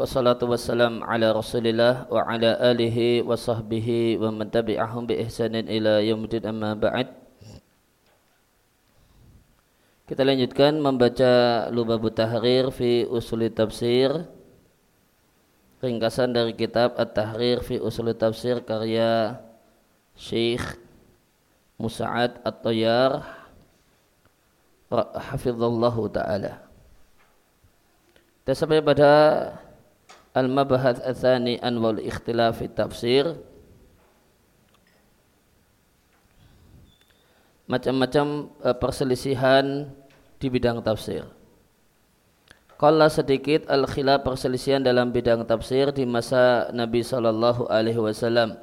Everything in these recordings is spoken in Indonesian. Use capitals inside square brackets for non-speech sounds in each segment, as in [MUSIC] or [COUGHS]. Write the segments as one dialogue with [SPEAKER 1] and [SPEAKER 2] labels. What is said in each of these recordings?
[SPEAKER 1] Wassalatu wassalam ala rasulillah wa ala alihi wa sahbihi wa man bi ihsanin ila yaumidin amma ba'd. Kita lanjutkan membaca Lubabu Tahrir fi Usuli Tafsir Ringkasan dari kitab At-Tahrir fi Usuli Tafsir karya Syekh Musa'ad At-Tayyar Hafizallahu Ta'ala. Kita sampai pada Al-Mabahath Athani Anwal Ikhtilaf Tafsir Macam-macam uh, perselisihan di bidang tafsir Kala sedikit al-khilaf perselisihan dalam bidang tafsir di masa Nabi sallallahu alaihi wasallam.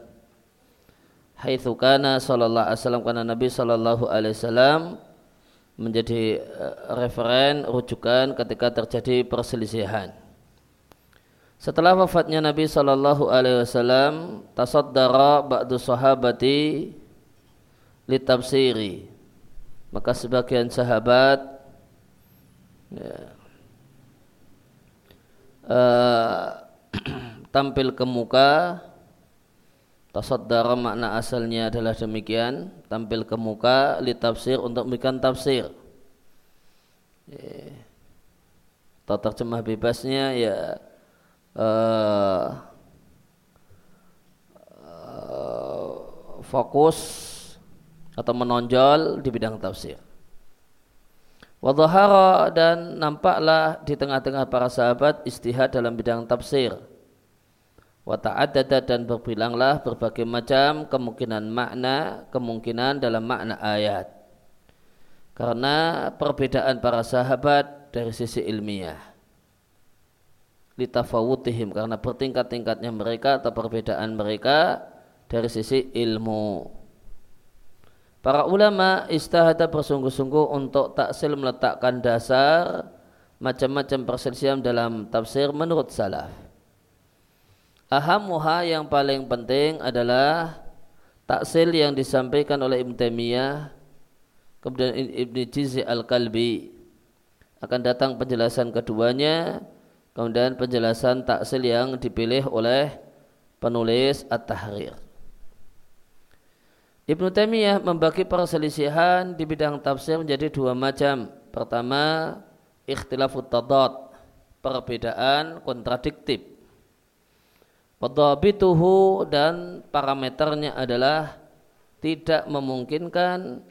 [SPEAKER 1] Haitsu kana sallallahu alaihi wasallam karena Nabi sallallahu alaihi wasallam menjadi uh, referen rujukan ketika terjadi perselisihan. Setelah wafatnya Nabi Shallallahu Alaihi Wasallam, tasaddara ba'du sahabati litafsiri. Maka sebagian sahabat ya, uh, [CLEARS THROAT] tampil ke muka tasaddara makna asalnya adalah demikian tampil ke muka litafsir untuk memberikan tafsir ya. terjemah bebasnya ya uh, fokus atau menonjol di bidang tafsir. Wadhahara dan nampaklah di tengah-tengah para sahabat istihad dalam bidang tafsir. Wata'adada dan berbilanglah berbagai macam kemungkinan makna, kemungkinan dalam makna ayat. Karena perbedaan para sahabat dari sisi ilmiah litafawutihim karena bertingkat-tingkatnya mereka atau perbedaan mereka dari sisi ilmu. Para ulama istahada bersungguh-sungguh untuk taksil meletakkan dasar macam-macam perselisihan dalam tafsir menurut salaf. Ahamuha yang paling penting adalah taksil yang disampaikan oleh Ibn Taimiyah kemudian Ibn Jizi Al-Kalbi akan datang penjelasan keduanya Kemudian penjelasan taksil yang dipilih oleh penulis At-Tahrir. Ibnu Taimiyah membagi perselisihan di bidang tafsir menjadi dua macam. Pertama, ikhtilafut tadad, perbedaan kontradiktif. Wadhabituhu dan parameternya adalah tidak memungkinkan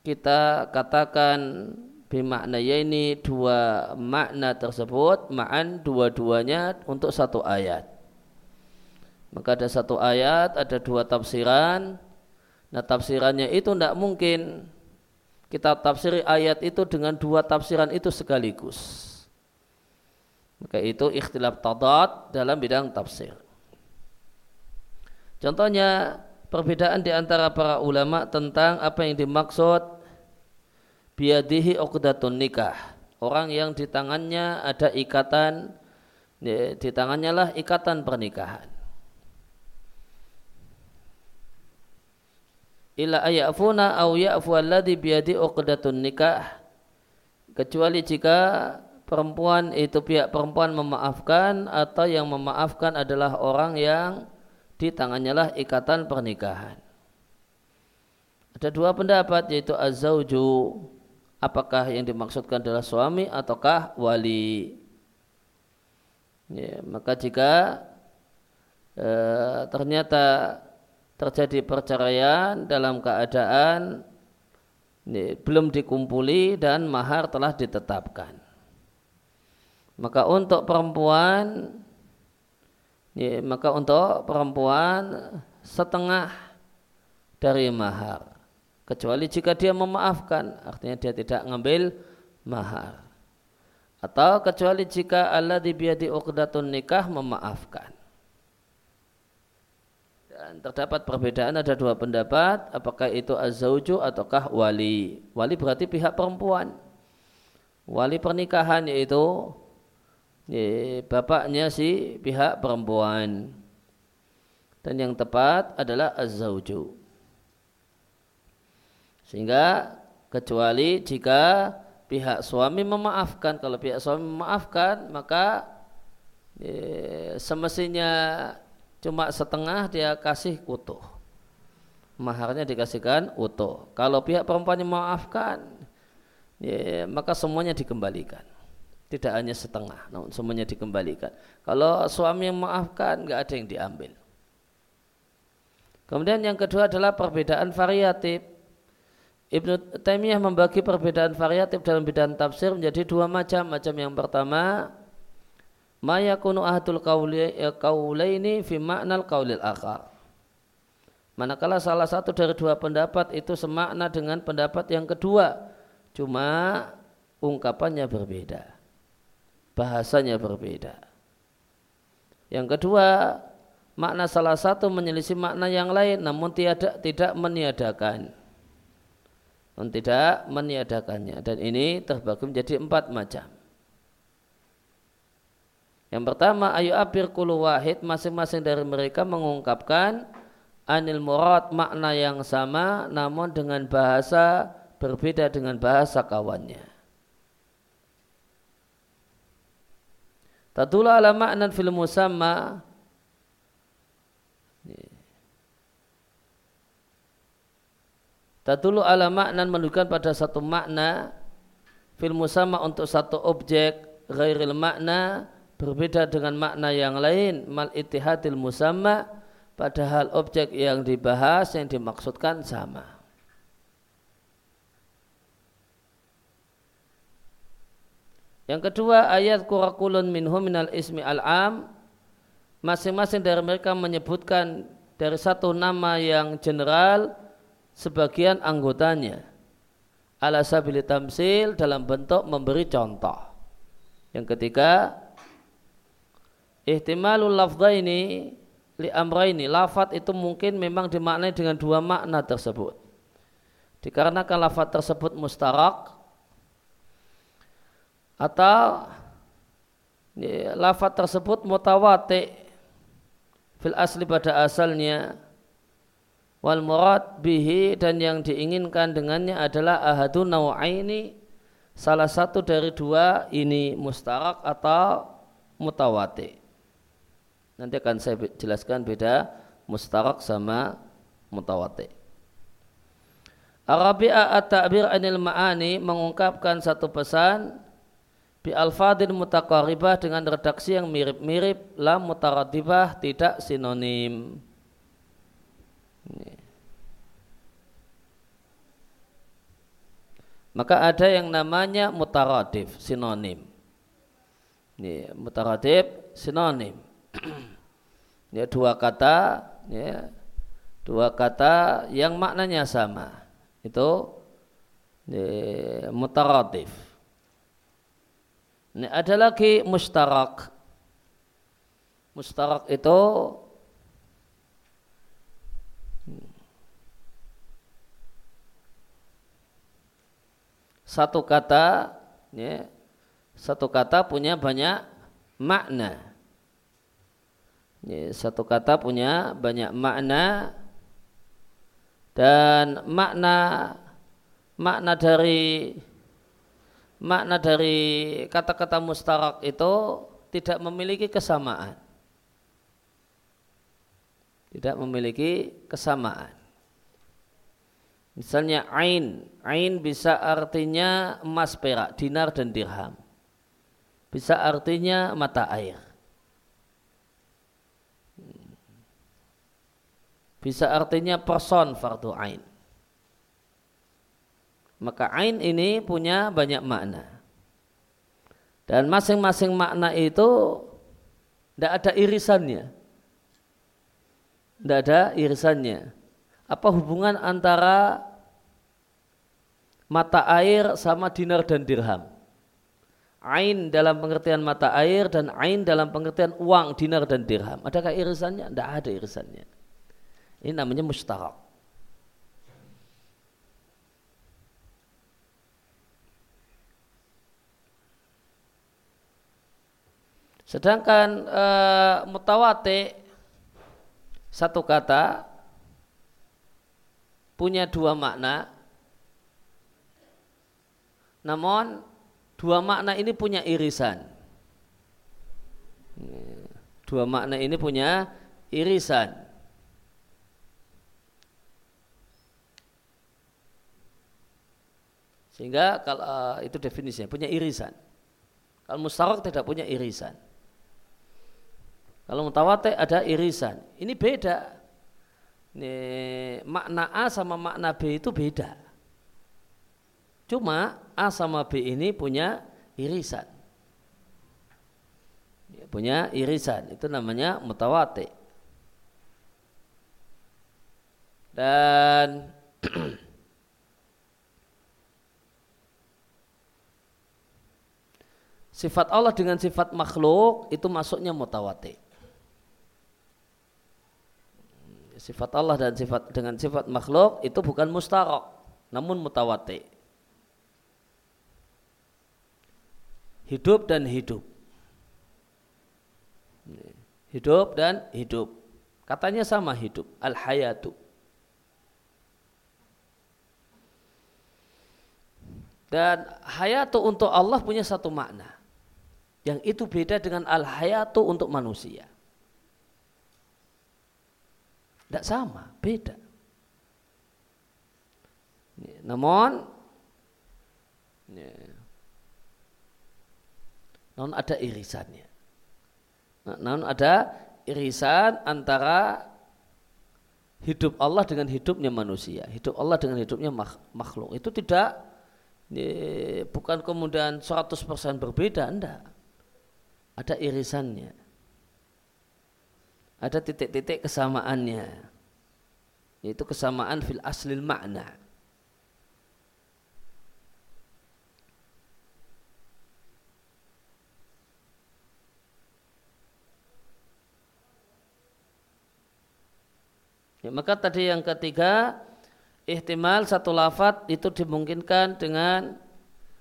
[SPEAKER 1] kita katakan bimakna ya ini dua makna tersebut ma'an dua-duanya untuk satu ayat. Maka ada satu ayat ada dua tafsiran. Nah tafsirannya itu tidak mungkin kita tafsiri ayat itu dengan dua tafsiran itu sekaligus. Maka itu ikhtilaf tadat dalam bidang tafsir. Contohnya perbedaan di antara para ulama tentang apa yang dimaksud biadihi uqdatun nikah. Orang yang di tangannya ada ikatan di tangannya lah ikatan pernikahan. Ila ayafuna au ya'fu alladhi biyadi uqdatun nikah kecuali jika perempuan itu pihak perempuan memaafkan atau yang memaafkan adalah orang yang di tangannya lah ikatan pernikahan. Ada dua pendapat yaitu azauju apakah yang dimaksudkan adalah suami ataukah wali. Ya, maka jika e, ternyata terjadi perceraian dalam keadaan ini, belum dikumpuli dan mahar telah ditetapkan. Maka untuk perempuan ya, maka untuk perempuan setengah dari mahar kecuali jika dia memaafkan artinya dia tidak mengambil mahar. Atau kecuali jika Allah biadi uqdatun nikah memaafkan. Dan terdapat perbedaan ada dua pendapat apakah itu azauju ataukah wali. Wali berarti pihak perempuan. Wali pernikahan yaitu bapaknya si pihak perempuan. Dan yang tepat adalah azauju sehingga kecuali jika pihak suami memaafkan, kalau pihak suami memaafkan maka ya, semestinya cuma setengah dia kasih utuh. Maharnya dikasihkan utuh. Kalau pihak perempuan yang memaafkan ya, maka semuanya dikembalikan. Tidak hanya setengah namun semuanya dikembalikan. Kalau suami yang memaafkan nggak ada yang diambil. Kemudian yang kedua adalah perbedaan variatif Ibnu Taimiyah membagi perbedaan variatif dalam bidang tafsir menjadi dua macam. Macam yang pertama, ma yakunu ahadul qaulaini fi ma'nal qaulil akhar. Manakala salah satu dari dua pendapat itu semakna dengan pendapat yang kedua, cuma ungkapannya berbeda. Bahasanya berbeda. Yang kedua, makna salah satu menyelisih makna yang lain namun tiada tidak meniadakan dan tidak meniadakannya. Dan ini terbagi menjadi empat macam. Yang pertama ayu abir kulu wahid masing-masing dari mereka mengungkapkan anil murad makna yang sama namun dengan bahasa berbeda dengan bahasa kawannya. Tadula ala makna fil musamma Tadulu ala makna menunjukkan pada satu makna fil sama untuk satu objek ghairil makna berbeda dengan makna yang lain mal itihadil musamma padahal objek yang dibahas yang dimaksudkan sama. Yang kedua ayat kurakulun minhum minal ismi al-am masing-masing dari mereka menyebutkan dari satu nama yang general sebagian anggotanya ala sabili tamsil dalam bentuk memberi contoh. Yang ketiga, ihtimalul lafzaini li amraini. Lafat itu mungkin memang dimaknai dengan dua makna tersebut. Dikarenakan lafat tersebut mustarak atau ya, lafat tersebut mutawati fil asli pada asalnya wal murad bihi dan yang diinginkan dengannya adalah ahadu naw'aini salah satu dari dua ini mustarak atau mutawati. Nanti akan saya jelaskan beda mustarak sama mutawati. Arabi'a at-ta'bir anil ma'ani mengungkapkan satu pesan bi alfadin mutaqaribah dengan redaksi yang mirip-mirip la mutaradibah tidak sinonim Maka ada yang namanya mutaradif, sinonim. Ini mutaradif, sinonim. [CLEARS THROAT] ya, dua kata, ya, dua kata yang maknanya sama. Itu ya, mutaradif. Ini ada lagi mustarak. Mustarak itu satu kata ya, satu kata punya banyak makna. Ya, satu kata punya banyak makna dan makna makna dari makna dari kata-kata mustarak itu tidak memiliki kesamaan. Tidak memiliki kesamaan. Misalnya ain, ain bisa artinya emas perak, dinar dan dirham. Bisa artinya mata air. Bisa artinya person fardu ain. Maka ain ini punya banyak makna. Dan masing-masing makna itu tidak ada irisannya. Tidak ada irisannya apa hubungan antara mata air sama dinar dan dirham? Ain dalam pengertian mata air dan ain dalam pengertian uang dinar dan dirham. Adakah irisannya? Tidak ada irisannya. Ini namanya mustarak. Sedangkan e, mutawati satu kata punya dua makna. Namun dua makna ini punya irisan. Dua makna ini punya irisan. Sehingga kalau itu definisinya punya irisan. Kalau mustarok tidak punya irisan. Kalau mutawatir ada irisan. Ini beda. Ini, makna A sama makna B itu beda. Cuma A sama B ini punya irisan. Ya, punya irisan. Itu namanya mutawatir. Dan [CLEARS THROAT] sifat Allah dengan sifat makhluk itu masuknya mutawatir. Sifat Allah dan sifat dengan sifat makhluk itu bukan mustarok, namun mutawatir. Hidup dan hidup. Hidup dan hidup. Katanya sama hidup, al-hayatu. Dan hayatu untuk Allah punya satu makna. Yang itu beda dengan al-hayatu untuk manusia. Tidak sama, beda. Namun, namun ada irisannya. Namun ada irisan antara hidup Allah dengan hidupnya manusia, hidup Allah dengan hidupnya makhluk. Itu tidak bukan kemudian 100% berbeda, enggak ada irisannya. Ada titik-titik kesamaannya. Yaitu kesamaan fil aslil makna. Ya, maka tadi yang ketiga, ihtimal satu lafat itu dimungkinkan dengan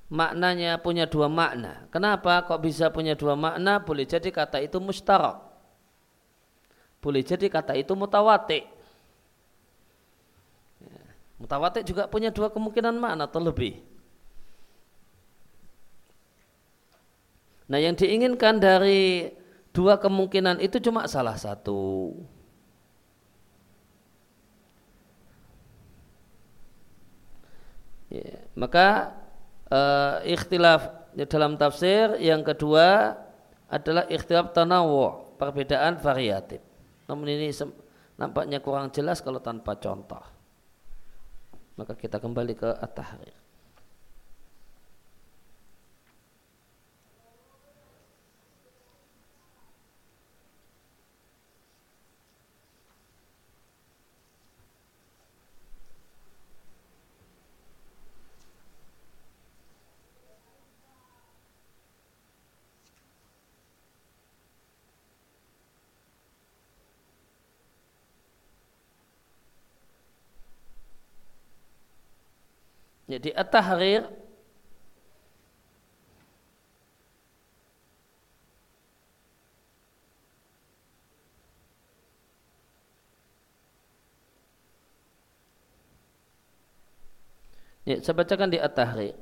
[SPEAKER 1] maknanya punya dua makna. Kenapa kok bisa punya dua makna? Boleh jadi kata itu mustarak. Boleh jadi kata itu mutawati. Ya, mutawati juga punya dua kemungkinan makna atau lebih. Nah yang diinginkan dari dua kemungkinan itu cuma salah satu. Ya, maka uh, ikhtilaf dalam tafsir yang kedua adalah ikhtilaf tanawu perbedaan variatif namun ini nampaknya kurang jelas kalau tanpa contoh. Maka kita kembali ke at-tahrir Jadi at-tahrir Ya, saya bacakan di At-Tahrir.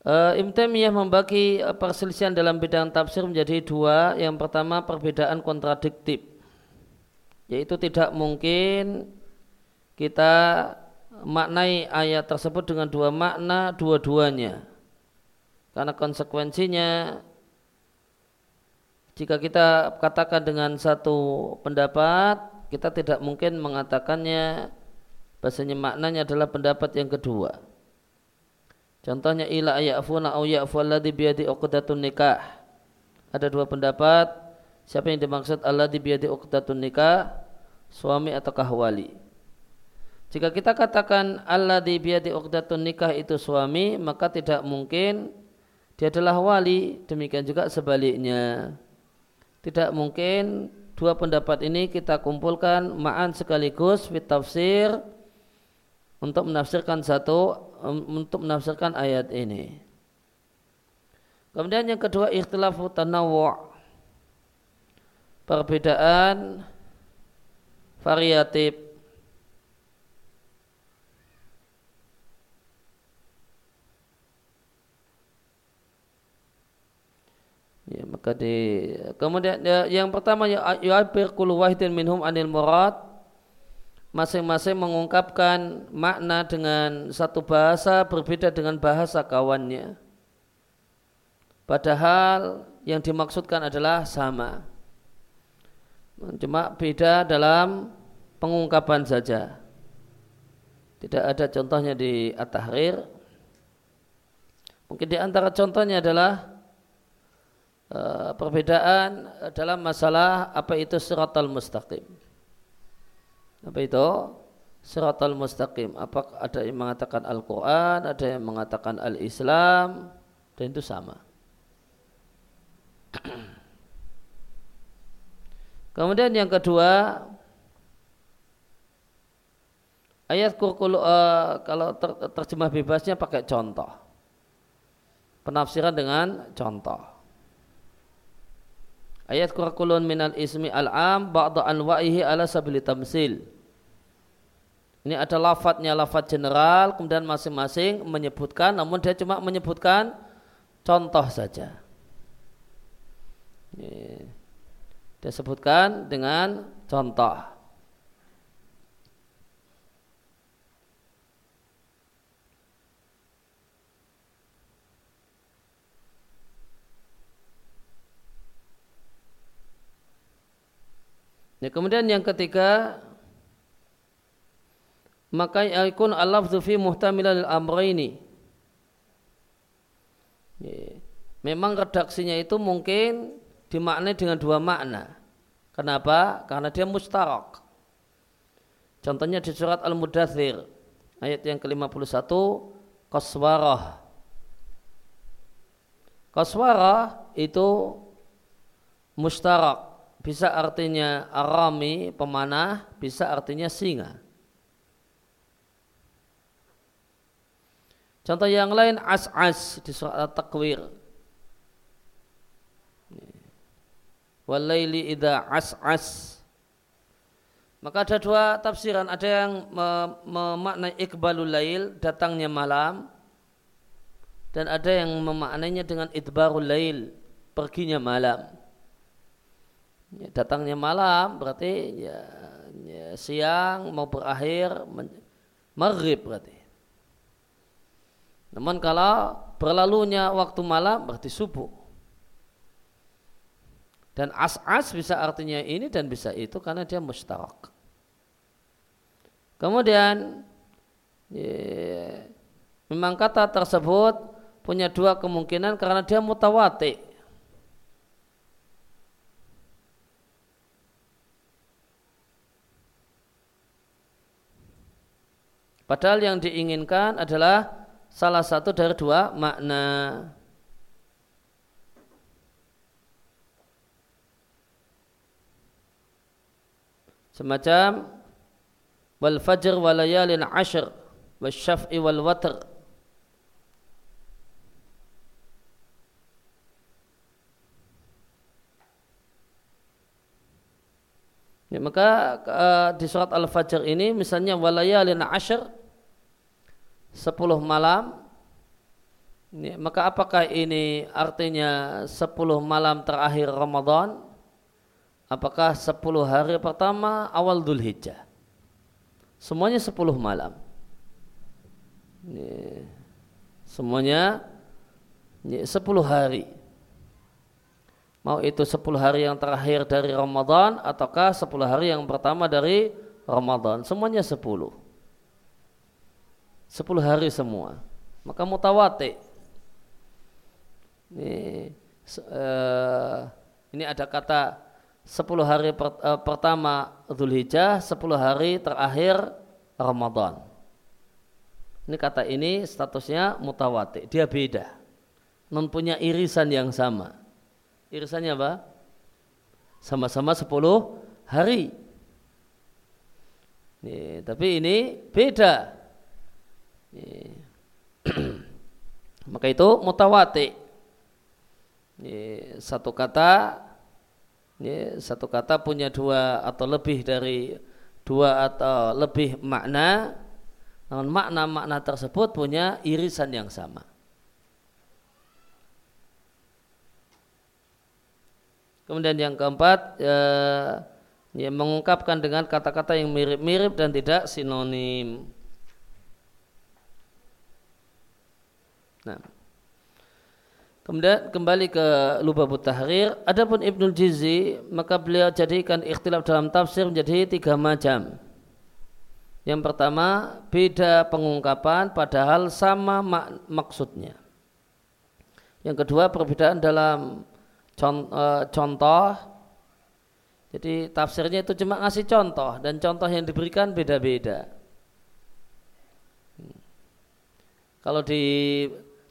[SPEAKER 1] Uh, Ibn membagi uh, perselisihan dalam bidang tafsir menjadi dua. Yang pertama perbedaan kontradiktif. Yaitu tidak mungkin kita maknai ayat tersebut dengan dua makna dua-duanya. Karena konsekuensinya jika kita katakan dengan satu pendapat, kita tidak mungkin mengatakannya bahasanya maknanya adalah pendapat yang kedua. Contohnya ila ayafuna au ya'fu alladhi biyadi uqdatun nikah. Ada dua pendapat, siapa yang dimaksud alladhi biyadi uqdatun nikah? Suami ataukah wali? Jika kita katakan Allah di biadi uqdatun nikah itu suami, maka tidak mungkin dia adalah wali. Demikian juga sebaliknya. Tidak mungkin dua pendapat ini kita kumpulkan ma'an sekaligus fit tafsir untuk menafsirkan satu untuk menafsirkan ayat ini. Kemudian yang kedua ikhtilafu tanawu' perbedaan variatif maka di kemudian ya, yang pertama ya yu'abbir kullu wahidin minhum anil murad. Masing-masing mengungkapkan makna dengan satu bahasa berbeda dengan bahasa kawannya. Padahal yang dimaksudkan adalah sama. Cuma beda dalam pengungkapan saja. Tidak ada contohnya di At-Tahrir. Mungkin di antara contohnya adalah uh, perbedaan dalam masalah apa itu siratal mustaqim apa itu siratal mustaqim apa ada yang mengatakan Al-Quran ada yang mengatakan Al-Islam dan itu sama [CLEARS THROAT] Kemudian yang kedua ayat kurkul uh, kalau ter, terjemah bebasnya pakai contoh. Penafsiran dengan contoh. Ayat kurkulun minal ismi al-am ba'da anwa'ihi ala sabili tamsil. Ini ada lafadznya lafadz general, kemudian masing-masing menyebutkan, namun dia cuma menyebutkan contoh saja. Dia sebutkan dengan contoh. Ya, kemudian yang ketiga maka yakun al-lafzu fi muhtamilal amrayni. Ya. Memang redaksinya itu mungkin dimaknai dengan dua makna. Kenapa? Karena dia mustarak. Contohnya di surat Al-Mudathir ayat yang ke-51 koswarah. Koswarah itu mustarak. Bisa artinya arami, pemanah, bisa artinya singa. Contoh yang lain as-as di surat At-Takwir. Walaili idza as'as. Maka ada dua tafsiran. Ada yang memaknai ikbalul lail datangnya malam dan ada yang memaknainya dengan idbarul lail perginya malam ya, datangnya malam berarti ya, ya, siang mau berakhir maghrib berarti namun kalau berlalunya waktu malam berarti subuh dan as-as bisa artinya ini dan bisa itu karena dia mustarak. Kemudian ya, memang kata tersebut punya dua kemungkinan karena dia mutawati. Padahal yang diinginkan adalah salah satu dari dua makna. semacam wal fajr wal layalin ashr wal syaf'i wal watr Ya, maka uh, di surat Al-Fajr ini misalnya walayalin ashr 10 malam maka apakah ini artinya 10 malam terakhir Ramadan Apakah 10 hari pertama awal Dhul Hijjah? Semuanya 10 malam. Semuanya 10 hari. Mau itu 10 hari yang terakhir dari Ramadan ataukah 10 hari yang pertama dari Ramadan? Semuanya 10. 10 hari semua. Maka mutawati. Ini, uh, ini ada kata 10 hari per, uh, pertama Hijjah, 10 hari terakhir Ramadan. Ini kata ini statusnya mutawati, dia beda. Mempunyai irisan yang sama. Irisannya apa? Sama-sama 10 hari. Nih, tapi ini beda. Nih. [CLEARS THROAT] Maka itu mutawati. Nih, satu kata ya, satu kata punya dua atau lebih dari dua atau lebih makna namun makna-makna tersebut punya irisan yang sama Kemudian yang keempat ya, ya mengungkapkan dengan kata-kata yang mirip-mirip dan tidak sinonim. Nah. Kemudian kembali ke Lubabut Tahrir. Adapun Ibnul Jizi maka beliau jadikan ikhtilaf dalam tafsir menjadi tiga macam. Yang pertama beda pengungkapan padahal sama mak maksudnya. Yang kedua perbedaan dalam e, contoh. Jadi tafsirnya itu cuma ngasih contoh dan contoh yang diberikan beda-beda. Hmm. Kalau di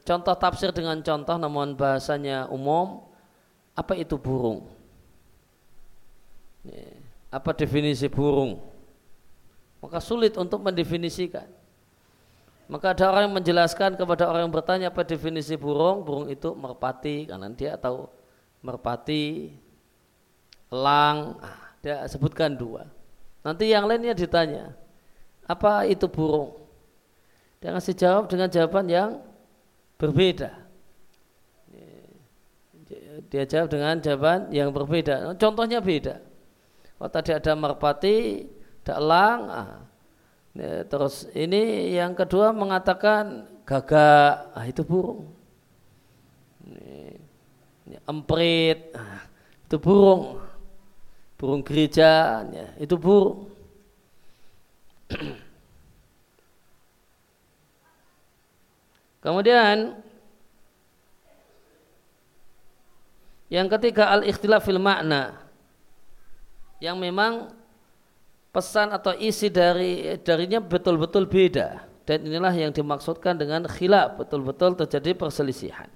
[SPEAKER 1] contoh tafsir dengan contoh namun bahasanya umum apa itu burung? Apa definisi burung? Maka sulit untuk mendefinisikan. Maka ada orang yang menjelaskan kepada orang yang bertanya apa definisi burung burung itu merpati karena dia tahu merpati elang ah, dia sebutkan dua. Nanti yang lainnya ditanya apa itu burung? Dia ngasih jawab dengan jawaban yang berbeda. Dia jawab dengan jawaban yang berbeda. Contohnya beda. Kalau tadi ada merpati, ada elang. Ah. Terus ini yang kedua mengatakan gagak, ah, itu burung. Ini, emprit, ah, itu burung. Burung gereja, itu burung. [CLEARS THROAT] Kemudian yang ketiga al-ikhtilaf fil makna yang memang pesan atau isi dari darinya betul-betul beda dan inilah yang dimaksudkan dengan khilaf betul-betul terjadi perselisihan.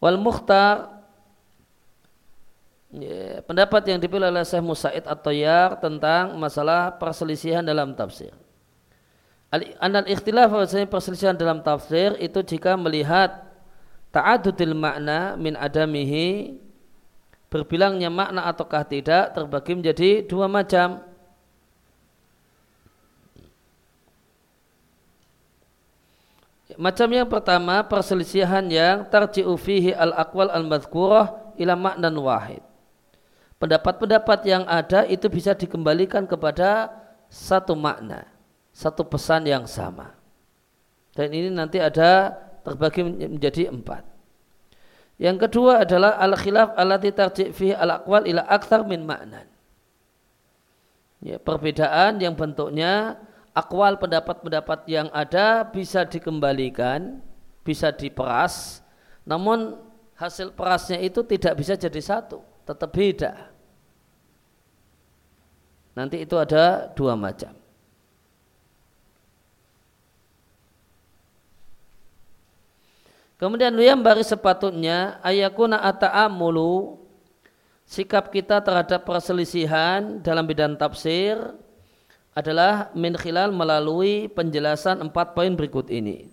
[SPEAKER 1] Wal mukhtar ya, pendapat yang dipilih oleh Syekh Musaid atau Yar tentang masalah perselisihan dalam tafsir. Anal ikhtilaf bahwasanya perselisihan dalam tafsir itu jika melihat ta'adudil makna min adamihi berbilangnya makna ataukah tidak terbagi menjadi dua macam. Macam yang pertama perselisihan yang tarji'u fihi al-aqwal al-madhkurah ila maknan wahid. Pendapat-pendapat yang ada itu bisa dikembalikan kepada satu makna satu pesan yang sama. Dan ini nanti ada terbagi menjadi empat. Yang kedua adalah al-khilaf alati tarji' fi al-aqwal ila akthar min ma'nan. Ya, perbedaan yang bentuknya akwal pendapat-pendapat yang ada bisa dikembalikan, bisa diperas, namun hasil perasnya itu tidak bisa jadi satu, tetap beda. Nanti itu ada dua macam. Kemudian yang bari sepatutnya ayakuna ata'amulu sikap kita terhadap perselisihan dalam bidang tafsir adalah min khilal melalui penjelasan empat poin berikut ini.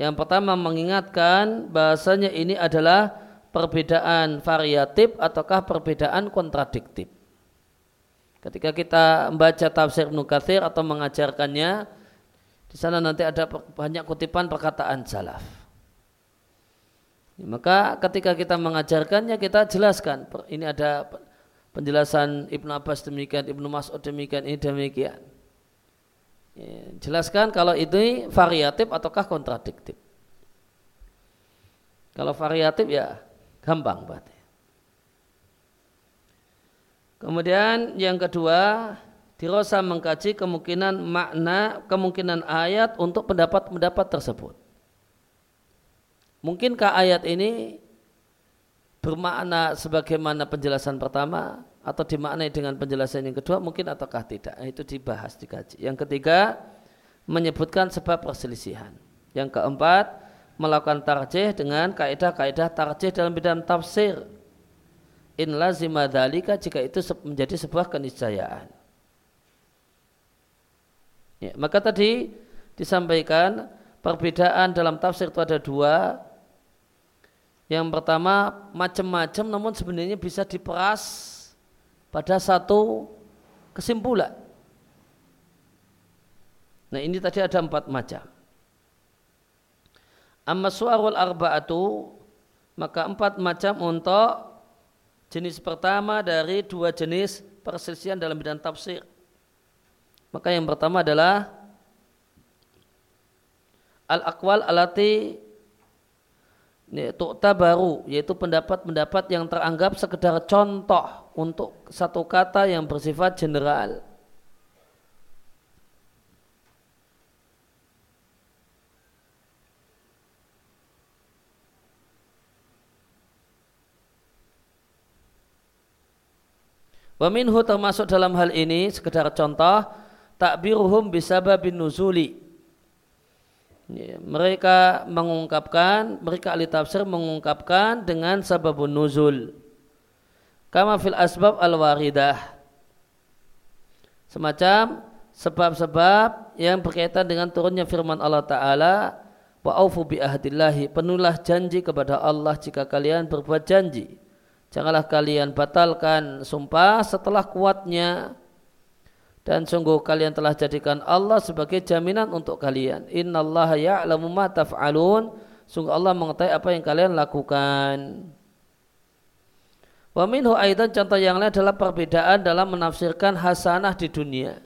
[SPEAKER 1] Yang pertama mengingatkan bahasanya ini adalah perbedaan variatif ataukah perbedaan kontradiktif. Ketika kita membaca tafsir Ibnu atau mengajarkannya, di sana nanti ada banyak kutipan perkataan salaf. Maka ketika kita mengajarkannya kita jelaskan ini ada penjelasan Ibnu Abbas demikian, Ibnu Mas'ud demikian, ini demikian. Ya, jelaskan kalau itu variatif ataukah kontradiktif. Kalau variatif ya gampang berarti. Kemudian yang kedua, dirosa mengkaji kemungkinan makna, kemungkinan ayat untuk pendapat-pendapat tersebut. Mungkinkah ayat ini bermakna sebagaimana penjelasan pertama atau dimaknai dengan penjelasan yang kedua? Mungkin ataukah tidak? Nah, itu dibahas dikaji. Yang ketiga menyebutkan sebab perselisihan. Yang keempat melakukan tarjih dengan kaidah-kaidah tarjih dalam bidang tafsir. In lazima dhalika jika itu menjadi sebuah keniscayaan. Ya, maka tadi disampaikan perbedaan dalam tafsir itu ada dua yang pertama macam-macam namun sebenarnya bisa diperas pada satu kesimpulan. Nah ini tadi ada empat macam. Amma suarul arba'atu maka empat macam untuk jenis pertama dari dua jenis perselisihan dalam bidang tafsir. Maka yang pertama adalah al-aqwal alati tukta baru yaitu pendapat-pendapat yang teranggap sekedar contoh untuk satu kata yang bersifat general. Wa minhu termasuk dalam hal ini sekedar contoh takbiruhum bisababin nuzuli. Ya, mereka mengungkapkan, mereka ahli tafsir mengungkapkan dengan sababun nuzul. Kama fil asbab al-waridah. Semacam sebab-sebab yang berkaitan dengan turunnya firman Allah Ta'ala wa aufu bi ahdillahi penulah janji kepada Allah jika kalian berbuat janji Janganlah kalian batalkan sumpah setelah kuatnya dan sungguh kalian telah jadikan Allah sebagai jaminan untuk kalian. Innallaha ya'lamu ma taf'alun. Sungguh Allah mengetahui apa yang kalian lakukan. Wa minhu aidan contoh yang lain adalah perbedaan dalam menafsirkan hasanah di dunia.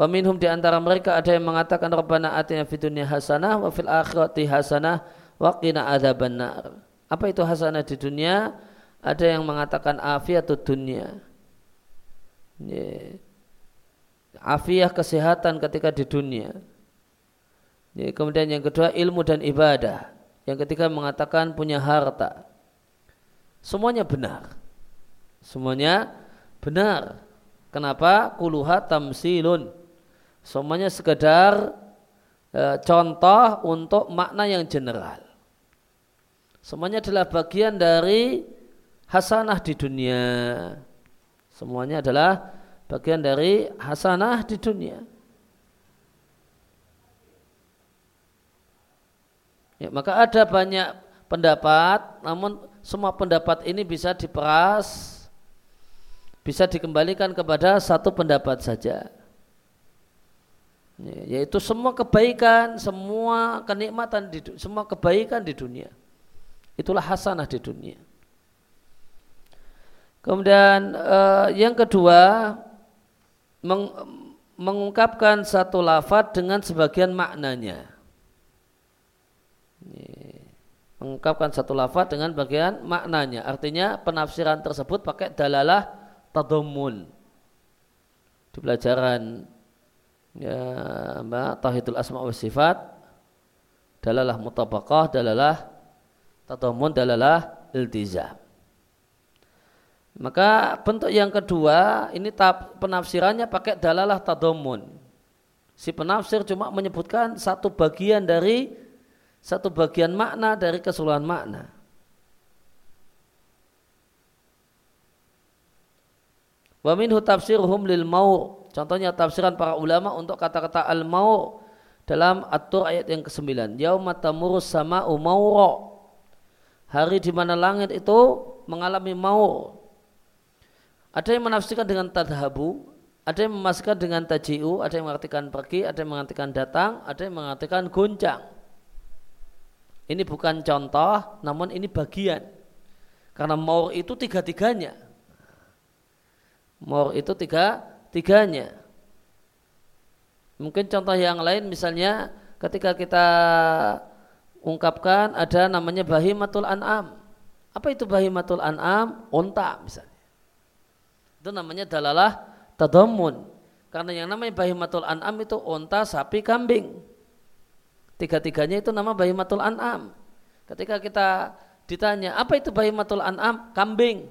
[SPEAKER 1] Wa minhum di antara mereka ada yang mengatakan Rabbana atina fid dunya hasanah wa fil akhirati hasanah wa qina adzabannar. Apa itu hasanah di dunia? Ada yang mengatakan afiatul dunia. Afiah kesehatan ketika di dunia. Kemudian yang kedua ilmu dan ibadah. Yang ketiga mengatakan punya harta. Semuanya benar. Semuanya benar. Kenapa? Kuluha tamsilun. Semuanya sekedar e, contoh untuk makna yang general. Semuanya adalah bagian dari hasanah di dunia. Semuanya adalah bagian dari hasanah di dunia. Ya, maka ada banyak pendapat, namun semua pendapat ini bisa diperas, bisa dikembalikan kepada satu pendapat saja. Ya, yaitu semua kebaikan, semua kenikmatan, di, semua kebaikan di dunia. Itulah hasanah di dunia. Kemudian uh, yang kedua meng, mengungkapkan satu lafad dengan sebagian maknanya. Mengungkapkan satu lafad dengan bagian maknanya. Artinya penafsiran tersebut pakai dalalah tadomun. Di pelajaran ya, Mbak Tauhidul Asma wa Sifat dalalah mutabakah, dalalah tadomun, dalalah iltizam. Maka bentuk yang kedua ini penafsirannya pakai dalalah tadomun. Si penafsir cuma menyebutkan satu bagian dari satu bagian makna dari keseluruhan makna. Wa minhu tafsiruhum lil maur. Contohnya tafsiran para ulama untuk kata-kata al maur dalam atur ayat yang ke-9. Yauma tamurus sama'u maura. Hari di mana langit itu mengalami maur, ada yang menafsirkan dengan tadhabu, ada yang memasukkan dengan taji'u, ada yang mengartikan pergi, ada yang mengartikan datang, ada yang mengartikan goncang. Ini bukan contoh, namun ini bagian. Karena maur itu tiga-tiganya. Maur itu tiga-tiganya. Mungkin contoh yang lain misalnya ketika kita ungkapkan ada namanya bahimatul an'am. Apa itu bahimatul an'am? Unta misalnya. Itu namanya dalalah tadamun. Karena yang namanya bahimatul an'am itu onta, sapi, kambing. Tiga-tiganya itu nama bahimatul an'am. Ketika kita ditanya, apa itu bahimatul an'am? Kambing.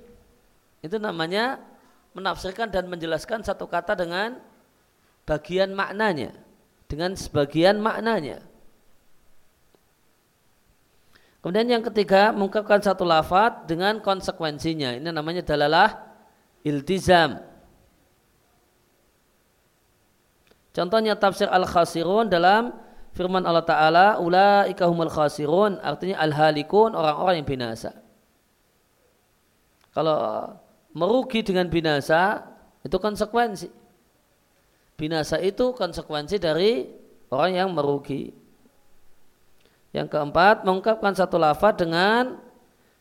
[SPEAKER 1] Itu namanya menafsirkan dan menjelaskan satu kata dengan bagian maknanya. Dengan sebagian maknanya. Kemudian yang ketiga, mengungkapkan satu lafat dengan konsekuensinya. Ini namanya dalalah iltizam. Contohnya tafsir al-khasirun dalam firman Allah Ta'ala ulaika humul khasirun artinya al-halikun orang-orang yang binasa. Kalau merugi dengan binasa itu konsekuensi. Binasa itu konsekuensi dari orang yang merugi. Yang keempat, mengungkapkan satu lafaz dengan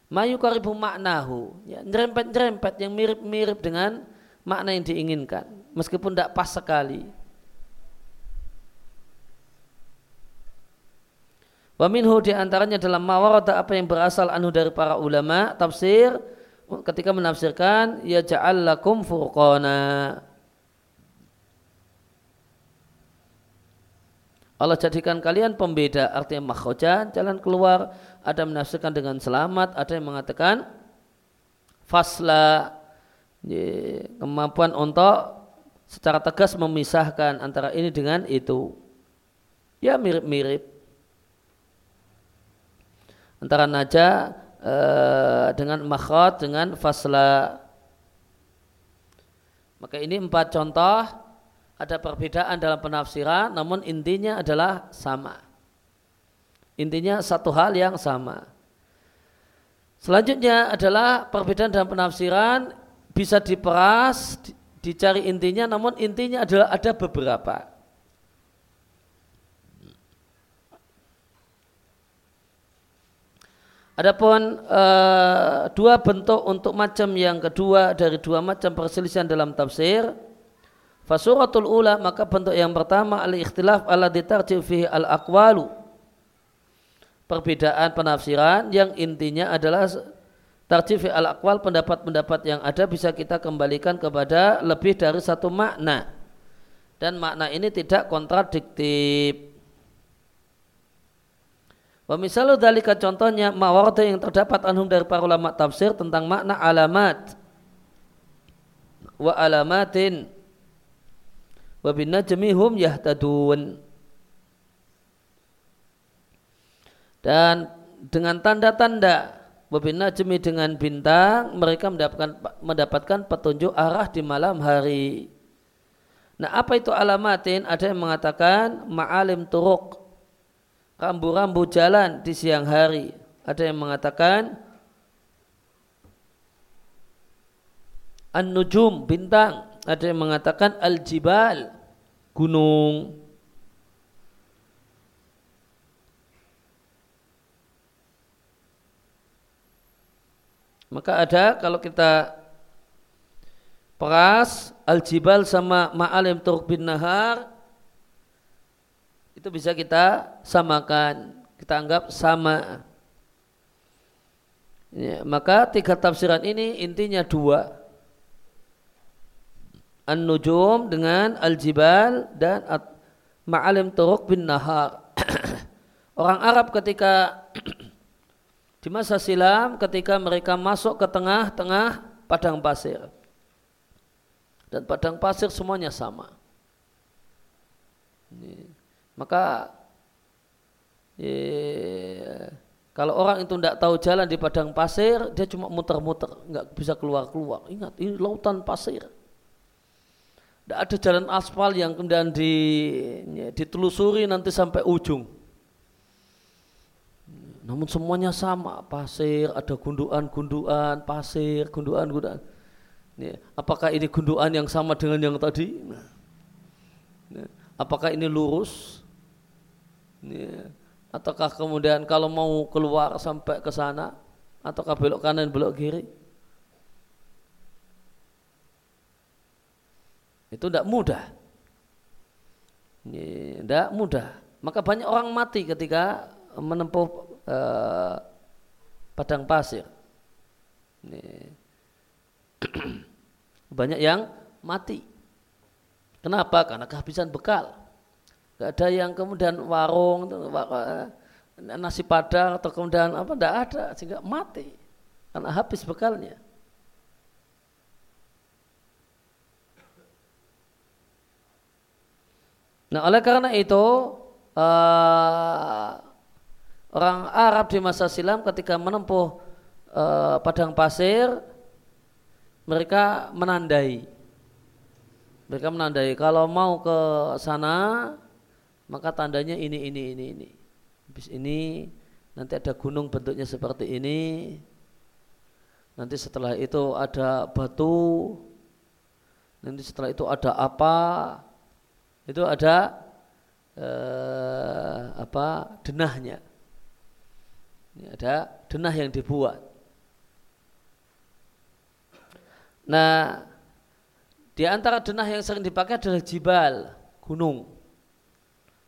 [SPEAKER 1] mayu karibu maknahu. Ya, nyerempet-nyerempet yang mirip-mirip dengan makna yang diinginkan. Meskipun tidak pas sekali. Wa minhu di antaranya dalam mawarata apa yang berasal anu dari para ulama tafsir ketika menafsirkan ya ja'al lakum furqana. Allah jadikan kalian pembeda artinya makhojan jalan keluar ada menafsirkan dengan selamat ada yang mengatakan fasla kemampuan untuk secara tegas memisahkan antara ini dengan itu. Ya mirip-mirip. Antara naja uh, dengan makhraj dengan fasla. Maka ini empat contoh. Ada perbedaan dalam penafsiran namun intinya adalah sama intinya satu hal yang sama. Selanjutnya adalah perbedaan dalam penafsiran bisa diperas dicari intinya namun intinya adalah ada beberapa. Adapun uh, dua bentuk untuk macam yang kedua dari dua macam perselisihan dalam tafsir fasuratul ula maka bentuk yang pertama al ikhtilaf ala ditarjih fihi al aqwalu perbedaan penafsiran yang intinya adalah tarjih al aqwal pendapat-pendapat yang ada bisa kita kembalikan kepada lebih dari satu makna. Dan makna ini tidak kontradiktif. Wa misalu dalika contohnya mawarda yang terdapat anhum dari para ulama tafsir tentang makna alamat. Wa alamatin. Wa bin najmi hum yahtadun dan dengan tanda-tanda wa bin najmi dengan bintang mereka mendapatkan mendapatkan petunjuk arah di malam hari Nah apa itu alamatin? Ada yang mengatakan ma'alim turuk rambu-rambu jalan di siang hari. Ada yang mengatakan An-Nujum, bintang. Ada yang mengatakan Al-Jibal, gunung. Maka ada kalau kita peras Al-Jibal sama Ma'alim Turk bin Nahar itu bisa kita samakan, kita anggap sama. Ya, maka tiga tafsiran ini intinya dua. An-Nujum dengan Al-Jibal dan Ma'alim Turuk bin Nahar. [COUGHS] Orang Arab ketika di masa silam ketika mereka masuk ke tengah-tengah padang pasir. Dan padang pasir semuanya sama. Maka ya, kalau orang itu tidak tahu jalan di padang pasir, dia cuma muter-muter, nggak bisa keluar-keluar. Ingat, ini lautan pasir. Tidak ada jalan aspal yang kemudian di, ditelusuri nanti sampai ujung. Namun semuanya sama, pasir, ada gunduan-gunduan, pasir, gunduan-gunduan. Apakah ini gunduan yang sama dengan yang tadi? Nah, apakah ini lurus? Ataukah kemudian kalau mau keluar sampai ke sana, ataukah belok kanan belok kiri? Itu tidak mudah. Tidak mudah. Maka banyak orang mati ketika menempuh uh, padang pasir. [CLEARS THROAT] Banyak yang mati. Kenapa? Karena kehabisan bekal. Gak ada yang kemudian warung, eh, nasi padang atau kemudian apa, tidak ada sehingga mati karena habis bekalnya. Nah oleh karena itu uh, orang Arab di masa silam ketika menempuh uh, padang pasir mereka menandai. Mereka menandai kalau mau ke sana maka tandanya ini ini ini ini. Habis ini nanti ada gunung bentuknya seperti ini. Nanti setelah itu ada batu. Nanti setelah itu ada apa. Itu ada eh, apa denahnya ini ada denah yang dibuat Nah, di antara denah yang sering dipakai adalah jibal, gunung.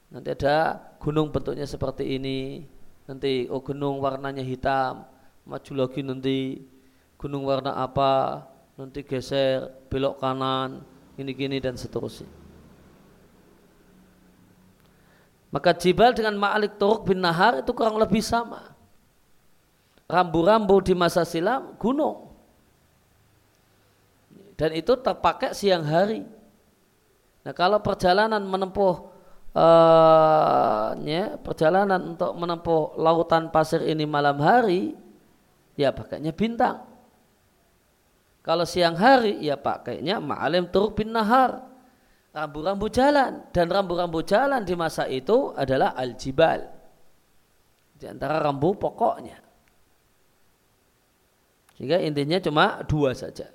[SPEAKER 1] Nanti ada gunung bentuknya seperti ini. Nanti oh gunung warnanya hitam. Maju lagi nanti gunung warna apa. Nanti geser belok kanan, gini-gini dan seterusnya. Maka jibal dengan ma'alik turuk bin nahar itu kurang lebih sama. Rambu-rambu di masa silam gunung dan itu terpakai siang hari. Nah kalau perjalanan menempuh uh, perjalanan untuk menempuh lautan pasir ini malam hari, ya pakainya bintang. Kalau siang hari, ya pakainya ma'alim turuk bin nahar. Rambu-rambu jalan. Dan rambu-rambu jalan di masa itu adalah al-jibal. Di antara rambu pokoknya. Sehingga intinya cuma dua saja.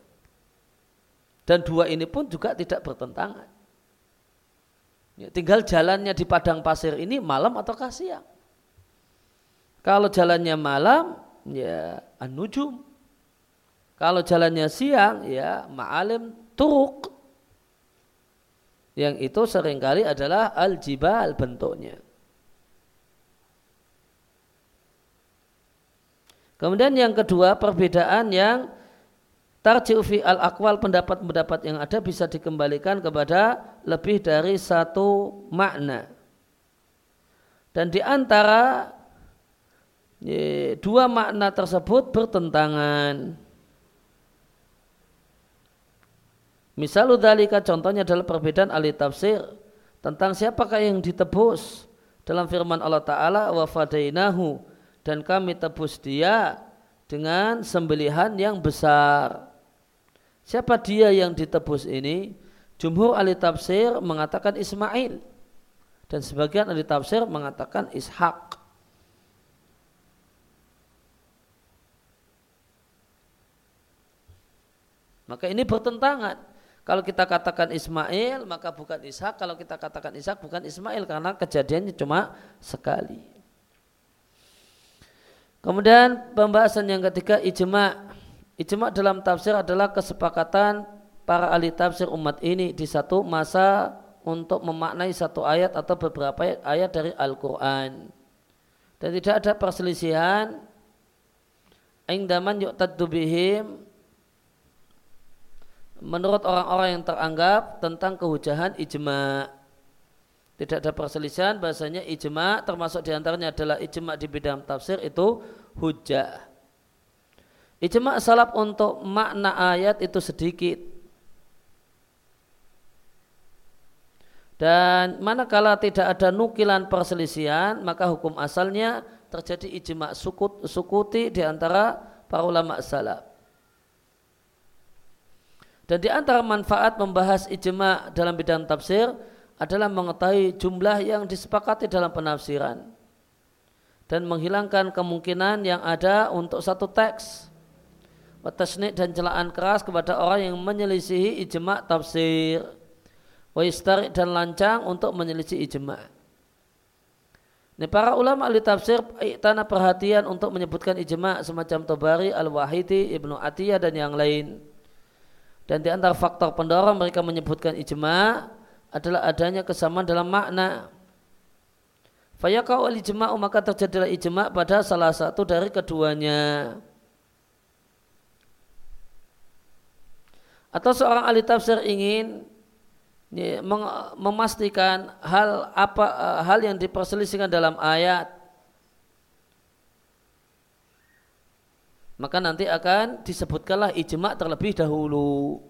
[SPEAKER 1] Dan dua ini pun juga tidak bertentangan. Ya, tinggal jalannya di padang pasir ini malam atau siang. Kalau jalannya malam, ya an-nujum. Kalau jalannya siang, ya ma'alim turuk. Yang itu sering kali adalah al-jibal bentuknya. Kemudian yang kedua perbedaan yang tarji'u fi al-aqwal pendapat-pendapat yang ada bisa dikembalikan kepada lebih dari satu makna. Dan di antara dua makna tersebut bertentangan. Misal dalika contohnya adalah perbedaan ahli tafsir tentang siapakah yang ditebus dalam firman Allah Ta'ala wa fadainahu dan kami tebus dia dengan sembelihan yang besar. Siapa dia yang ditebus ini? Jumhur ahli tafsir mengatakan Ismail dan sebagian ahli tafsir mengatakan Ishak. Maka ini bertentangan. Kalau kita katakan Ismail maka bukan Ishak. Kalau kita katakan Ishak bukan Ismail karena kejadiannya cuma sekali. Kemudian pembahasan yang ketiga ijma' Ijma dalam tafsir adalah kesepakatan para ahli tafsir umat ini di satu masa untuk memaknai satu ayat atau beberapa ayat, dari Al-Quran. Dan tidak ada perselisihan Ingdaman yu'taddu bihim menurut orang-orang yang teranggap tentang kehujahan ijma. Tidak ada perselisihan bahasanya ijma termasuk di antaranya adalah ijma di bidang tafsir itu hujah. Ijma salaf untuk makna ayat itu sedikit. Dan manakala tidak ada nukilan perselisihan, maka hukum asalnya terjadi ijma sukut, sukuti di antara para ulama salaf. Dan di antara manfaat membahas ijma dalam bidang tafsir adalah mengetahui jumlah yang disepakati dalam penafsiran dan menghilangkan kemungkinan yang ada untuk satu teks watasnik dan celaan keras kepada orang yang menyelisihi ijma' tafsir wa dan lancang untuk menyelisih ijma' Ini para ulama ahli tafsir tanah perhatian untuk menyebutkan ijma' semacam Tobari, Al-Wahidi, Ibnu Atiyah dan yang lain. Dan di antara faktor pendorong mereka menyebutkan ijma' adalah adanya kesamaan dalam makna. Fayaqau al-ijma'u maka terjadilah ijma' pada salah satu dari keduanya. Atau seorang ahli tafsir ingin memastikan hal apa eh, hal yang diperselisihkan dalam ayat maka nanti akan disebutkanlah ijma terlebih dahulu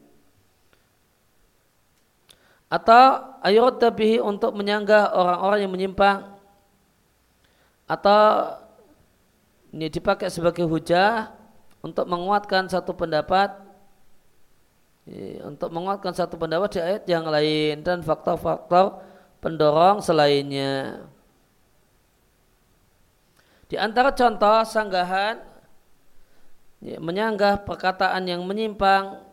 [SPEAKER 1] atau ayat tabihi untuk menyanggah orang-orang yang menyimpang atau ini dipakai sebagai hujah untuk menguatkan satu pendapat untuk menguatkan satu pendapat di ayat yang lain dan faktor-faktor pendorong selainnya. Di antara contoh sanggahan menyanggah perkataan yang menyimpang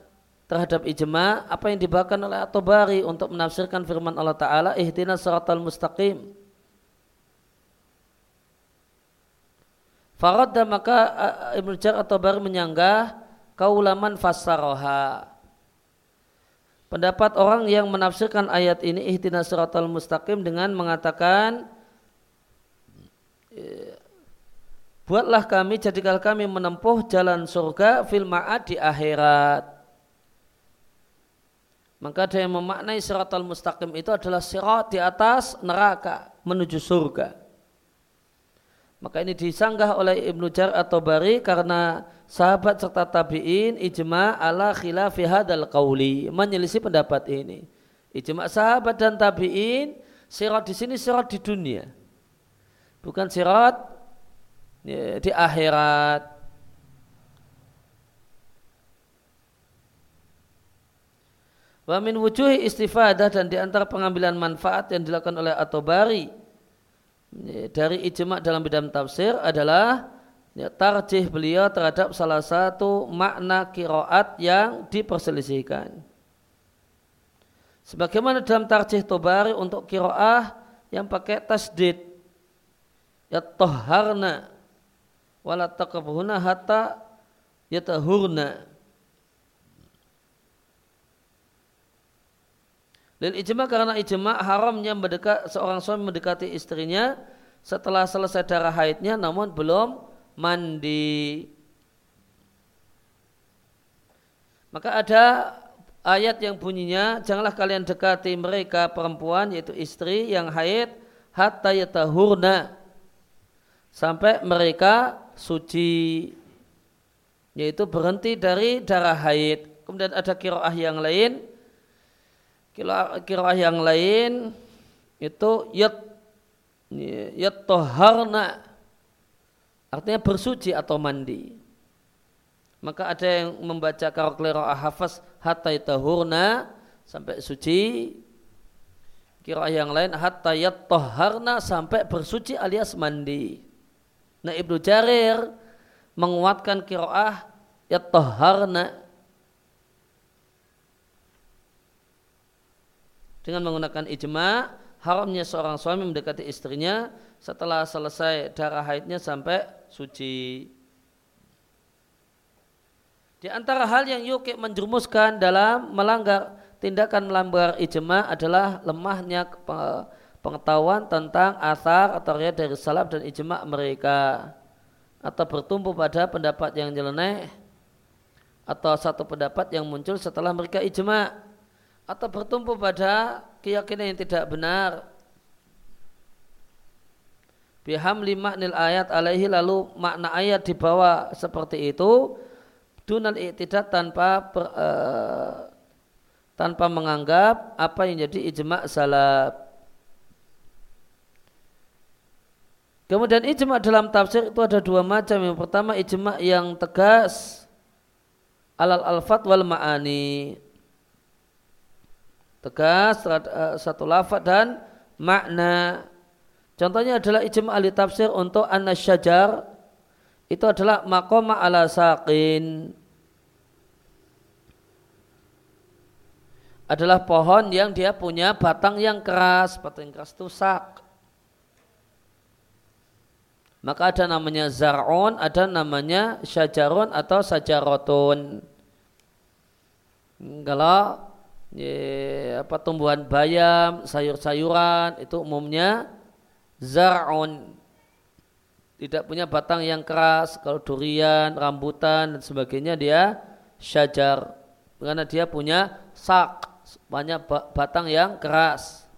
[SPEAKER 1] terhadap ijma apa yang dibawakan oleh At-Tabari untuk menafsirkan firman Allah Ta'ala ihdinas siratal mustaqim Farad dan maka Ibnu Jar atau Tabari menyanggah kaulaman fassaroha. Pendapat orang yang menafsirkan ayat ini ihtinas siratal mustaqim dengan mengatakan Buatlah kami, jadikan kami menempuh jalan surga fil ma'ad di akhirat. Maka ada yang memaknai siratal mustaqim itu adalah sirat di atas neraka menuju surga. Maka ini disanggah oleh Ibnu Jar atau Bari karena sahabat serta tabi'in ijma ala khilafi hadal qawli menyelisih pendapat ini. Ijma sahabat dan tabi'in sirat di sini sirat di dunia. Bukan sirat Ya, di akhirat. Wa min wujuhi istifadah dan di antara pengambilan manfaat yang dilakukan oleh Atobari dari ijma dalam bidang tafsir adalah ya, tarjih beliau terhadap salah satu makna kiroat yang diperselisihkan. Sebagaimana dalam tarjih Tobari untuk kiroah yang pakai tasdid ya toharna wala hatta yatahurna Dan ijma karena ijma haramnya mendekat seorang suami mendekati istrinya setelah selesai darah haidnya namun belum mandi. Maka ada ayat yang bunyinya janganlah kalian dekati mereka perempuan yaitu istri yang haid hatta yatahurna sampai mereka suci yaitu berhenti dari darah haid. Kemudian ada kiroah yang lain. Kiroah yang lain itu yat yat toharna artinya bersuci atau mandi. Maka ada yang membaca kiroah hafaz hatta tahurna sampai suci. Kiroah yang lain hatta yat toharna sampai bersuci alias mandi. Nah Ibnu Jarir menguatkan kiroah ya dengan menggunakan ijma haramnya seorang suami mendekati istrinya setelah selesai darah haidnya sampai suci. Di antara hal yang yukik menjerumuskan dalam melanggar tindakan melanggar ijma adalah lemahnya pengetahuan tentang asar atau riwayat dari salaf dan ijma mereka atau bertumbuh pada pendapat yang nyeleneh atau satu pendapat yang muncul setelah mereka ijma atau bertumbuh pada keyakinan yang tidak benar biham lima nil ayat alaihi lalu makna ayat dibawa seperti itu dunal tidak tanpa ber, uh, tanpa menganggap apa yang jadi ijma salaf Kemudian ijma dalam tafsir itu ada dua macam. Yang pertama ijma yang tegas alal alfat wal ma'ani. Tegas eh, satu lafad dan makna. Contohnya adalah ijma ahli tafsir untuk anna syajar itu adalah makoma ala saqin. Adalah pohon yang dia punya batang yang keras, batang yang keras itu sak. Maka ada namanya zar'un, ada namanya syajarun atau sajarotun. Kalau ya, apa tumbuhan bayam, sayur-sayuran itu umumnya zar'un. Tidak punya batang yang keras, kalau durian, rambutan dan sebagainya dia syajar. Karena dia punya sak, banyak batang yang keras.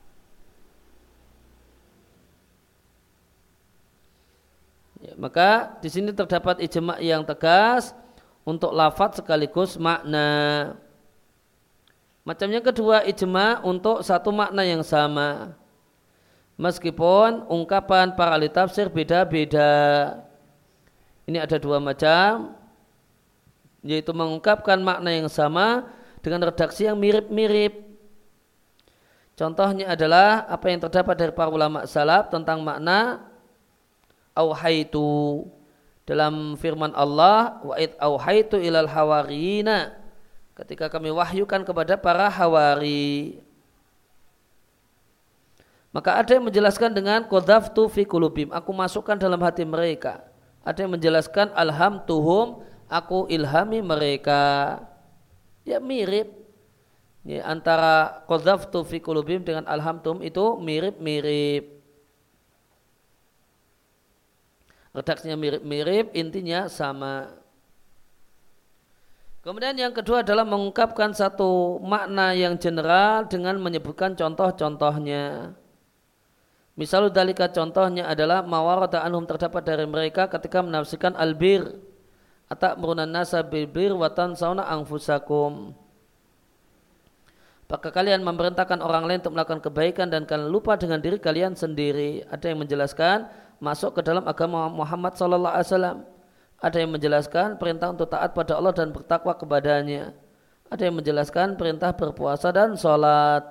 [SPEAKER 1] Ya, maka di sini terdapat ijma yang tegas untuk lafaz sekaligus makna. Macamnya kedua ijma untuk satu makna yang sama. Meskipun ungkapan para ahli tafsir beda-beda. Ini ada dua macam yaitu mengungkapkan makna yang sama dengan redaksi yang mirip-mirip. Contohnya adalah apa yang terdapat dari para ulama salaf tentang makna auhaitu dalam firman Allah wa id auhaitu ilal hawarina ketika kami wahyukan kepada para hawari. Maka ada yang menjelaskan dengan qadzaftu fi kulubim aku masukkan dalam hati mereka. Ada yang menjelaskan alhamtuhum aku ilhami mereka. Ya mirip. Ya, antara qadzaftu fi qulubihim dengan alhamtum itu mirip-mirip. Redaksinya mirip-mirip intinya sama Kemudian yang kedua adalah mengungkapkan satu makna yang general dengan menyebutkan contoh-contohnya. Misal dalika contohnya adalah mawarata anhum terdapat dari mereka ketika menafsirkan albir atak merunan nasa bilbir watan sauna angfusakum. Maka kalian memerintahkan orang lain untuk melakukan kebaikan dan kalian lupa dengan diri kalian sendiri. Ada yang menjelaskan masuk ke dalam agama Muhammad Sallallahu Alaihi Wasallam ada yang menjelaskan perintah untuk taat pada Allah dan bertakwa kepadanya. Ada yang menjelaskan perintah berpuasa dan sholat.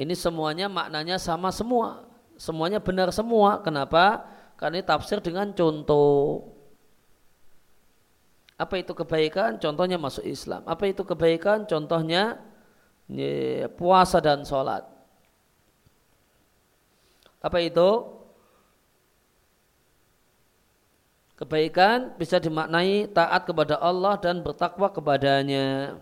[SPEAKER 1] Ini semuanya maknanya sama semua. Semuanya benar semua. Kenapa? Karena ini tafsir dengan contoh. Apa itu kebaikan? Contohnya masuk Islam. Apa itu kebaikan? Contohnya puasa dan sholat. Apa itu? Kebaikan bisa dimaknai taat kepada Allah dan bertakwa kepadanya.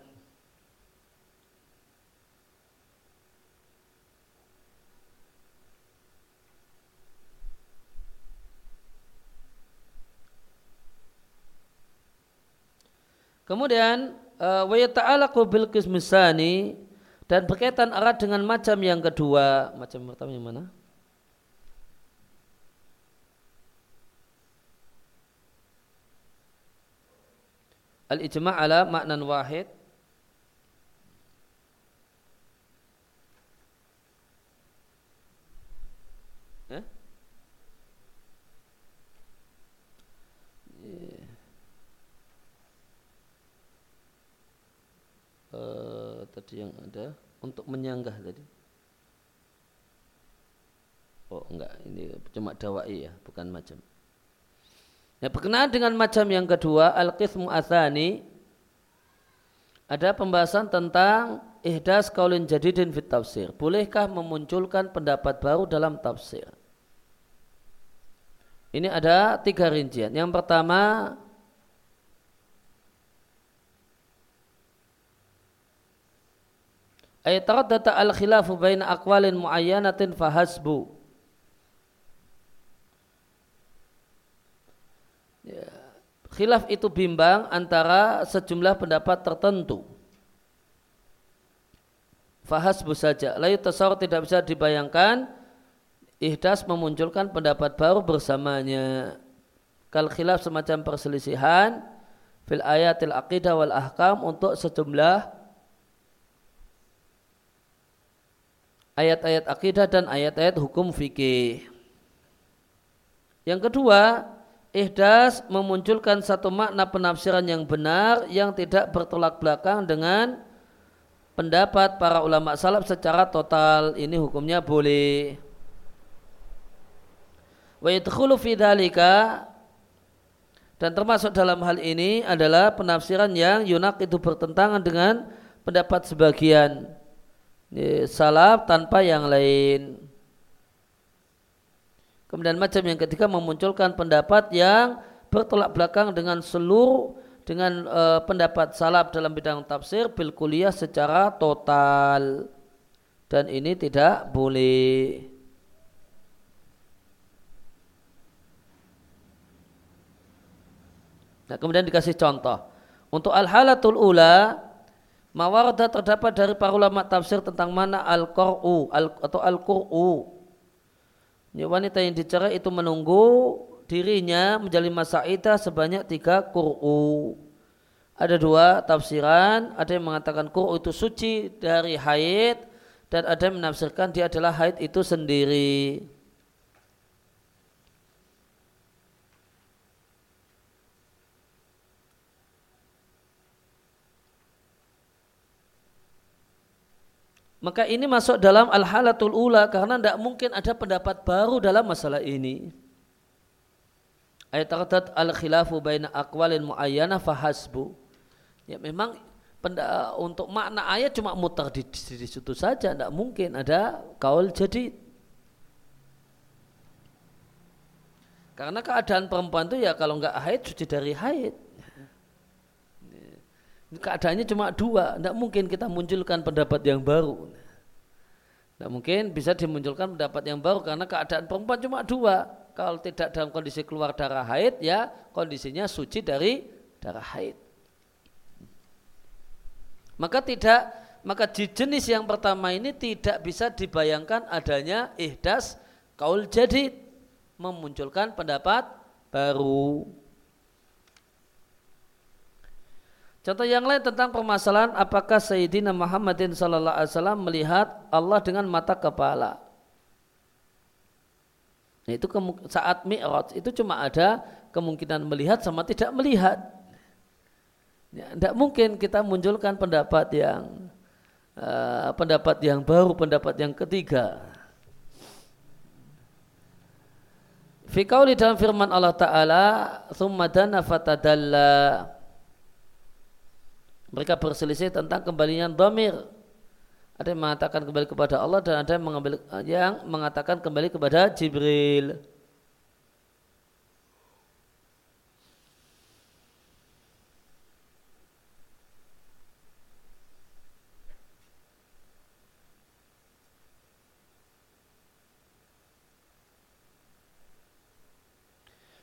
[SPEAKER 1] Kemudian eh, wa yata'alaqu bil qismisani dan berkaitan erat dengan macam yang kedua. Macam pertama yang mana? Al-ijma' ala maknan wahid eh? Uh, tadi yang ada untuk menyanggah tadi. Oh enggak, ini cuma dawai ya, bukan macam. Ya, berkenaan dengan macam yang kedua, al-qismu athani, ada pembahasan tentang ihdas kaulin jadidin fit tafsir. Bolehkah memunculkan pendapat baru dalam tafsir? Ini ada tiga rincian. Yang pertama, ayat taraddata al-khilafu baina aqwalin muayyanatin fahasbu. Khilaf itu bimbang antara sejumlah pendapat tertentu. Fahasbu saja. Layu tasawur tidak bisa dibayangkan ihdas memunculkan pendapat baru bersamanya. Kal khilaf semacam perselisihan fil ayatil aqidah wal ahkam untuk sejumlah ayat-ayat akidah dan ayat-ayat hukum fikih. Yang kedua, ihdas memunculkan satu makna penafsiran yang benar yang tidak bertolak belakang dengan pendapat para ulama salaf secara total. Ini hukumnya boleh. Wa yadkhulu fi dan termasuk dalam hal ini adalah penafsiran yang yunak itu bertentangan dengan pendapat sebagian salaf tanpa yang lain Kemudian macam yang ketiga memunculkan pendapat yang bertolak belakang dengan seluruh dengan e, pendapat salaf dalam bidang tafsir bil kuliah secara total dan ini tidak boleh. Nah, kemudian dikasih contoh. Untuk al-halatul ula mawarda terdapat dari para ulama tafsir tentang mana al-qur'u al, atau al-qur'u Ya, wanita yang dicerai itu menunggu dirinya menjadi masa idah sebanyak tiga kur'u. Ada dua tafsiran, ada yang mengatakan kur'u itu suci dari haid dan ada yang menafsirkan dia adalah haid itu sendiri. Maka ini masuk dalam al-halatul ula karena tidak mungkin ada pendapat baru dalam masalah ini. Ayat taqadat al-khilafu baina aqwalin muayyana fahasbu. Ya memang untuk makna ayat cuma mutar di, di, di situ saja, tidak mungkin ada kaul jadi. Karena keadaan perempuan itu ya kalau nggak haid suci dari haid. Keadaannya cuma dua, tidak mungkin kita munculkan pendapat yang baru. Tidak mungkin bisa dimunculkan pendapat yang baru karena keadaan perempuan cuma dua. Kalau tidak dalam kondisi keluar darah haid, ya kondisinya suci dari darah haid. Maka tidak, maka jenis yang pertama ini tidak bisa dibayangkan adanya ihdas kaul jadid memunculkan pendapat baru. Contoh yang lain tentang permasalahan apakah Sayyidina Muhammadin sallallahu alaihi wasallam melihat Allah dengan mata kepala. Nah, itu saat Mi'raj itu cuma ada kemungkinan melihat sama tidak melihat. Ya, tidak mungkin kita munculkan pendapat yang uh, pendapat yang baru, pendapat yang ketiga. Fikauli dalam firman Allah Ta'ala, Thumma dana fatadalla mereka berselisih tentang kembalinya domir. Ada yang mengatakan kembali kepada Allah dan ada yang, mengambil, yang mengatakan kembali kepada Jibril.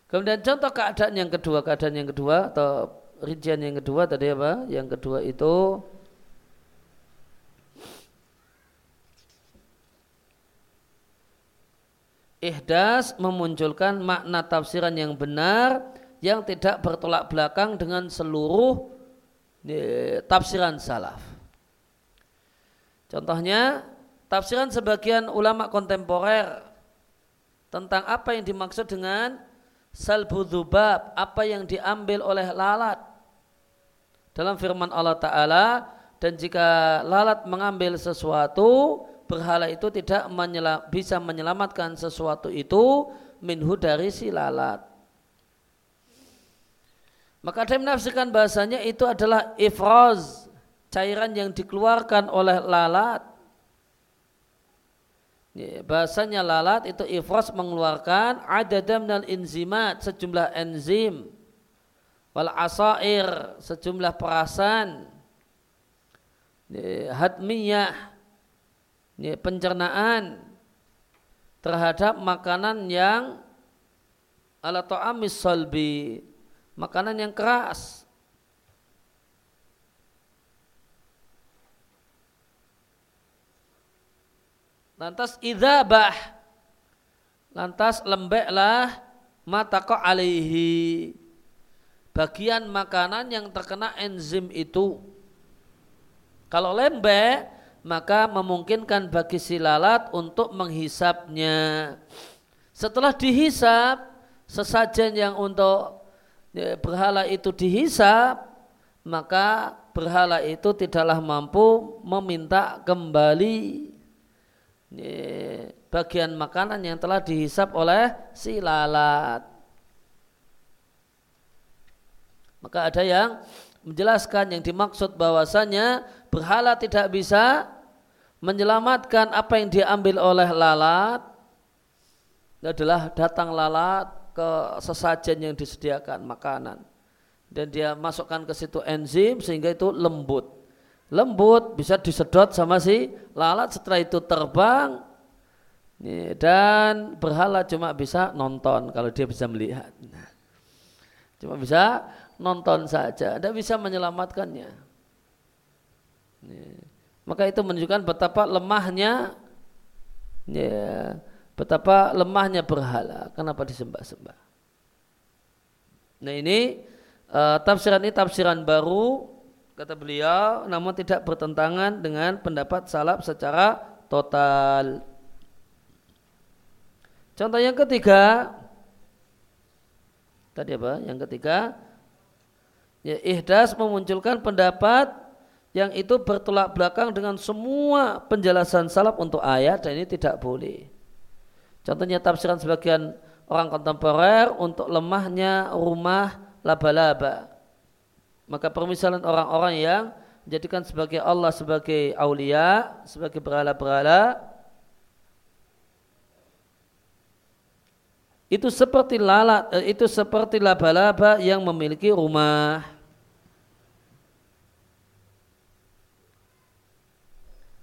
[SPEAKER 1] Kemudian contoh keadaan yang kedua, keadaan yang kedua atau rincian yang kedua tadi apa? Yang kedua itu ihdas memunculkan makna tafsiran yang benar yang tidak bertolak belakang dengan seluruh e, tafsiran salaf. Contohnya tafsiran sebagian ulama kontemporer tentang apa yang dimaksud dengan salbu apa yang diambil oleh lalat dalam firman Allah Ta'ala dan jika lalat mengambil sesuatu berhala itu tidak menyela, bisa menyelamatkan sesuatu itu minhu dari si lalat. Maka ada menafsirkan bahasanya itu adalah ifraz cairan yang dikeluarkan oleh lalat. Bahasanya lalat itu ifraz mengeluarkan ada minal enzimat sejumlah enzim wal asair sejumlah perasan. Hadmiyah pencernaan terhadap makanan yang ala ta'amis salbi makanan yang keras. Lantas idzabah lantas lembeklah mata alaihi bagian makanan yang terkena enzim itu. Kalau lembek, maka memungkinkan bagi si lalat untuk menghisapnya. Setelah dihisap, sesajen yang untuk ya, berhala itu dihisap, maka berhala itu tidaklah mampu meminta kembali ya, bagian makanan yang telah dihisap oleh si lalat. Maka ada yang menjelaskan yang dimaksud bahwasanya berhala tidak bisa menyelamatkan apa yang diambil oleh lalat. Adalah datang lalat ke sesajen yang disediakan makanan. Dan dia masukkan ke situ enzim sehingga itu lembut. Lembut bisa disedot sama si lalat setelah itu terbang. Dan berhala cuma bisa nonton kalau dia bisa melihat. Cuma bisa nonton saja, tidak bisa menyelamatkannya. Maka itu menunjukkan betapa lemahnya, ya, betapa lemahnya berhala. Kenapa disembah-sembah? Nah ini uh, tafsiran ini tafsiran baru kata beliau, namun tidak bertentangan dengan pendapat salaf secara total. Contoh yang ketiga, tadi apa? Yang ketiga, Ya, ihdas memunculkan pendapat yang itu bertolak belakang dengan semua penjelasan salaf untuk ayat dan ini tidak boleh. Contohnya tafsiran sebagian orang kontemporer untuk lemahnya rumah laba-laba. Maka permisalan orang-orang yang menjadikan sebagai Allah sebagai aulia, sebagai berhala-berhala itu seperti lalat eh, itu seperti laba-laba yang memiliki rumah.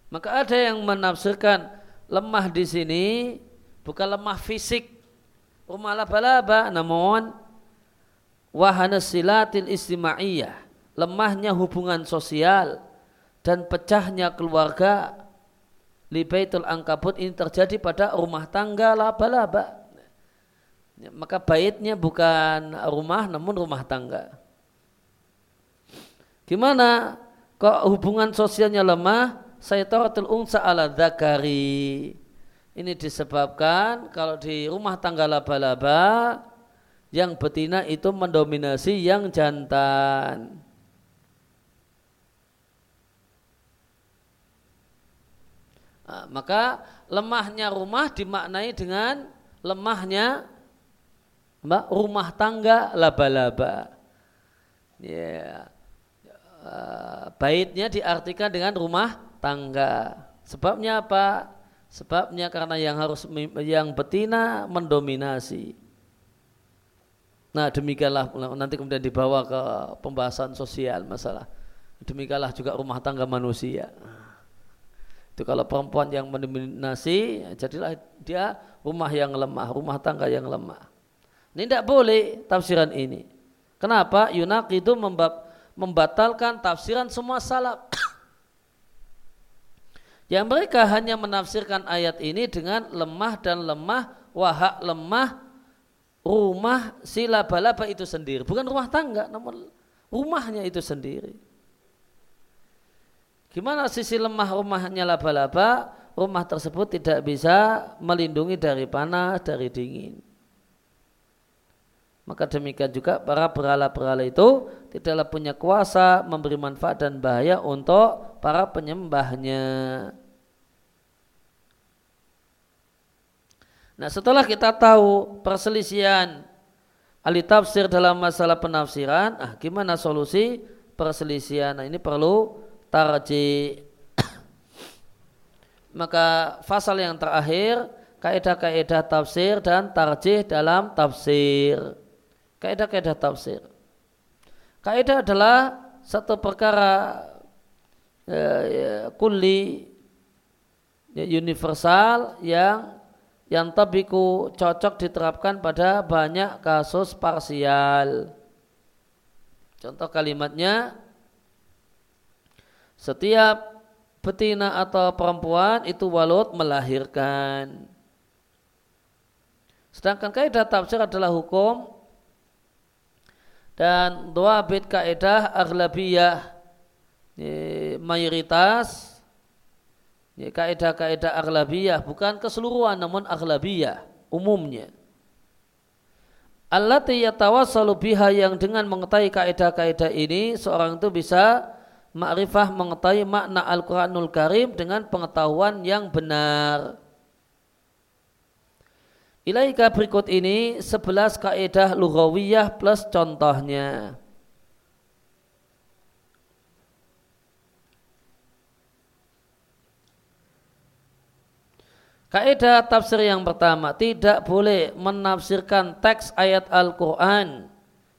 [SPEAKER 1] Maka ada yang menafsirkan lemah di sini bukan lemah fisik rumah laba-laba namun wahana silatil istimaiyah lemahnya hubungan sosial dan pecahnya keluarga libaitul angkabut ini terjadi pada rumah tangga laba-laba maka baitnya bukan rumah namun rumah tangga. Gimana kok hubungan sosialnya lemah? Saya Saytaratul unsa ala zakari. Ini disebabkan kalau di rumah tangga laba-laba yang betina itu mendominasi yang jantan. Nah, maka lemahnya rumah dimaknai dengan lemahnya Mbak, rumah tangga laba-laba. Ya. Uh, baitnya diartikan dengan rumah tangga. Sebabnya apa? Sebabnya karena yang harus yang betina mendominasi. Nah demikianlah nanti kemudian dibawa ke pembahasan sosial masalah. Demikianlah juga rumah tangga manusia. Itu kalau perempuan yang mendominasi, jadilah dia rumah yang lemah, rumah tangga yang lemah. Ini tidak boleh tafsiran ini. Kenapa? Yunak itu membatalkan tafsiran semua salaf. [COUGHS] Yang mereka hanya menafsirkan ayat ini dengan lemah dan lemah, wahak lemah, rumah si laba-laba itu sendiri. Bukan rumah tangga, namun rumahnya itu sendiri. Gimana sisi lemah rumahnya laba-laba? Rumah tersebut tidak bisa melindungi dari panas, dari dingin. Maka demikian juga para berhala-berhala itu tidaklah punya kuasa memberi manfaat dan bahaya untuk para penyembahnya. Nah setelah kita tahu perselisihan ahli tafsir dalam masalah penafsiran, ah gimana solusi perselisihan? Nah, ini perlu tarji. [COUGHS] Maka fasal yang terakhir kaidah-kaidah tafsir dan tarjih dalam tafsir kaidah-kaidah tafsir. Kaidah adalah satu perkara ya, ya, kulli ya, universal yang yang tabiku cocok diterapkan pada banyak kasus parsial. Contoh kalimatnya setiap betina atau perempuan itu walut melahirkan. Sedangkan kaidah tafsir adalah hukum dan bit kaidah aghlabiyah mayoritas kaidah-kaidah aghlabiyah bukan keseluruhan namun aghlabiyah umumnya. Allati yatawassalu biha yang dengan mengetahui kaidah-kaidah ini seorang itu bisa makrifah mengetahui makna Al-Qur'anul Karim dengan pengetahuan yang benar Ilaika berikut ini 11 kaidah lughawiyah plus contohnya. Kaidah tafsir yang pertama, tidak boleh menafsirkan teks ayat Al-Quran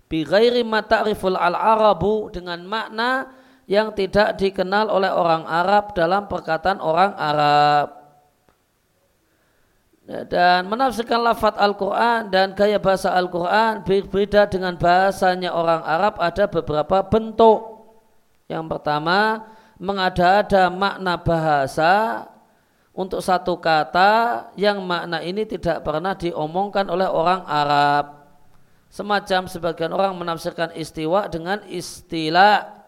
[SPEAKER 1] bi ghairi mata'riful al-arabu dengan makna yang tidak dikenal oleh orang Arab dalam perkataan orang Arab. Ya, dan menafsirkan lafat Al-Quran dan gaya bahasa Al-Quran berbeda dengan bahasanya orang Arab ada beberapa bentuk. Yang pertama, mengada-ada makna bahasa untuk satu kata yang makna ini tidak pernah diomongkan oleh orang Arab. Semacam sebagian orang menafsirkan istiwa dengan istilah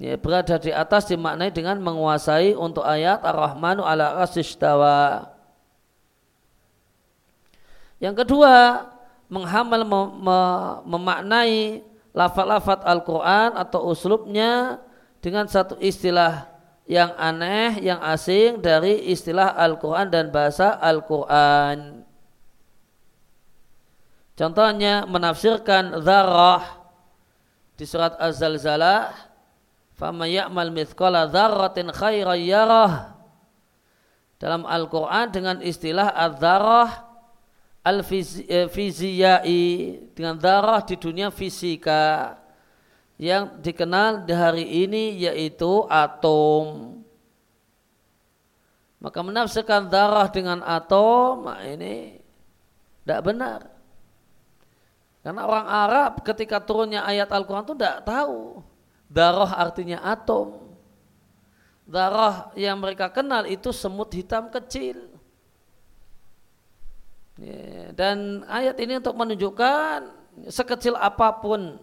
[SPEAKER 1] ya, berada di atas dimaknai dengan menguasai untuk ayat Ar-Rahmanu ala asistawa yang kedua, menghamal mem memaknai lafat-lafat Al-Quran atau uslubnya dengan satu istilah yang aneh, yang asing dari istilah Al-Quran dan bahasa Al-Quran. Contohnya menafsirkan zarah di surat Az-Zalzalah fama ya'mal mithqala dzarratin khairan yarah dalam Al-Quran dengan istilah az-zarah al eh, fiziyai dengan darah di dunia fisika yang dikenal di hari ini yaitu atom. Maka menafsirkan darah dengan atom nah ini tidak benar. Karena orang Arab ketika turunnya ayat Al-Quran itu tidak tahu darah artinya atom. Darah yang mereka kenal itu semut hitam kecil. Ya, dan ayat ini untuk menunjukkan sekecil apa pun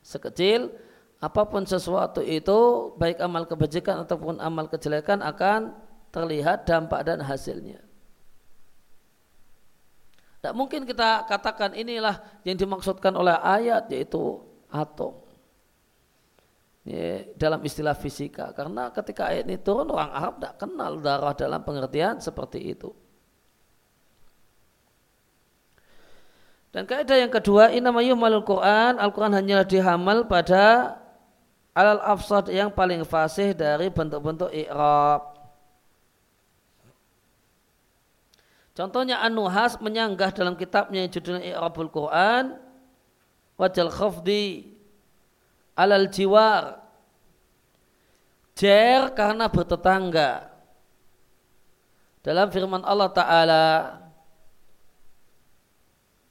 [SPEAKER 1] sekecil apa pun sesuatu itu baik amal kebajikan ataupun amal kejelekan akan terlihat dampak dan hasilnya. Tidak mungkin kita katakan inilah yang dimaksudkan oleh ayat yaitu atom. Ya, dalam istilah fisika karena ketika ayat ini turun orang Arab tidak kenal darah dalam pengertian seperti itu. Dan kaidah yang kedua, inama yuhmalul Quran, Al-Quran hanyalah dihamal pada alal afsad yang paling fasih dari bentuk-bentuk i'rab. Contohnya An-Nuhas menyanggah dalam kitabnya yang judulnya I'rabul Quran wajal khafdi alal jiwar jer karena bertetangga dalam firman Allah Ta'ala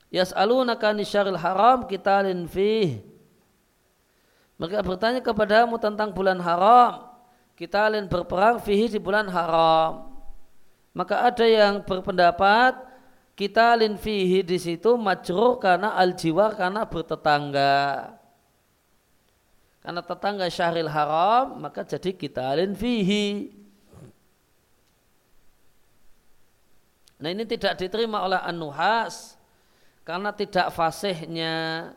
[SPEAKER 1] Yas'alunaka nisyaril haram kitalin fih. Mereka bertanya kepadamu tentang bulan haram. Kitalin berperang fihi di bulan haram. Maka ada yang berpendapat kitalin fihi di situ majruh karena aljiwar karena bertetangga. Karena tetangga syahril haram maka jadi kitalin fihi. Nah ini tidak diterima oleh an-nuhas karena tidak fasihnya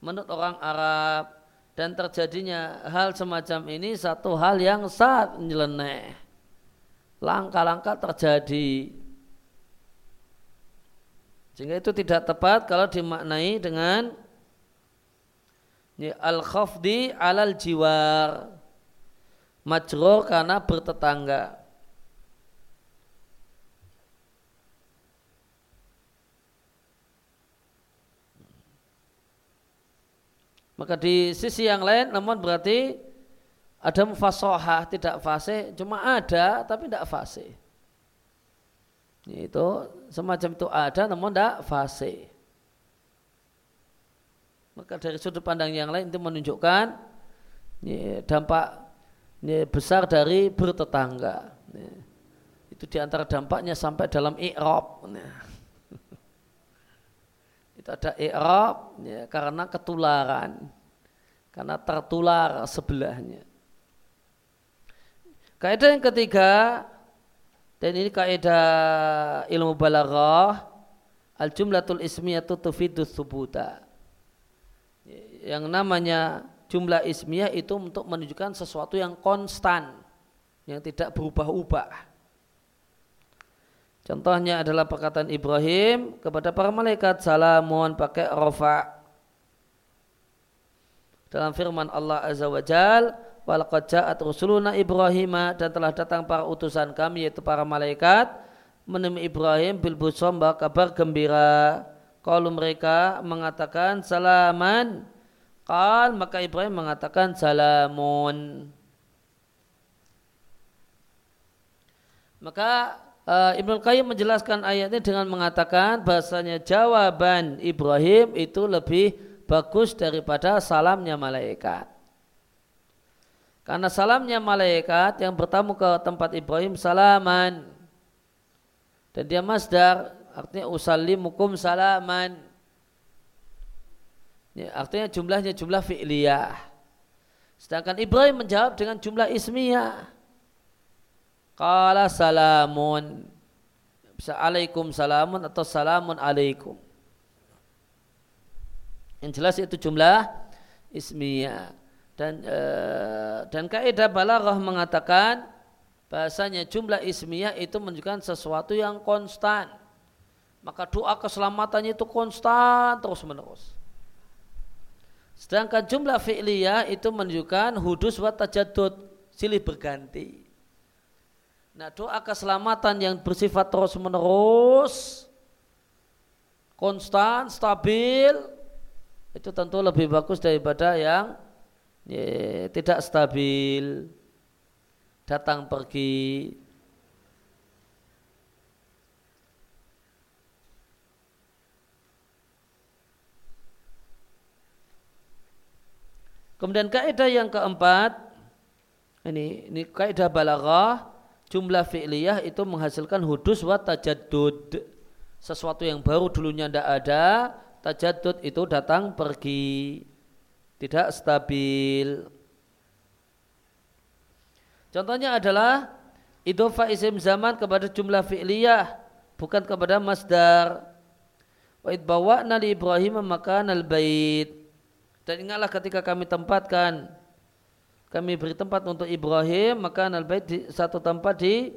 [SPEAKER 1] menurut orang Arab dan terjadinya hal semacam ini satu hal yang sangat nyeleneh. Langkah-langkah terjadi. Sehingga itu tidak tepat kalau dimaknai dengan al-khafdi alal jiwar. Majrur karena bertetangga Maka di sisi yang lain namun berarti ada mufasohah tidak fase cuma ada tapi tidak fase. Itu semacam itu ada namun tidak fase. Maka dari sudut pandang yang lain itu menunjukkan ya, dampak ya, besar dari bertetangga. Ya. Itu di antara dampaknya sampai dalam i'rab. Ya. Itu ada i'rab ya, karena ketularan. Karena tertular sebelahnya. Kaidah yang ketiga dan ini kaidah ilmu balaghah al jumlatul ismiyatu tufidu subuta yang namanya jumlah ismiyah itu untuk menunjukkan sesuatu yang konstan yang tidak berubah-ubah Contohnya adalah perkataan Ibrahim kepada para malaikat salamun pakai rofa. Dalam firman Allah Azza wa Jal, walaqad ja'at rusuluna Ibrahim dan telah datang para utusan kami yaitu para malaikat menemui Ibrahim bil busomba kabar gembira. Kalau mereka mengatakan salaman, Qal maka Ibrahim mengatakan salamun. Maka uh, Ibnu Qayyim menjelaskan ayatnya dengan mengatakan bahasanya jawaban Ibrahim itu lebih bagus daripada salamnya malaikat. Karena salamnya malaikat yang bertamu ke tempat Ibrahim salaman. Dan dia masdar artinya usallimukum salaman. Ya, artinya jumlahnya jumlah fi'liyah. Sedangkan Ibrahim menjawab dengan jumlah ismiyah. Qala salamun. Bisa alaikum salamun atau salamun alaikum. Yang jelas itu jumlah ismiyah. Dan e, dan kaidah balaghah mengatakan bahasanya jumlah ismiyah itu menunjukkan sesuatu yang konstan. Maka doa keselamatannya itu konstan terus menerus. Sedangkan jumlah fi'liyah itu menunjukkan hudus wa tajadud, silih berganti. Nah doa keselamatan yang bersifat terus menerus konstan, stabil, itu tentu lebih bagus daripada yang ya, tidak stabil, datang pergi. Kemudian kaidah yang keempat, ini ini kaidah balaghah, jumlah fi'liyah itu menghasilkan hudus wa tajaddud. Sesuatu yang baru dulunya tidak ada tajadud itu datang pergi. Tidak stabil. Contohnya adalah idofa isim zaman kepada jumlah fi'liyah bukan kepada masdar. Wa bawa nali Ibrahim makan al bait. Dan ingatlah ketika kami tempatkan kami beri tempat untuk Ibrahim maka al di satu tempat di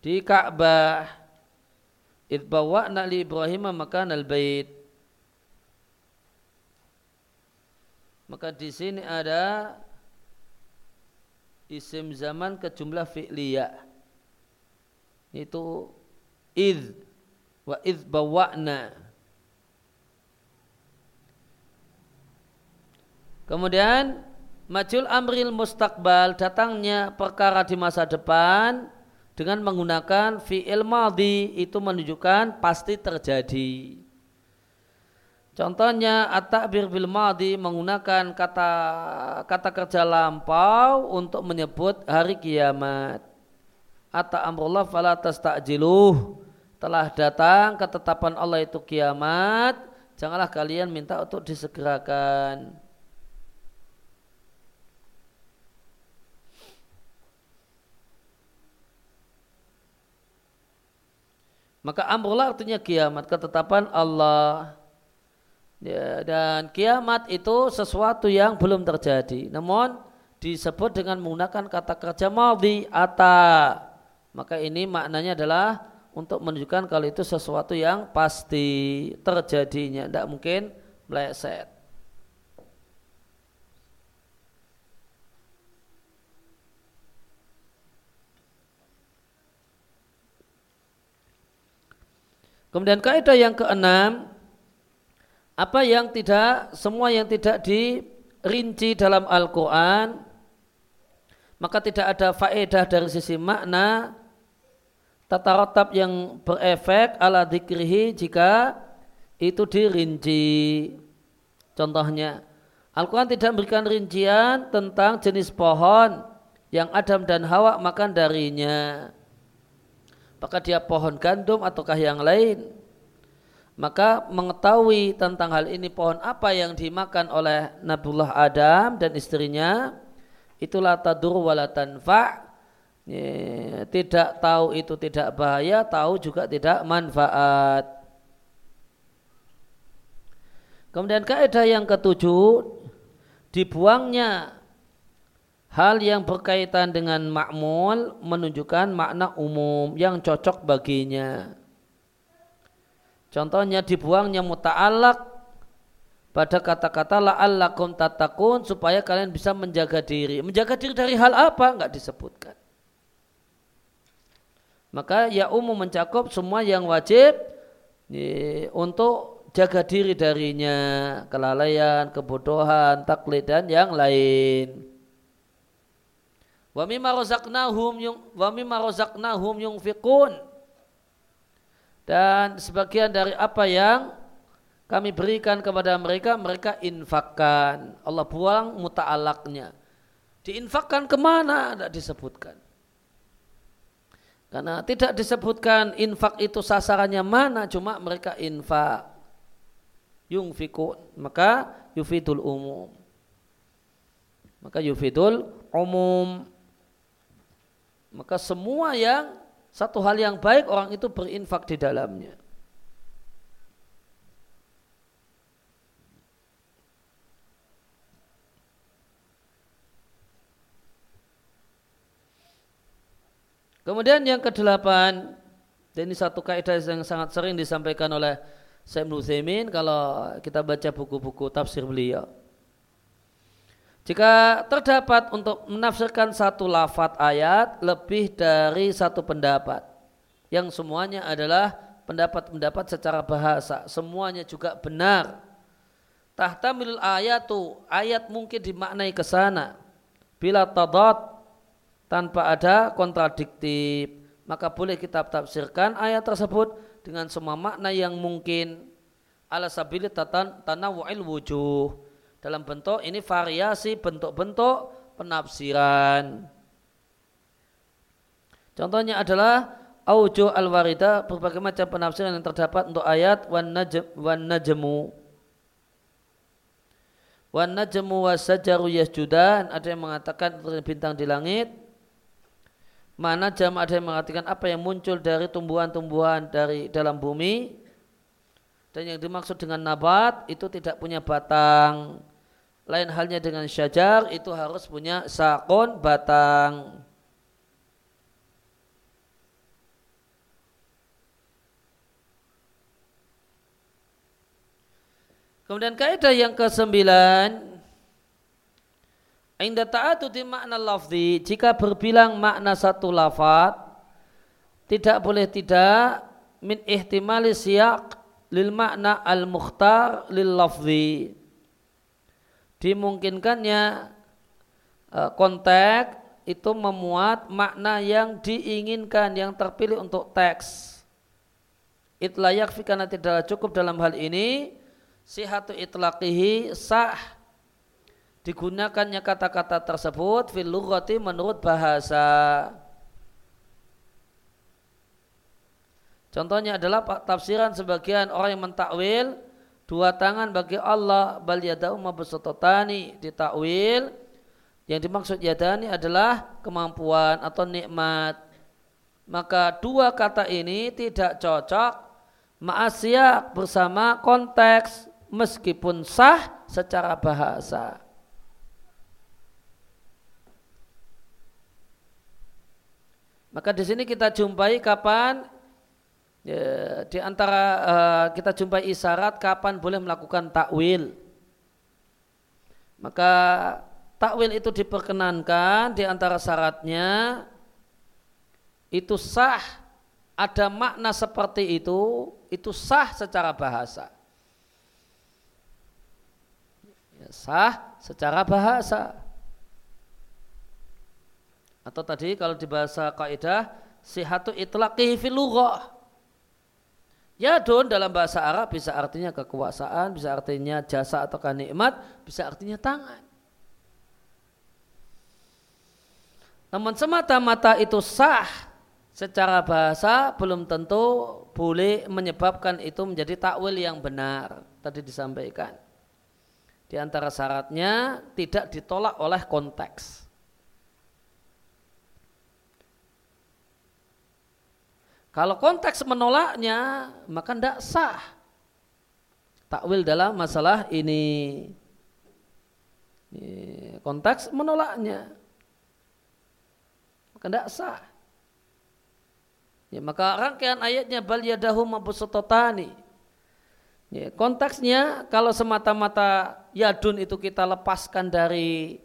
[SPEAKER 1] di Ka'bah. Id bawa'na li Ibrahim makan al-bait. Maka di sini ada isim zaman ke jumlah fi'liyah itu id wa id bawa'na kemudian majul amril mustaqbal datangnya perkara di masa depan dengan menggunakan fi'il madhi itu menunjukkan pasti terjadi. Contohnya at-ta'bir bil madhi menggunakan kata kata kerja lampau untuk menyebut hari kiamat. Ata amrullah fala tasta'jiluh. Telah datang ketetapan Allah itu kiamat, janganlah kalian minta untuk disegerakan. Maka amrullah artinya kiamat, ketetapan Allah. Ya, dan kiamat itu sesuatu yang belum terjadi. Namun disebut dengan menggunakan kata kerja maldi ata. Maka ini maknanya adalah untuk menunjukkan kalau itu sesuatu yang pasti terjadinya. Tidak mungkin meleset. Kemudian kaidah yang keenam, apa yang tidak semua yang tidak dirinci dalam Al-Qur'an maka tidak ada faedah dari sisi makna tata rotab yang berefek ala dikrihi jika itu dirinci. Contohnya, Al-Quran tidak memberikan rincian tentang jenis pohon yang Adam dan Hawa makan darinya apakah dia pohon gandum ataukah yang lain maka mengetahui tentang hal ini pohon apa yang dimakan oleh Nabiullah Adam dan istrinya itulah tadur wala tanfa tidak tahu itu tidak bahaya tahu juga tidak manfaat kemudian kaidah yang ketujuh dibuangnya Hal yang berkaitan dengan makmul menunjukkan makna umum yang cocok baginya. Contohnya dibuangnya muta'alak pada kata-kata la'allakum tatakun supaya kalian bisa menjaga diri. Menjaga diri dari hal apa? Enggak disebutkan. Maka ya umum mencakup semua yang wajib untuk jaga diri darinya. Kelalaian, kebodohan, taklid dan yang lain. Wa mimma razaqnahum yung wa mimma razaqnahum yunfiqun. Dan sebagian dari apa yang kami berikan kepada mereka, mereka infakkan. Allah buang muta'alaknya. Diinfakkan ke mana? Tidak disebutkan. Karena tidak disebutkan infak itu sasarannya mana, cuma mereka infak. Yungfikun. Maka yufidul umum. Maka yufidul umum maka semua yang satu hal yang baik orang itu berinfak di dalamnya. Kemudian yang kedelapan, dan ini satu kaidah yang sangat sering disampaikan oleh Syekh Nuzaimin kalau kita baca buku-buku tafsir beliau. Jika terdapat untuk menafsirkan satu lafat ayat lebih dari satu pendapat yang semuanya adalah pendapat-pendapat secara bahasa, semuanya juga benar. Tahtamil ayatu, ayat mungkin dimaknai ke sana. Bila tadat tanpa ada kontradiktif, maka boleh kita tafsirkan ayat tersebut dengan semua makna yang mungkin. Ala sabili tanawu'il wujuh. Dalam bentuk ini variasi bentuk-bentuk penafsiran. Contohnya adalah aujo al-warida berbagai macam penafsiran yang terdapat untuk ayat wan najm wan najmu. Wan najmu wasajaru yasjudan. Ada yang mengatakan bintang di langit Mana jam ada yang mengatakan apa yang muncul dari tumbuhan-tumbuhan dari dalam bumi dan yang dimaksud dengan nabat itu tidak punya batang. Lain halnya dengan syajar itu harus punya sakon batang. Kemudian kaidah yang kesembilan Inda ta'atu di makna lafzi jika berbilang makna satu lafat tidak boleh tidak min ihtimali siyak lil makna al mukhtar lil lafzi. Dimungkinkannya uh, konteks itu memuat makna yang diinginkan yang terpilih untuk teks. Itlayak karena tidak cukup dalam hal ini sihatu itlaqihi sah digunakannya kata-kata tersebut fil lughati menurut bahasa. Contohnya adalah tafsiran sebagian orang yang mentakwil dua tangan bagi Allah bal yadau mabsutotani ditakwil yang dimaksud yadani adalah kemampuan atau nikmat. Maka dua kata ini tidak cocok ma'asya bersama konteks meskipun sah secara bahasa. Maka di sini kita jumpai kapan ya, di antara uh, kita jumpai isyarat kapan boleh melakukan takwil. Maka takwil itu diperkenankan di antara syaratnya itu sah ada makna seperti itu itu sah secara bahasa. Ya, sah secara bahasa. Atau tadi kalau di bahasa kaidah sihatu itlaqihi fil lughah. don dalam bahasa Arab bisa artinya kekuasaan, bisa artinya jasa atau nikmat, bisa artinya tangan. Namun semata-mata itu sah secara bahasa belum tentu boleh menyebabkan itu menjadi takwil yang benar. Tadi disampaikan. Di antara syaratnya tidak ditolak oleh konteks. Kalau konteks menolaknya, maka tidak sah. Takwil dalam masalah ini. Konteks menolaknya. Maka tidak sah. Ya, maka rangkaian ayatnya bal yadahu mabusutotani. Ya, konteksnya kalau semata-mata yadun itu kita lepaskan dari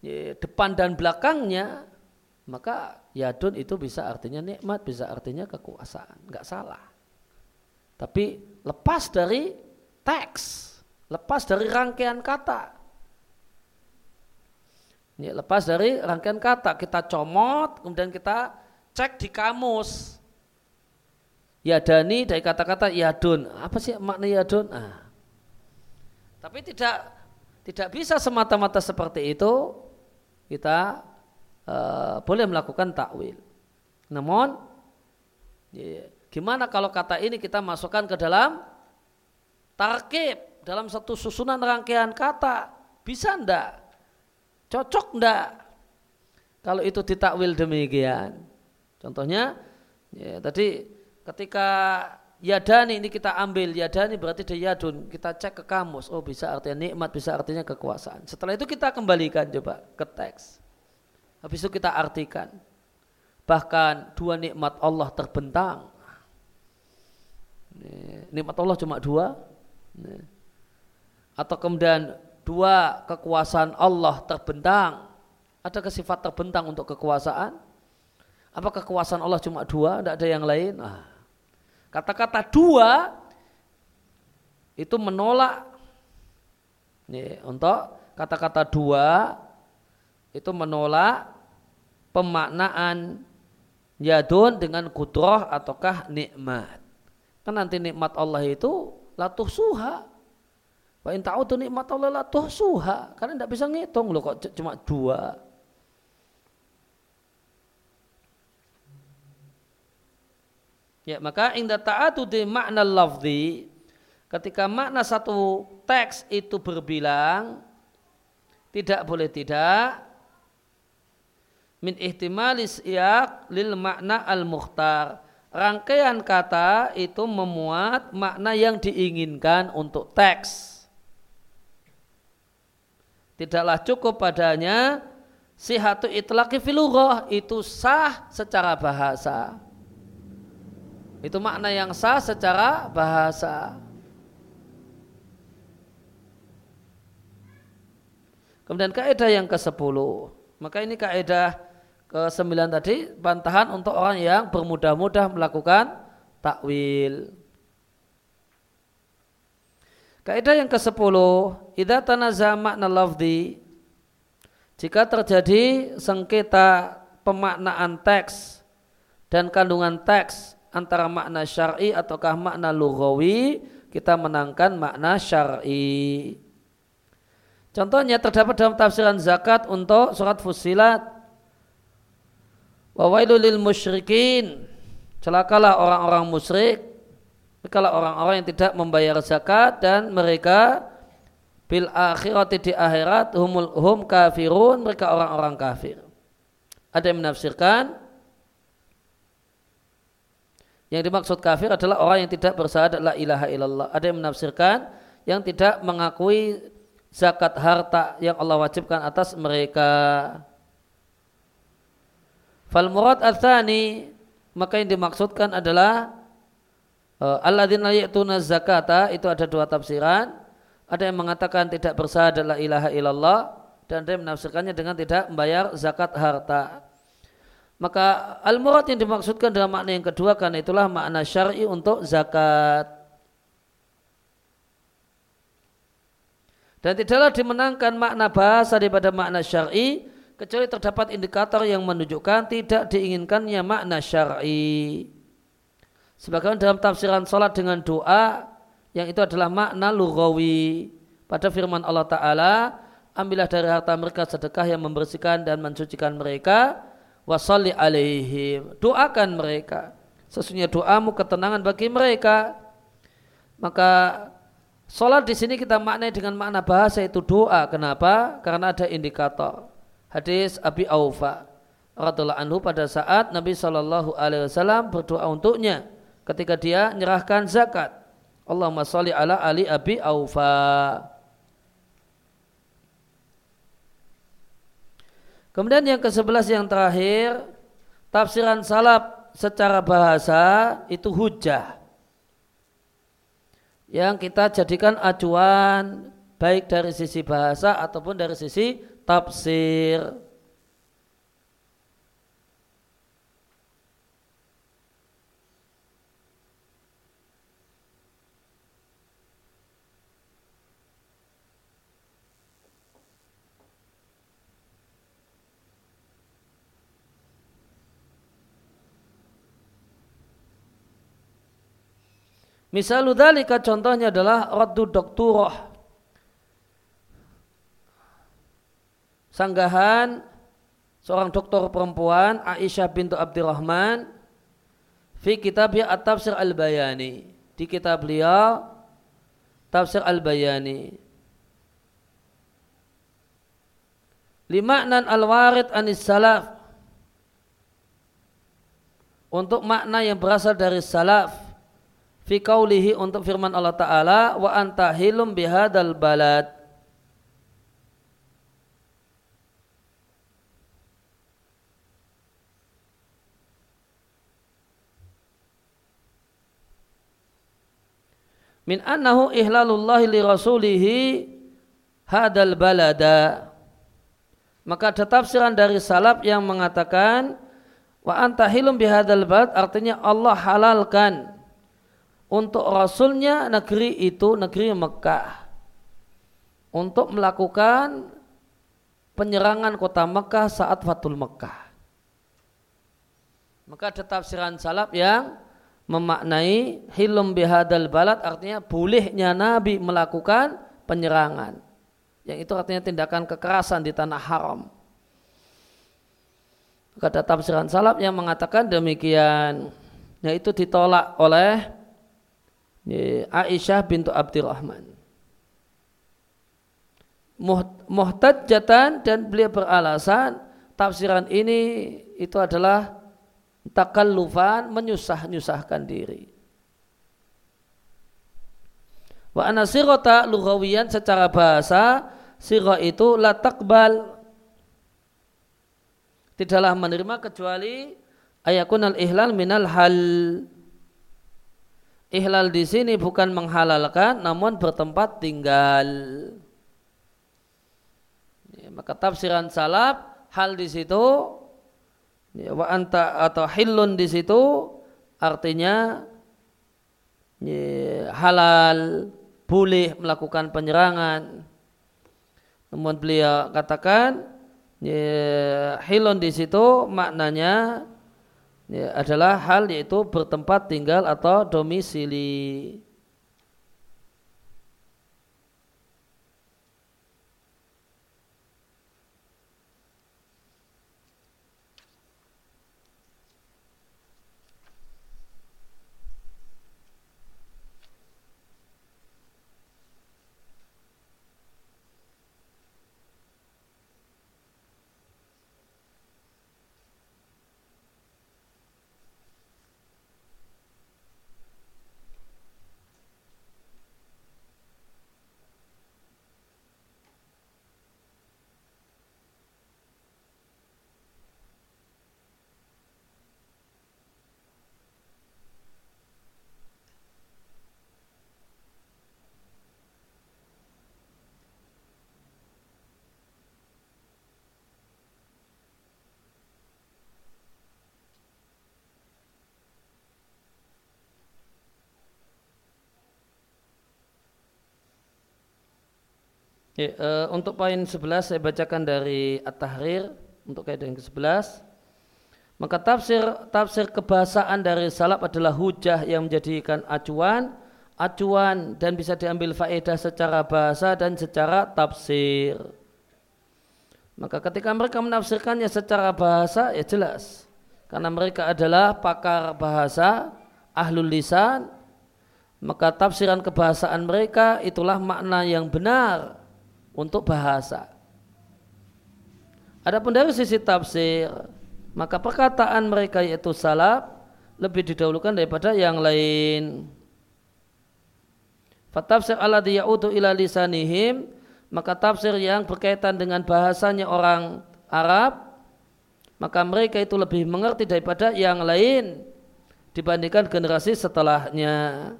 [SPEAKER 1] ya, depan dan belakangnya, maka yadun itu bisa artinya nikmat, bisa artinya kekuasaan, nggak salah. Tapi lepas dari teks, lepas dari rangkaian kata. Ini lepas dari rangkaian kata, kita comot, kemudian kita cek di kamus. Yadani dari kata-kata yadun. Apa sih makna yadun? Ah. Tapi tidak tidak bisa semata-mata seperti itu kita uh, boleh melakukan takwil. Namun ya, gimana kalau kata ini kita masukkan ke dalam tarkib dalam satu susunan rangkaian kata bisa ndak? Cocok ndak? Kalau itu ditakwil demikian. Contohnya ya, tadi ketika yadani ini kita ambil yadani berarti dia yadun kita cek ke kamus oh bisa artinya nikmat bisa artinya kekuasaan setelah itu kita kembalikan coba ke teks Habis itu kita artikan. Bahkan dua nikmat Allah terbentang. Nikmat Allah cuma dua. Atau kemudian dua kekuasaan Allah terbentang. Ada sifat terbentang untuk kekuasaan? Apa kekuasaan Allah cuma dua, tidak ada yang lain? Nah, kata-kata dua itu menolak nih, untuk kata-kata dua itu menolak pemaknaan yadun dengan kudroh ataukah nikmat. Kan nanti nikmat Allah itu latuh suha. Wa in ta'udu nikmat Allah latuh suha. Karena tidak bisa ngitung loh kok cuma dua. Ya, maka inda ta'atu di makna lafzi ketika makna satu teks itu berbilang tidak boleh tidak min ihtimalis iyak lil makna al-mukhtar. Rangkaian kata itu memuat makna yang diinginkan untuk teks. Tidaklah cukup padanya sihatu itlaqi filuroh itu sah secara bahasa. Itu makna yang sah secara bahasa. Kemudian kaidah yang ke-10. Maka ini kaidah ke-9 tadi bantahan untuk orang yang bermudah-mudah melakukan takwil. Kaidah yang ke-10, idza tanaza makna lafzi jika terjadi sengketa pemaknaan teks dan kandungan teks antara makna syar'i ataukah makna lughawi, kita menangkan makna syar'i. Contohnya terdapat dalam tafsiran zakat untuk surat Fusilat. Wa lil musyrikin. Celakalah orang-orang musyrik. Kalau orang-orang yang tidak membayar zakat dan mereka bil akhirati di akhirat humul hum kafirun mereka orang-orang kafir. Ada yang menafsirkan yang dimaksud kafir adalah orang yang tidak bersyahadat la ilaha illallah. Ada yang menafsirkan yang tidak mengakui zakat harta yang Allah wajibkan atas mereka. Fal murad atsani maka yang dimaksudkan adalah uh, alladzina ya'tuna zakata itu ada dua tafsiran. Ada yang mengatakan tidak bersyahadat la ilaha illallah dan ada yang menafsirkannya dengan tidak membayar zakat harta. Maka al-murad yang dimaksudkan dalam makna yang kedua karena itulah makna syar'i untuk zakat. Dan tidaklah dimenangkan makna bahasa daripada makna syar'i kecuali terdapat indikator yang menunjukkan tidak diinginkannya makna syar'i. Sebagaimana dalam tafsiran salat dengan doa yang itu adalah makna lughawi. Pada firman Allah Ta'ala, ambillah dari harta mereka sedekah yang membersihkan dan mensucikan mereka, wasalli alaihim. Doakan mereka. Sesungguhnya doamu ketenangan bagi mereka. Maka Sholat di sini kita maknai dengan makna bahasa itu doa. Kenapa? Karena ada indikator. Hadis Abi Aufa radhiallahu anhu pada saat Nabi Shallallahu Alaihi Wasallam berdoa untuknya ketika dia menyerahkan zakat. Allahumma sholli ala ali Abi Aufa. Kemudian yang ke-11 yang terakhir, tafsiran salaf secara bahasa itu hujah yang kita jadikan acuan baik dari sisi bahasa ataupun dari sisi tafsir. Misalu dalika contohnya adalah raddu dokturah. Sanggahan seorang doktor perempuan Aisyah bintu Abdurrahman fi kitabnya At-Tafsir Al-Bayani. Di kitab beliau Tafsir Al-Bayani. Limaknan al-warid anis salaf untuk makna yang berasal dari salaf fi kaulihi untuk firman Allah Ta'ala wa anta hilum bihadal balad min annahu ihlalullahi li rasulihi hadal balada maka ada tafsiran dari salaf yang mengatakan wa anta hilum bihadal balad artinya Allah halalkan untuk rasulnya negeri itu negeri Mekah untuk melakukan penyerangan kota Mekah saat Fatul Mekah. Maka ada tafsiran salaf yang memaknai hilum bihadal balad artinya bolehnya Nabi melakukan penyerangan. Yang itu artinya tindakan kekerasan di tanah haram. Kata tafsiran salaf yang mengatakan demikian. Yaitu ditolak oleh Aisyah bintu Abdurrahman. Muhtajatan dan beliau beralasan tafsiran ini itu adalah takallufan menyusah-nyusahkan diri. Wa anna sirota lughawiyan secara bahasa sirah itu la takbal tidaklah menerima kecuali ayakun al ihlal minal hal. Ihlal di sini bukan menghalalkan namun bertempat tinggal. Ya, maka tafsiran salaf hal di situ ya, wa anta atau hilun di situ artinya ya, halal boleh melakukan penyerangan. Namun beliau katakan ya, hilon di situ maknanya ya, adalah hal yaitu bertempat tinggal atau domisili. Ya, uh, untuk poin 11 saya bacakan dari At-Tahrir untuk kaidah yang ke-11. Maka tafsir tafsir kebahasaan dari salaf adalah hujah yang menjadikan acuan, acuan dan bisa diambil faedah secara bahasa dan secara tafsir. Maka ketika mereka menafsirkannya secara bahasa ya jelas. Karena mereka adalah pakar bahasa, ahlul lisan, maka tafsiran kebahasaan mereka itulah makna yang benar untuk bahasa. Adapun dari sisi tafsir, maka perkataan mereka yaitu salaf lebih didahulukan daripada yang lain. Fatafsir ala ya'udu ila lisanihim maka tafsir yang berkaitan dengan bahasanya orang Arab maka mereka itu lebih mengerti daripada yang lain dibandingkan generasi setelahnya.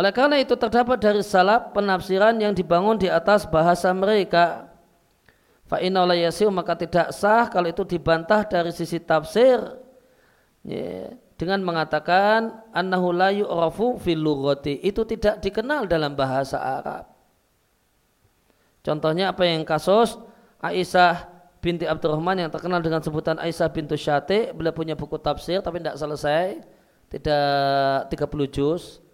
[SPEAKER 1] Oleh karena itu terdapat dari salaf penafsiran yang dibangun di atas bahasa mereka. Yasiu maka tidak sah kalau itu dibantah dari sisi tafsir. Ya, dengan mengatakan annahu la yu'rafu fil itu tidak dikenal dalam bahasa Arab. Contohnya apa yang kasus Aisyah binti Abdurrahman yang terkenal dengan sebutan Aisyah bintu Syati, beliau punya buku tafsir tapi tidak selesai, tidak 30 juz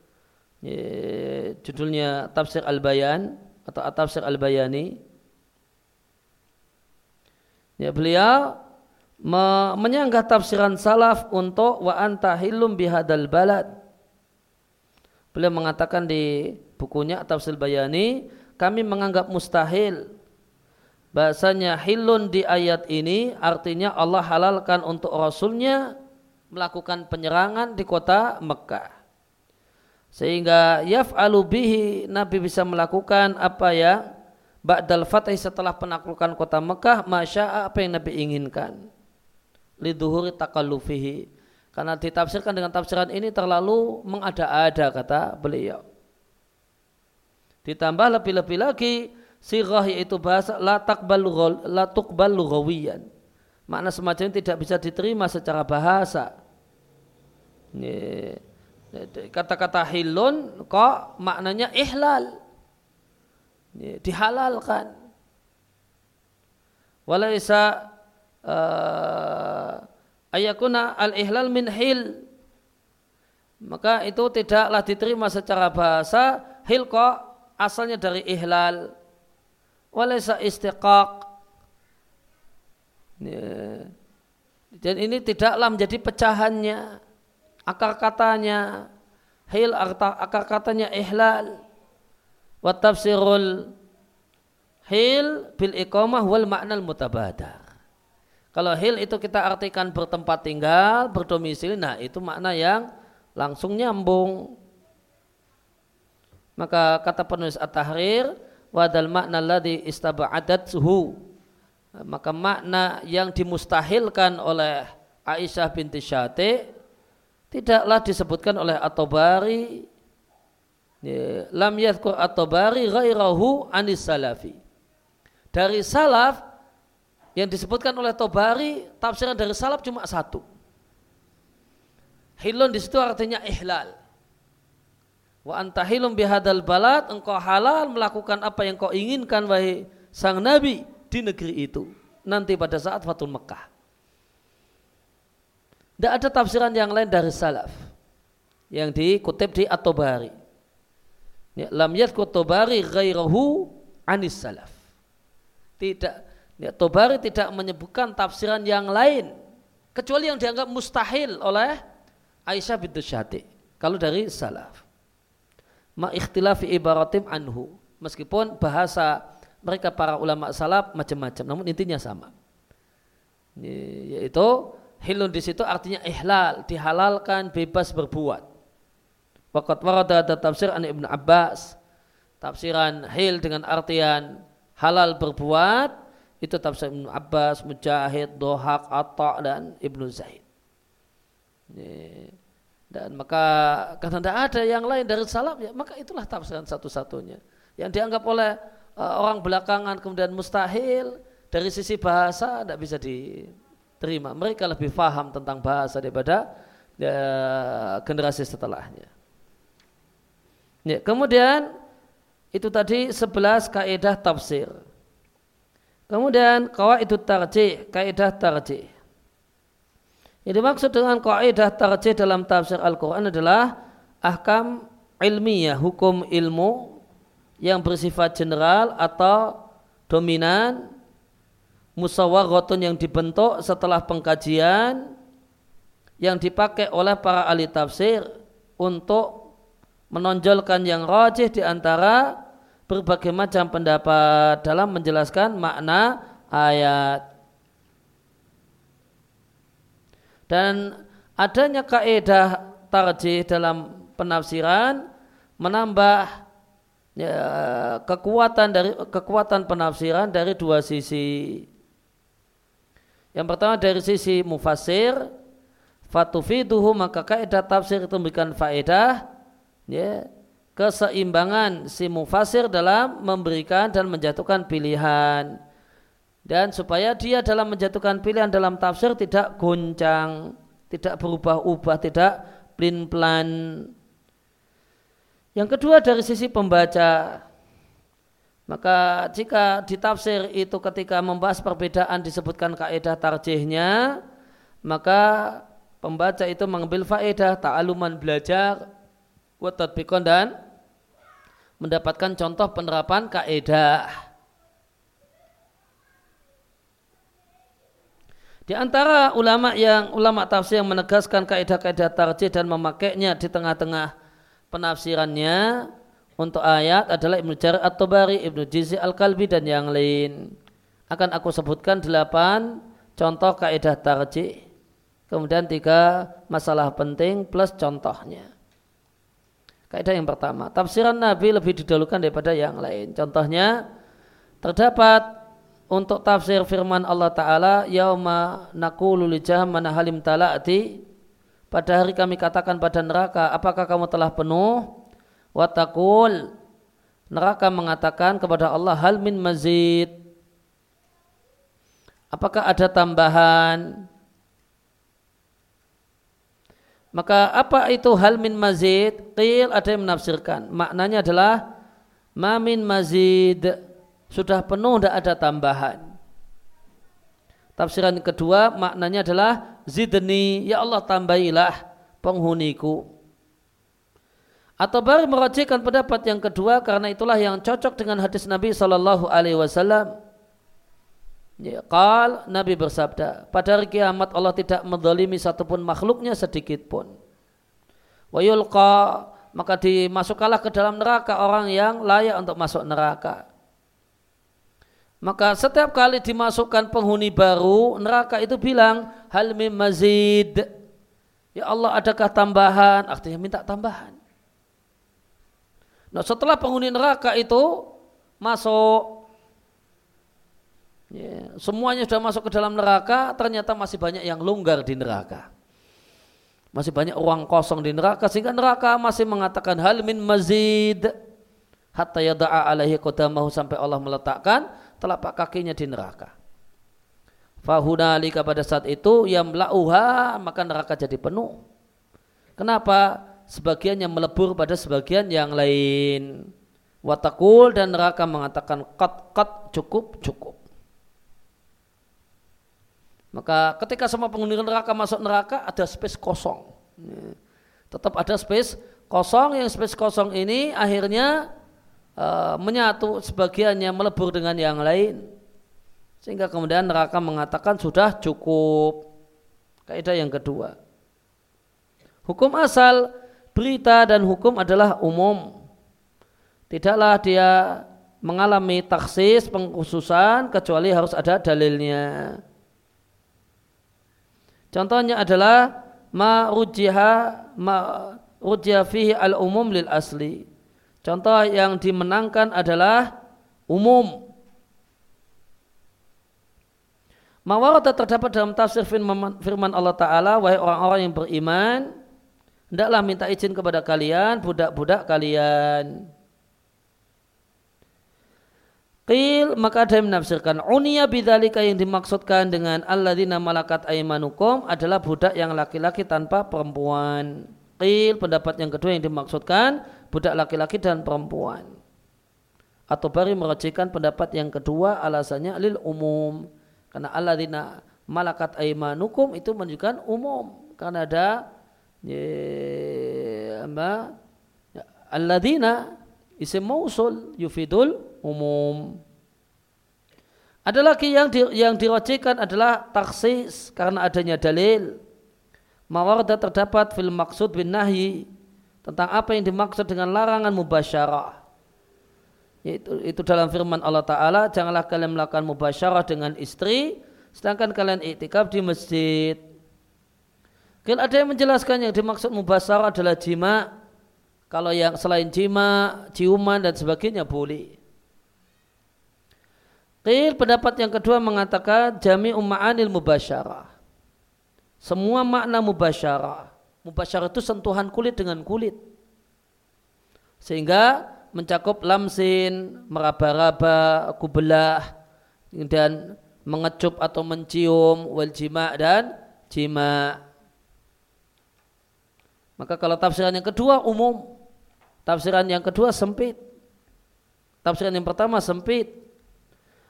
[SPEAKER 1] judulnya Tafsir Al-Bayan atau Tafsir Al-Bayani. Ya, beliau me menyanggah tafsiran salaf untuk wa anta hilum bihadal balad. Beliau mengatakan di bukunya Tafsir Bayani, kami menganggap mustahil bahasanya hilun di ayat ini artinya Allah halalkan untuk Rasulnya melakukan penyerangan di kota Mekah sehingga yaf'alu bihi Nabi bisa melakukan apa ya ba'dal fatih setelah penaklukan kota Mekah masya apa yang Nabi inginkan liduhuri takallufihi karena ditafsirkan dengan tafsiran ini terlalu mengada-ada kata beliau Ditambah lebih-lebih lagi sirah yaitu bahasa la takbalu la tuqbalu rawiyan. Makna semacam ini tidak bisa diterima secara bahasa. Kata-kata hilun kok maknanya ihlal. Dihalalkan. Walaisa uh, ayakuna al-ihlal min hil. Maka itu tidaklah diterima secara bahasa. Hil kok asalnya dari ihlal. Walaysa istiqaq. Dan ini tidaklah menjadi pecahannya akar katanya hil akar katanya ihlal wa tafsirul hil bil iqamah wal ma'nal mutabadar kalau hil itu kita artikan bertempat tinggal, berdomisili, nah itu makna yang langsung nyambung. Maka kata penulis At-Tahrir, wadal makna ladhi istaba'adat suhu. Maka makna yang dimustahilkan oleh Aisyah binti Syati tidaklah disebutkan oleh At-Tabari ya, lam yadhkur At-Tabari ghairahu anis salafi. Dari salaf yang disebutkan oleh Tobari tafsiran dari salaf cuma satu. Hilun di situ artinya ihlal. Wa antahilum bihadal balad engkau halal melakukan apa yang kau inginkan wahai sang nabi di negeri itu nanti pada saat Fatul Mekah. Tidak ada tafsiran yang lain dari salaf yang dikutip di At-Tabari. Ya, lam yadkur Tabari ghairahu anis salaf. Tidak Ya, Tobari tidak menyebutkan tafsiran yang lain kecuali yang dianggap mustahil oleh Aisyah bintu Syati kalau dari salaf. Ma ikhtilafi ibaratim anhu meskipun bahasa mereka para ulama salaf macam-macam namun intinya sama. Yaitu hilun di situ artinya ihlal, dihalalkan, bebas berbuat. Waqat warada ada tafsir an Ibnu Abbas. Tafsiran hil dengan artian halal berbuat itu tafsir Ibnu Abbas, Mujahid, Dohak, Atta dan Ibnu Zaid. Dan maka karena tidak ada yang lain dari salaf ya, maka itulah tafsiran satu-satunya. Yang dianggap oleh uh, orang belakangan kemudian mustahil dari sisi bahasa tidak bisa diterima. Mereka lebih paham tentang bahasa daripada ya, generasi setelahnya. Ya, kemudian itu tadi 11 kaidah tafsir. Kemudian itu tarjih, kaidah tarjih. Yang dimaksud dengan kaidah tarjih dalam tafsir Al-Quran adalah ahkam ilmiah, hukum ilmu yang bersifat general atau dominan musawarotun yang dibentuk setelah pengkajian yang dipakai oleh para ahli tafsir untuk menonjolkan yang rajih di antara berbagai macam pendapat dalam menjelaskan makna ayat. Dan adanya kaidah tarjih dalam penafsiran menambah ya, kekuatan dari kekuatan penafsiran dari dua sisi. Yang pertama dari sisi mufasir, fatufiduhu maka kaidah tafsir itu memberikan faedah ya, keseimbangan si mufasir dalam memberikan dan menjatuhkan pilihan dan supaya dia dalam menjatuhkan pilihan dalam tafsir tidak goncang, tidak berubah-ubah, tidak plin-plan. Yang kedua dari sisi pembaca, maka jika di tafsir itu ketika membahas perbedaan disebutkan kaidah tarjihnya, maka pembaca itu mengambil faedah ta'aluman belajar, watat dan mendapatkan contoh penerapan kaidah. Di antara ulama yang ulama tafsir yang menegaskan kaidah-kaidah tarjih dan memakainya di tengah-tengah penafsirannya untuk ayat adalah Ibnu Jarir At-Tabari, Ibnu Jizi Al-Kalbi dan yang lain. Akan aku sebutkan delapan contoh kaidah tarjih. Kemudian tiga masalah penting plus contohnya. Kaidah yang pertama, tafsiran Nabi lebih didahulukan daripada yang lain. Contohnya, terdapat untuk tafsir firman Allah Ta'ala, Yauma nakulu jahannama halim tala'ati, pada hari kami katakan pada neraka, apakah kamu telah penuh? Watakul, neraka mengatakan kepada Allah hal min mazid. Apakah ada tambahan? Maka apa itu hal min mazid? Qil ada yang menafsirkan. Maknanya adalah mamin mazid. Sudah penuh tidak ada tambahan. Tafsiran kedua maknanya adalah zidni. Ya Allah tambahilah penghuniku atau baru merajihkan pendapat yang kedua karena itulah yang cocok dengan hadis Nabi Shallallahu Alaihi Wasallam. Ya, Kal Nabi bersabda, pada hari kiamat Allah tidak mendolimi satupun makhluknya sedikit pun. Wayulqa maka dimasukkanlah ke dalam neraka orang yang layak untuk masuk neraka. Maka setiap kali dimasukkan penghuni baru, neraka itu bilang, hal mim mazid. Ya Allah adakah tambahan? Artinya minta tambahan. Nah setelah penghuni neraka itu masuk, ya, semuanya sudah masuk ke dalam neraka, ternyata masih banyak yang longgar di neraka. Masih banyak ruang kosong di neraka sehingga neraka masih mengatakan hal min mazid hatta yada'a alaihi qadamahu sampai Allah meletakkan telapak kakinya di neraka. Fahunalika pada saat itu yang maka neraka jadi penuh. Kenapa? Sebagian yang melebur pada sebagian yang lain. Watakul dan neraka mengatakan kat kat cukup cukup. Maka ketika semua penghuni neraka masuk neraka ada space kosong. Tetap ada space kosong yang space kosong ini akhirnya uh, menyatu sebagiannya melebur dengan yang lain. Sehingga kemudian neraka mengatakan sudah cukup. Kaidah yang kedua. Hukum asal berita dan hukum adalah umum. Tidaklah dia mengalami taksis pengkhususan kecuali harus ada dalilnya. Contohnya adalah ma rujiha ma rujiha fihi al umum lil asli. Contoh yang dimenangkan adalah umum. Mawarata terdapat dalam tafsir firman Allah Ta'ala, wahai orang-orang yang beriman, Hendaklah minta izin kepada kalian, budak-budak kalian. Qil maka ada yang menafsirkan unia bidzalika yang dimaksudkan dengan alladzina malakat aimanukum adalah budak yang laki-laki tanpa perempuan. Qil pendapat yang kedua yang dimaksudkan budak laki-laki dan perempuan. Atau bari merecikan pendapat yang kedua alasannya lil umum. Karena alladzina malakat aimanukum itu menunjukkan umum karena ada apa? Alladzina isim mausul yufidul umum. Ada lagi yang di, yang diwajibkan adalah taksis karena adanya dalil. Mawarda terdapat fil maksud bin nahi tentang apa yang dimaksud dengan larangan mubasyarah. Itu, itu dalam firman Allah Ta'ala janganlah kalian melakukan mubasyarah dengan istri sedangkan kalian iktikaf di masjid Mungkin ada yang menjelaskan yang dimaksud mubasar adalah jima. Kalau yang selain jima, ciuman dan sebagainya boleh. Qil pendapat yang kedua mengatakan jami umma'anil mubasyarah. Semua makna mubasyarah. Mubasyarah itu sentuhan kulit dengan kulit. Sehingga mencakup lamsin, meraba-raba, kubelah, dan mengecup atau mencium, wal jima dan jima. Maka kalau tafsiran yang kedua umum, tafsiran yang kedua sempit. Tafsiran yang pertama sempit.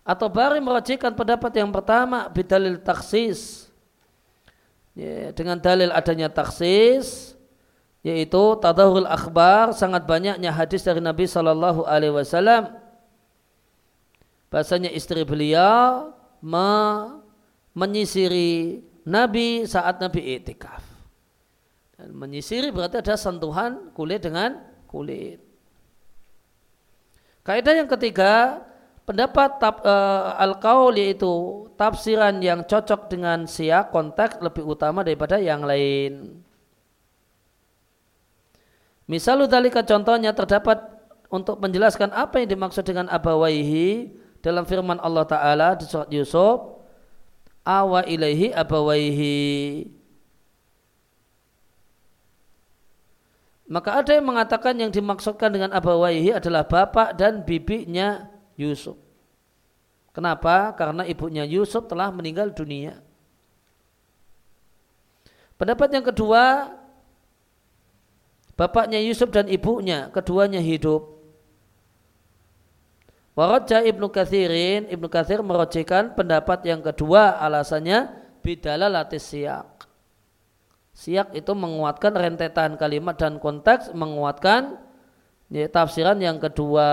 [SPEAKER 1] Atau bari merajikan pendapat yang pertama bidalil taksis. Ya, dengan dalil adanya taksis, yaitu tadahul akhbar sangat banyaknya hadis dari Nabi Shallallahu Alaihi Wasallam bahasanya istri beliau me menyisiri Nabi saat Nabi itikaf menyisiri berarti ada sentuhan kulit dengan kulit. Kaidah yang ketiga, pendapat tab, e, al-qaul yaitu tafsiran yang cocok dengan siak konteks lebih utama daripada yang lain. Misal dalika contohnya terdapat untuk menjelaskan apa yang dimaksud dengan abawaihi dalam firman Allah Ta'ala di surat Yusuf awa ilaihi abawaihi Maka ada yang mengatakan yang dimaksudkan dengan abawaihi adalah bapak dan bibinya Yusuf. Kenapa? Karena ibunya Yusuf telah meninggal dunia. Pendapat yang kedua, bapaknya Yusuf dan ibunya, keduanya hidup. Waraja Ibnu Kathirin, Ibnu Kathir merojikan pendapat yang kedua alasannya bidala latis siak. Itu menguatkan rentetan kalimat dan konteks menguatkan ya, tafsiran yang kedua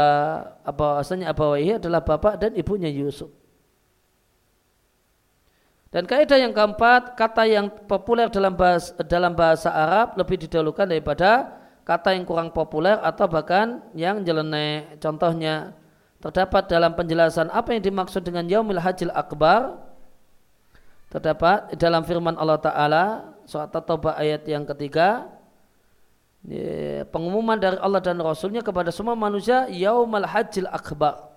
[SPEAKER 1] apa asalnya Abawahi adalah bapak dan ibunya Yusuf. Dan kaidah yang keempat, kata yang populer dalam bahasa, dalam bahasa Arab lebih didahulukan daripada kata yang kurang populer atau bahkan yang jelenek. Contohnya, terdapat dalam penjelasan apa yang dimaksud dengan Yaumil Hajjil Akbar terdapat dalam firman Allah Ta'ala surat Taubah ayat yang ketiga. Pengumuman dari Allah dan Rasulnya kepada semua manusia Yaumil Hajjil Akbar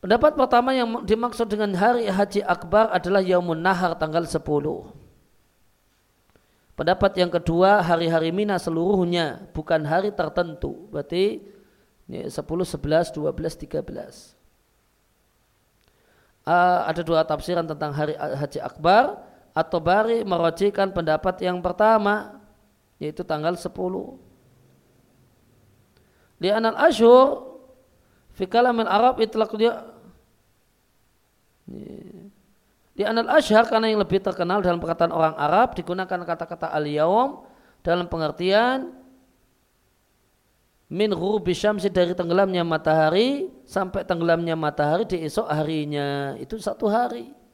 [SPEAKER 1] pendapat pertama yang dimaksud dengan hari Haji Akbar adalah Yaumun Nahar tanggal 10 pendapat yang kedua hari-hari Mina seluruhnya bukan hari tertentu. Berarti 10, 11, 12, 13. Uh, ada dua tafsiran tentang hari Haji Akbar atau Bari merojikan pendapat yang pertama yaitu tanggal 10. Di anal asyur fi kalamin Arab itlaq dia. Di anal asyhar karena yang lebih terkenal dalam perkataan orang Arab digunakan kata-kata al-yaum dalam pengertian min ghurubi syamsi dari tenggelamnya matahari sampai tenggelamnya matahari di esok harinya. Itu satu hari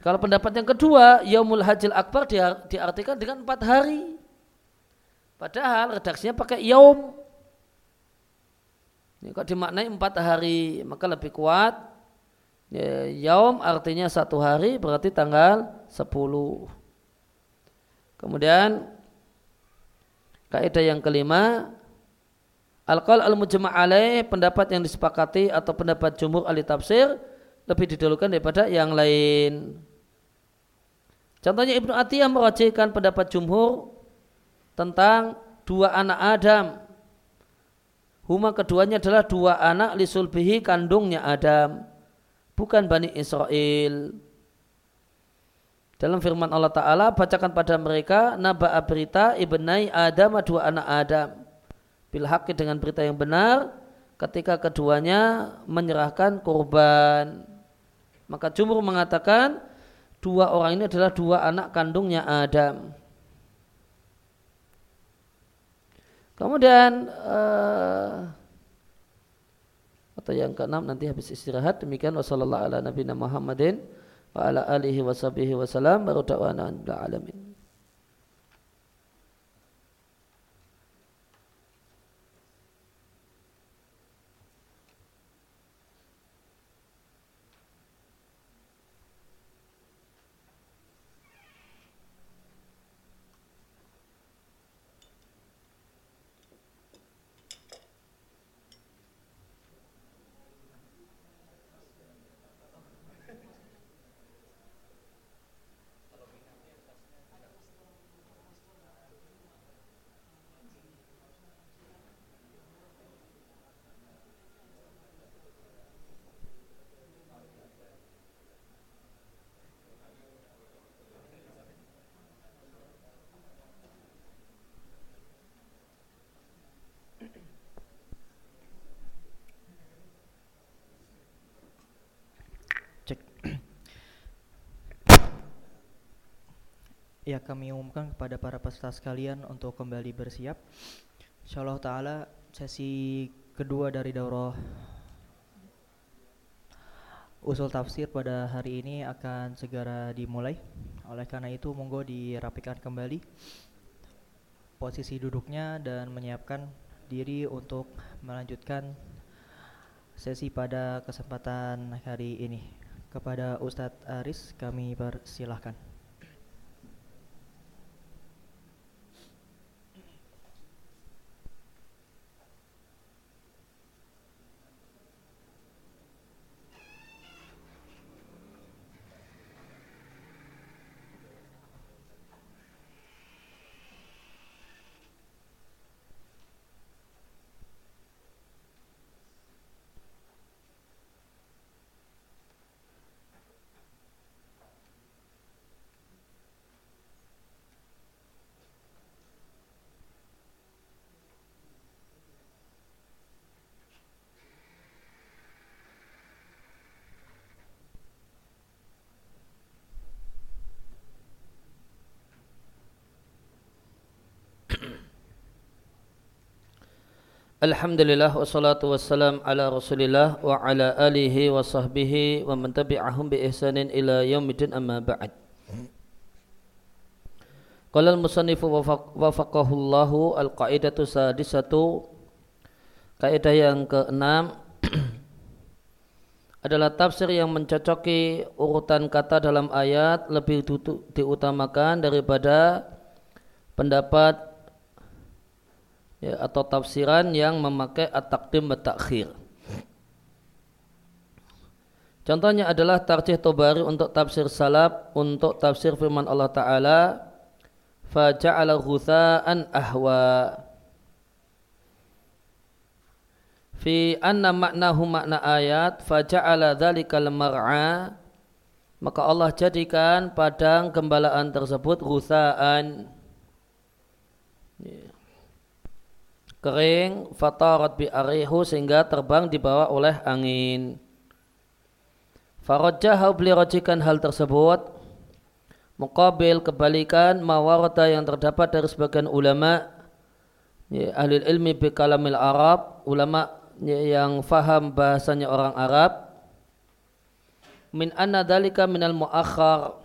[SPEAKER 1] kalau pendapat yang kedua yaumul hajil akbar diartikan dengan empat hari. Padahal redaksinya pakai yaum. Ini kalau dimaknai empat hari maka lebih kuat. Ya, yaum artinya satu hari berarti tanggal sepuluh. Kemudian Kaidah yang kelima, Al-Qal al-mujma' alaih pendapat yang disepakati atau pendapat jumhur ahli tafsir lebih didahulukan daripada yang lain. Contohnya Ibnu Atiyah merajihkan pendapat jumhur tentang dua anak Adam. Huma keduanya adalah dua anak lisulbihi kandungnya Adam. Bukan Bani Israel. Dalam firman Allah Ta'ala, bacakan pada mereka naba'a berita ibnai Adam, dua anak Adam. Bilhaqi dengan berita yang benar, ketika keduanya menyerahkan kurban. Maka jumhur mengatakan, dua orang ini adalah dua anak kandungnya Adam. Kemudian uh, atau yang keenam nanti habis istirahat demikian wassalamualaikum warahmatullahi wabarakatuh wa ala alihi wa sahbihi wa salam baru alamin
[SPEAKER 2] Ya kami umumkan kepada para peserta sekalian untuk kembali bersiap. InsyaAllah ta'ala sesi kedua dari daurah Usul tafsir pada hari ini akan segera dimulai. Oleh karena itu monggo dirapikan kembali Posisi duduknya dan menyiapkan diri untuk melanjutkan sesi pada kesempatan hari ini. Kepada Ustadz Aris kami persilahkan
[SPEAKER 1] Alhamdulillah wassalatu wassalam ala rasulillah wa ala alihi wa sahbihi wa man tabi'ahum bi ihsanin ila yaumidin amma ba'd. Qala al-musannifu wafaqahullahu al-qaidatu sadisatu. Kaidah yang keenam [CLEARS THROAT] adalah tafsir yang mencocoki urutan kata dalam ayat lebih diutamakan daripada pendapat ya, atau tafsiran yang memakai at-taqdim ta'khir. Contohnya adalah tarjih Tobari untuk tafsir salaf untuk tafsir firman Allah Ta'ala faja'ala ghutha'an ahwa. Fi anna maknahu makna ayat faja'ala dhalikal mar'a. Maka Allah jadikan padang gembalaan tersebut ghutha'an kering fatarat bi arihu sehingga terbang dibawa oleh angin. Farajah beli rojikan hal tersebut. Mukabil kebalikan mawarata yang terdapat dari sebagian ulama ya, ahli ilmi bi kalamil Arab ulama ya, yang faham bahasanya orang Arab. Min anna dalika minal muakhar.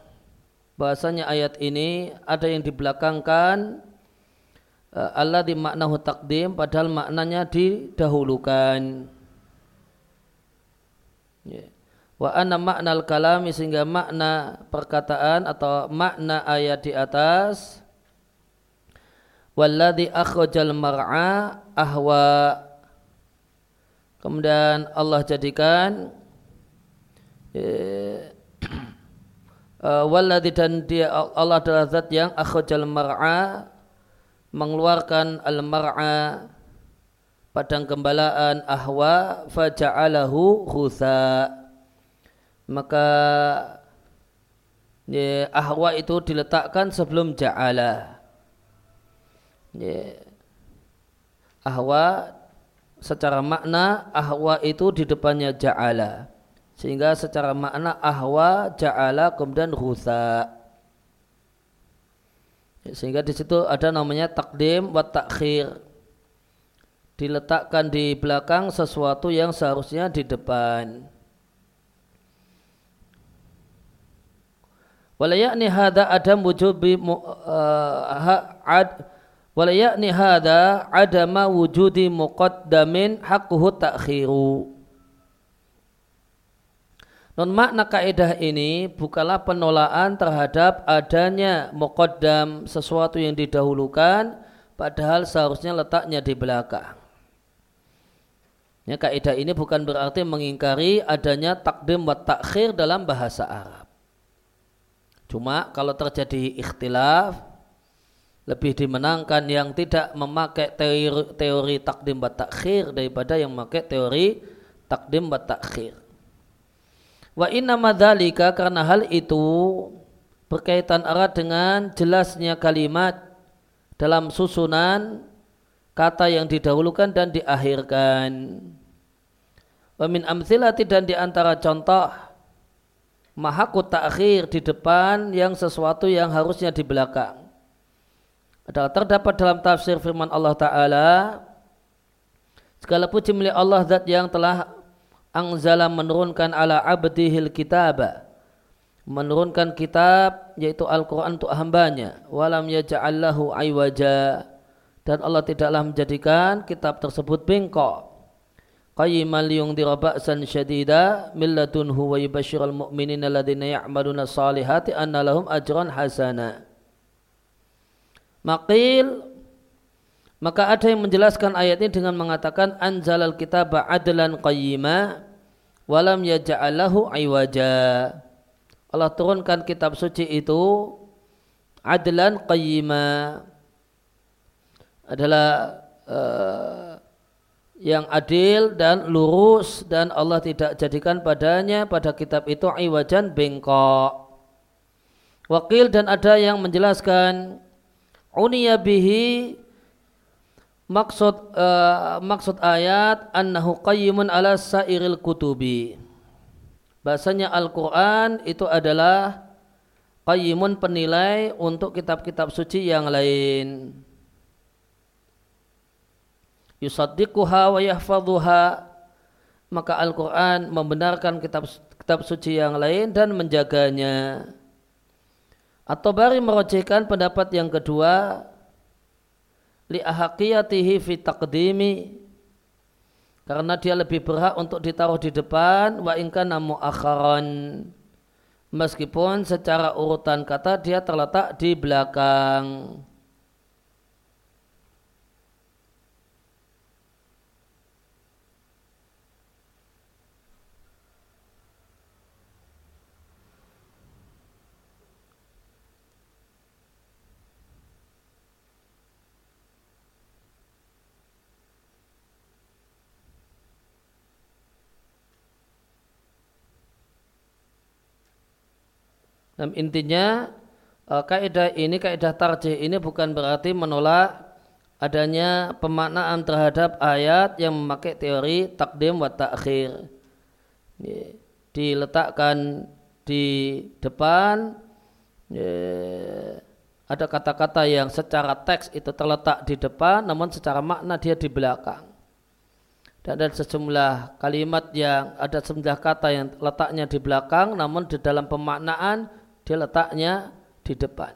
[SPEAKER 1] Bahasanya ayat ini ada yang dibelakangkan Allah di maknahu takdim padahal maknanya didahulukan. Yeah. Wa anna makna kalami sehingga makna perkataan atau makna ayat di atas walladhi akhrajal mar'a ahwa kemudian Allah jadikan [CLEARS THROAT] eh, uh, walladhi dan dia Allah adalah zat yang akhrajal mar'a mengeluarkan al-mar'a padang gembalaan ahwa faja'alahu khutha maka ya, ahwa itu diletakkan sebelum ja'ala. Ya, ahwa secara makna ahwa itu di depannya ja'ala. Sehingga secara makna ahwa ja'ala kemudian khutha sehingga di situ ada namanya takdim wa takhir. Diletakkan di belakang sesuatu yang seharusnya di depan. Walayakni hada adam wujubi uh, ad walayakni hada adama wujudi muqaddamin haqquhu takhiru. Non makna kaidah ini bukanlah penolakan terhadap adanya muqaddam sesuatu yang didahulukan padahal seharusnya letaknya di belakang. Ya, kaidah ini bukan berarti mengingkari adanya takdim wa takhir dalam bahasa Arab. Cuma kalau terjadi ikhtilaf lebih dimenangkan yang tidak memakai teori, teori takdim wa takhir daripada yang memakai teori takdim wa takhir. Wa inna madzalika karena hal itu berkaitan erat dengan jelasnya kalimat dalam susunan kata yang didahulukan dan diakhirkan. Wa min amthilati dan di antara contoh mahakut ta'khir di depan yang sesuatu yang harusnya di belakang. Adalah terdapat dalam tafsir firman Allah Ta'ala Segala puji milik Allah zat yang telah angzala menurunkan ala abdihil kitab. Menurunkan kitab yaitu Al-Quran untuk hambanya. Walam yaja'allahu aywaja. Dan Allah tidaklah menjadikan kitab tersebut bengkok. Qayyiman liyungdira ba'san syadida milladunhu wa yubashiral mu'minina alladhina ya'maluna salihati anna lahum ajran hasana. Maqil maka ada yang menjelaskan ayat ini dengan mengatakan anzalal kitab adlan qayyima walam yaja'alahu aywaja. Allah turunkan kitab suci itu adlan qayyima adalah uh, yang adil dan lurus dan Allah tidak jadikan padanya pada kitab itu aywajan bengkok. Wakil dan ada yang menjelaskan uniya bihi maksud uh, maksud ayat annahu qayyimun ala sairil kutubi. Bahasanya Al-Quran itu adalah qayyimun penilai untuk kitab-kitab suci yang lain. Yusaddiquha wa yahfadhuha maka Al-Quran membenarkan kitab kitab suci yang lain dan menjaganya. Atau bari merojihkan pendapat yang kedua li ahaqiyatihi fi taqdimi. Karena dia lebih berhak untuk ditaruh di depan wa inka namu akharan meskipun secara urutan kata dia terletak di belakang Dan intinya uh, kaidah ini kaidah tarjih ini bukan berarti menolak adanya pemaknaan terhadap ayat yang memakai teori takdim wa ta'khir. Diletakkan di depan ada kata-kata yang secara teks itu terletak di depan namun secara makna dia di belakang. Dan ada sejumlah kalimat yang ada sejumlah kata yang letaknya di belakang namun di dalam pemaknaan dia letaknya di depan.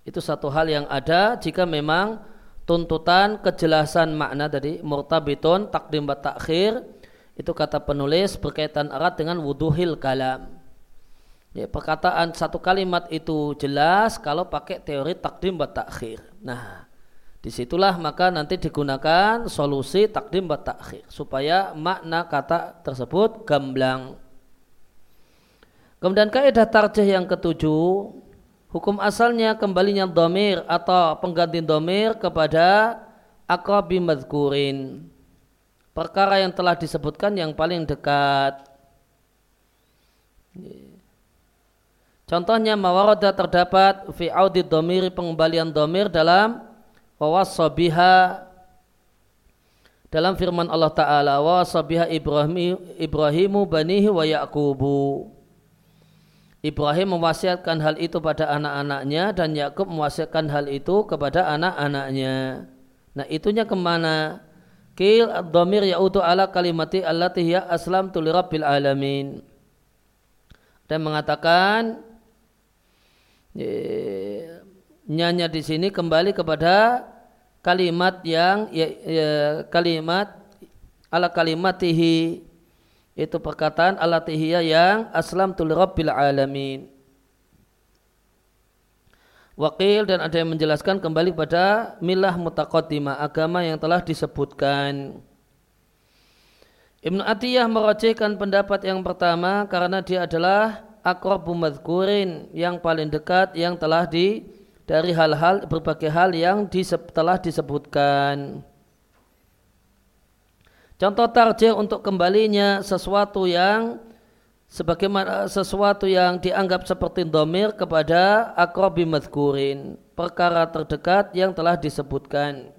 [SPEAKER 1] Itu satu hal yang ada jika memang tuntutan kejelasan makna tadi murtabitun takdim wa takhir itu kata penulis berkaitan erat dengan wuduhil kalam. Ya, perkataan satu kalimat itu jelas kalau pakai teori takdim wa takhir. Nah, di situlah maka nanti digunakan solusi takdim wa takhir supaya makna kata tersebut gamblang. Kemudian kaidah tarjih yang ketujuh, hukum asalnya kembalinya domir atau pengganti domir kepada akrabi madkurin. Perkara yang telah disebutkan yang paling dekat. Contohnya mawarada terdapat fi audit domir pengembalian domir dalam wawasobiha dalam firman Allah Ta'ala wawasobiha Ibrahim, Ibrahimu banihi wa Yaqubu Ibrahim mewasiatkan hal itu pada anak-anaknya dan Yakub mewasiatkan hal itu kepada anak-anaknya. Nah itunya ke mana? Kil domir yautu ala kalimati allati hiya aslam tu rabbil alamin. Dan mengatakan nyanya di sini kembali kepada kalimat yang ya, ya, kalimat ala kalimatihi itu perkataan alatihiyah yang aslam tul rabbil alamin Wakil dan ada yang menjelaskan kembali pada milah mutaqaddimah agama yang telah disebutkan. Ibnu Atiyah merojihkan pendapat yang pertama karena dia adalah akrabu madhkurin yang paling dekat yang telah di dari hal-hal berbagai hal yang telah disebutkan. Contoh tarjih untuk kembalinya sesuatu yang sebagaimana sesuatu yang dianggap seperti domir kepada akrobi madhkurin perkara terdekat yang telah disebutkan.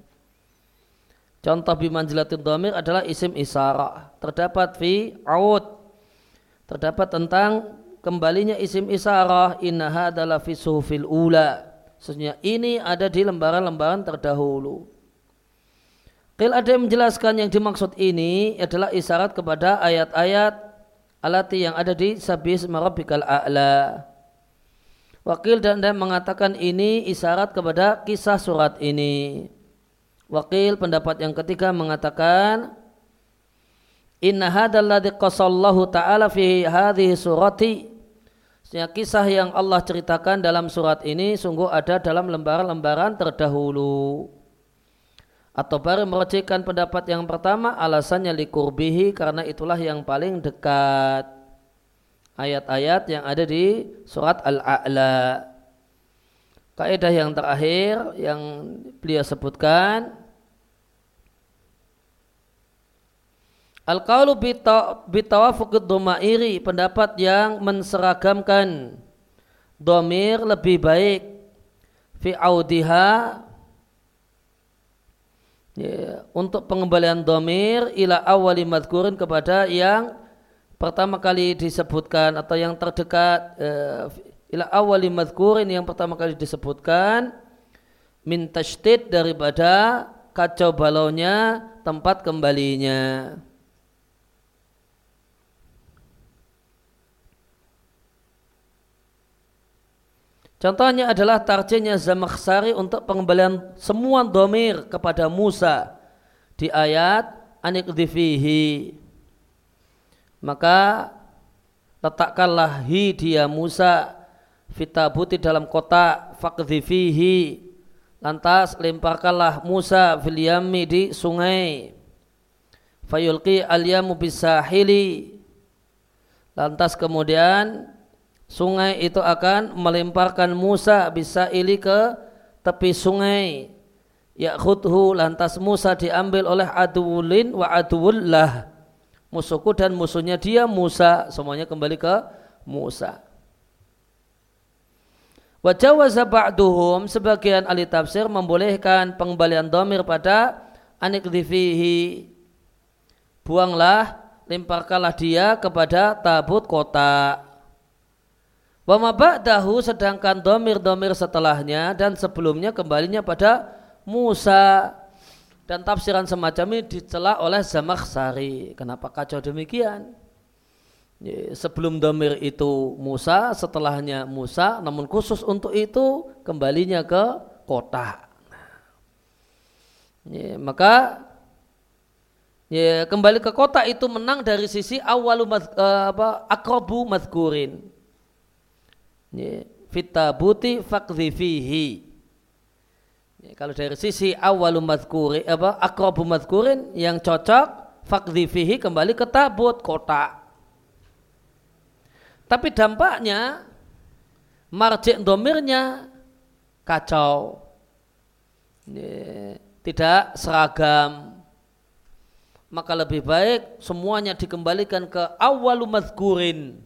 [SPEAKER 1] Contoh bimanjilatin domir adalah isim isara terdapat fi aud terdapat tentang kembalinya isim isara innaha adalah fi suhufil ula. Sesungguhnya ini ada di lembaran-lembaran terdahulu Qil ada yang menjelaskan yang dimaksud ini adalah isyarat kepada ayat-ayat alati yang ada di Sabis Marabikal A'la. Wakil dan dia mengatakan ini isyarat kepada kisah surat ini. Wakil pendapat yang ketiga mengatakan Inna hadalladhi qasallahu ta'ala fi hadhihi surati Sehingga kisah yang Allah ceritakan dalam surat ini sungguh ada dalam lembaran-lembaran terdahulu atau baru merujukkan pendapat yang pertama alasannya likurbihi karena itulah yang paling dekat. Ayat-ayat yang ada di surat Al-A'la. Kaidah yang terakhir yang beliau sebutkan. Al-qawlu bitawafuqid dhumairi pendapat yang menseragamkan domir lebih baik. Fi audiha ya, untuk pengembalian domir ila awali madkurin kepada yang pertama kali disebutkan atau yang terdekat uh, ila awali madkurin yang pertama kali disebutkan min tashtid daripada kacau balaunya tempat kembalinya. Contohnya adalah tarjenya Zamakhsari untuk pengembalian semua domir kepada Musa. Di ayat anikdifihi. Maka letakkanlah hi dia Musa fitabuti dalam kotak fakdifihi lantas lemparkanlah Musa fil yammi di sungai. Fayulqi al yamu bisahili. Lantas kemudian sungai itu akan melemparkan Musa bisa ili ke tepi sungai. Ya'khudhu lantas Musa diambil oleh aduwulin wa aduwullah. Musuhku dan musuhnya dia Musa. Semuanya kembali ke Musa. Wajawaza ba'duhum sebagian ahli tafsir membolehkan pengembalian domir pada anik difihi buanglah lemparkanlah dia kepada tabut kota Wa ba'dahu sedangkan domir-domir setelahnya dan sebelumnya kembalinya pada Musa dan tafsiran semacam ini dicela oleh Zamakhsari. Kenapa kacau demikian? Sebelum domir itu Musa, setelahnya Musa, namun khusus untuk itu kembalinya ke kota. Ya, maka ya, kembali ke kota itu menang dari sisi awalu uh, apa akrobu madkurin fitabuti fakzifihi kalau dari sisi awalu madkuri apa akrobu madkurin yang cocok fakzifihi kembali ke tabut kota tapi dampaknya marjik domirnya kacau. Tidak seragam. Maka lebih baik semuanya dikembalikan ke awalu madkurin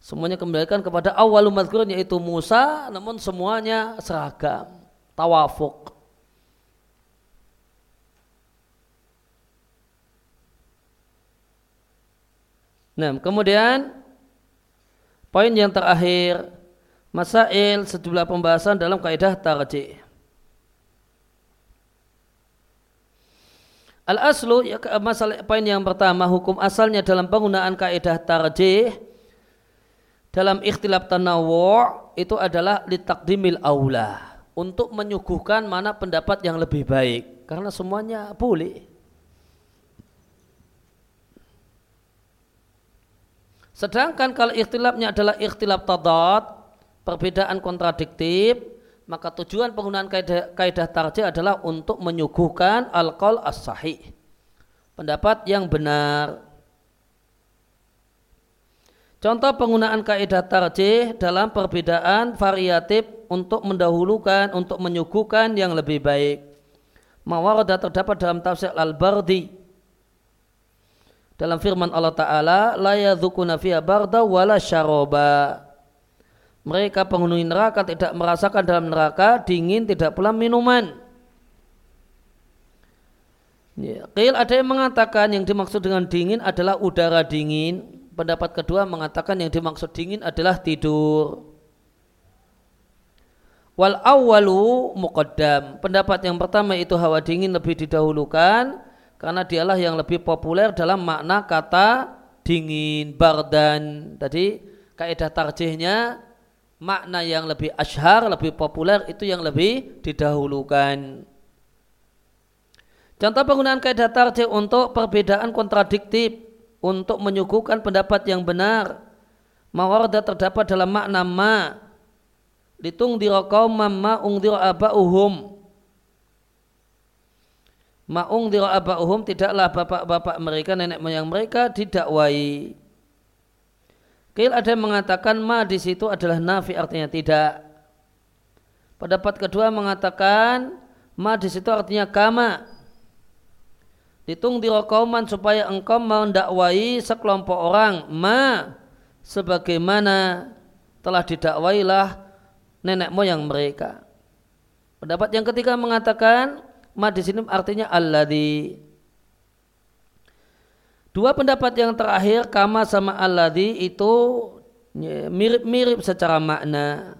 [SPEAKER 1] Semuanya kembalikan kepada awal mazkurun yaitu Musa namun semuanya seragam, tawafuk. Nah, kemudian poin yang terakhir masail sejumlah pembahasan dalam kaidah tarjih. Al aslu ya, masalah poin yang pertama hukum asalnya dalam penggunaan kaidah tarjih dalam ikhtilaf tanawu' itu adalah litakdimil aula. Untuk menyuguhkan mana pendapat yang lebih baik. Karena semuanya boleh. Sedangkan kalau ikhtilafnya adalah ikhtilaf tadat perbedaan kontradiktif maka tujuan penggunaan kaidah, kaidah tarjih adalah untuk menyuguhkan al-qaul as-sahih. Pendapat yang benar Contoh penggunaan kaidah tarjih dalam perbedaan variatif untuk mendahulukan, untuk menyuguhkan yang lebih baik. Mawarada terdapat dalam tafsir Al-Bardi. Dalam firman Allah Ta'ala, La yadhukuna fiha barda wala syaroba. Mereka penghuni neraka tidak merasakan dalam neraka dingin, tidak pula minuman. Ya, ada yang mengatakan yang dimaksud dengan dingin adalah udara dingin pendapat kedua mengatakan yang dimaksud dingin adalah tidur. Wal awalu muqaddam. Pendapat yang pertama itu hawa dingin lebih didahulukan karena dialah yang lebih populer dalam makna kata dingin, bardan. Tadi kaidah tarjihnya makna yang lebih ashar, lebih populer itu yang lebih didahulukan. Contoh penggunaan kaidah tarjih untuk perbedaan kontradiktif untuk menyuguhkan pendapat yang benar. Mawarda terdapat dalam makna ma. Litung dirokau ma ungdir aba'uhum. Ma ungdir aba'uhum tidaklah bapak-bapak mereka, nenek moyang mereka didakwai. Kil ada yang mengatakan ma di situ adalah nafi artinya tidak. Pendapat kedua mengatakan ma di situ artinya kama Hitung dirokauman supaya engkau mendakwai sekelompok orang ma sebagaimana telah didakwailah nenek moyang mereka. Pendapat yang ketiga mengatakan ma di sini artinya alladhi. Dua pendapat yang terakhir kama sama alladhi itu mirip-mirip secara makna.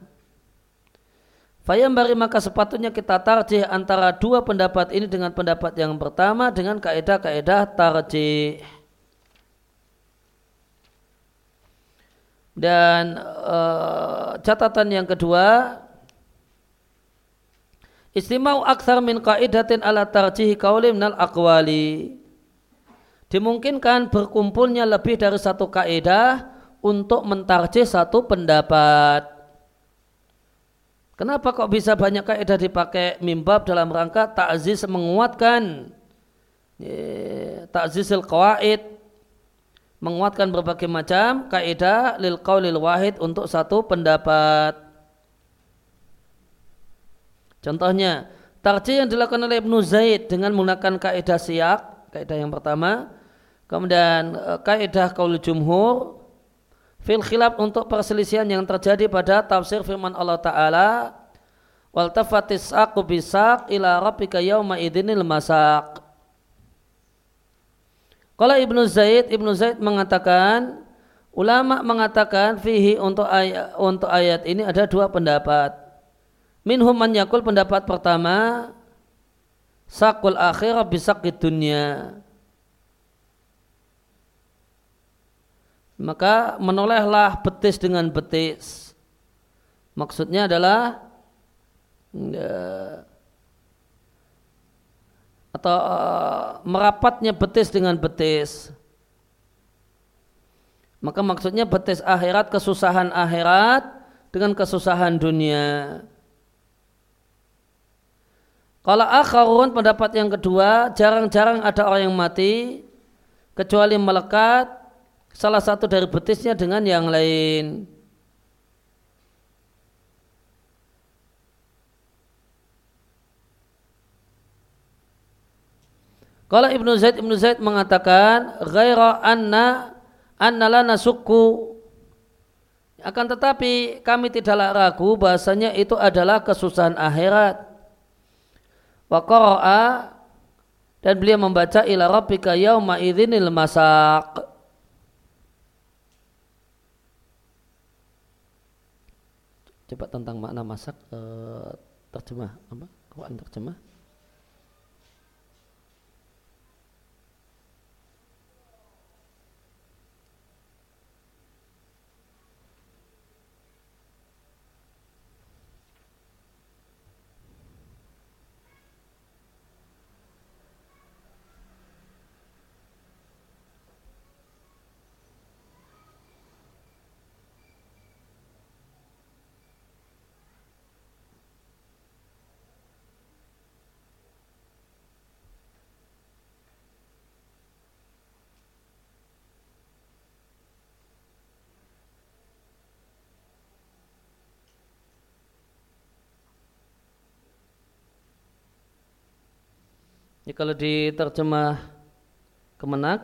[SPEAKER 1] Fayambari maka sepatutnya kita tarjih antara dua pendapat ini dengan pendapat yang pertama dengan kaedah-kaedah tarjih. Dan uh, catatan yang kedua, istimau aksar min kaidatin ala tarjihi kaulim nal akwali. Dimungkinkan berkumpulnya lebih dari satu kaidah untuk mentarjih satu pendapat. Kenapa kok bisa banyak kaidah dipakai mimbab dalam rangka ta'ziz menguatkan? Ta'zizil qawaid. Menguatkan berbagai macam kaidah lil qaulil wahid untuk satu pendapat. Contohnya, tarjih yang dilakukan oleh Ibnu Zaid dengan menggunakan kaidah siyak, kaidah yang pertama, kemudian eh, kaidah qaul jumhur fil khilaf untuk perselisihan yang terjadi pada tafsir firman Allah Ta'ala wal tafatis aku bisak ila rabbika yawma idinil masak kalau Ibnu Zaid, Ibnu Zaid mengatakan ulama mengatakan fihi untuk ayat untuk ayat ini ada dua pendapat. Minhum man yakul pendapat pertama sakul akhirah bisakid dunia maka menolehlah betis dengan betis. Maksudnya adalah ya, atau uh, merapatnya betis dengan betis. Maka maksudnya betis akhirat, kesusahan akhirat dengan kesusahan dunia. Kalau akharun pendapat yang kedua, jarang-jarang ada orang yang mati kecuali melekat salah satu dari betisnya dengan yang lain. Kalau Ibnu Zaid Ibnu Zaid mengatakan ghaira anna anna lana suku akan tetapi kami tidaklah ragu bahasanya itu adalah kesusahan akhirat. Wa qara'a dan beliau membaca ila rabbika yauma idzinil masaq. Coba tentang makna masak uh, terjemah apa? Quran terjemah. Ini kalau diterjemah kemenak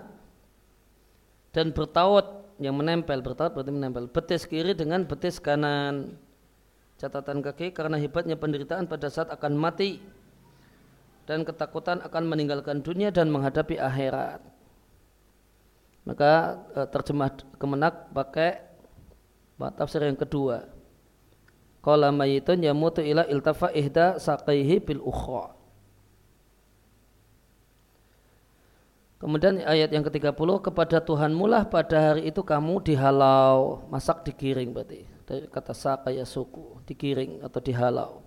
[SPEAKER 1] dan bertaut yang menempel bertaut berarti menempel. Betis kiri dengan betis kanan. Catatan kaki karena hebatnya penderitaan pada saat akan mati dan ketakutan akan meninggalkan dunia dan menghadapi akhirat. Maka e, terjemah kemenak pakai tafsir yang kedua. Qala mayitun yamutu ila iltafa ihda saqaihi bil ukhra Kemudian ayat yang ke-30 kepada Tuhan mulah pada hari itu kamu dihalau, masak digiring berarti. Dari kata sakaya suku, digiring atau dihalau.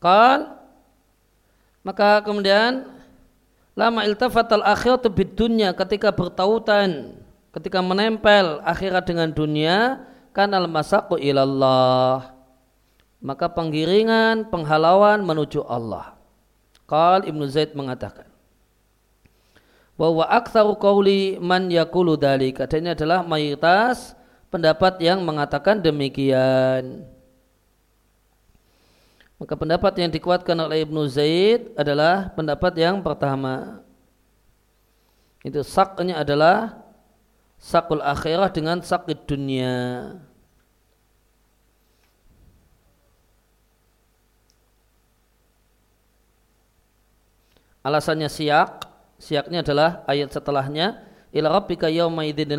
[SPEAKER 1] Kan maka kemudian lama iltafatal akhirat bid dunya ketika bertautan ketika menempel akhirat dengan dunia kan al masaku ilallah maka penggiringan, penghalauan menuju Allah. Qal Ibnu Zaid mengatakan bahwa aktsaru qauli man yaqulu dzalika ini adalah mayoritas pendapat yang mengatakan demikian. Maka pendapat yang dikuatkan oleh Ibnu Zaid adalah pendapat yang pertama. Itu saknya adalah sakul akhirah dengan sakit dunia. Alasannya siak, siaknya adalah ayat setelahnya. Ila rabbika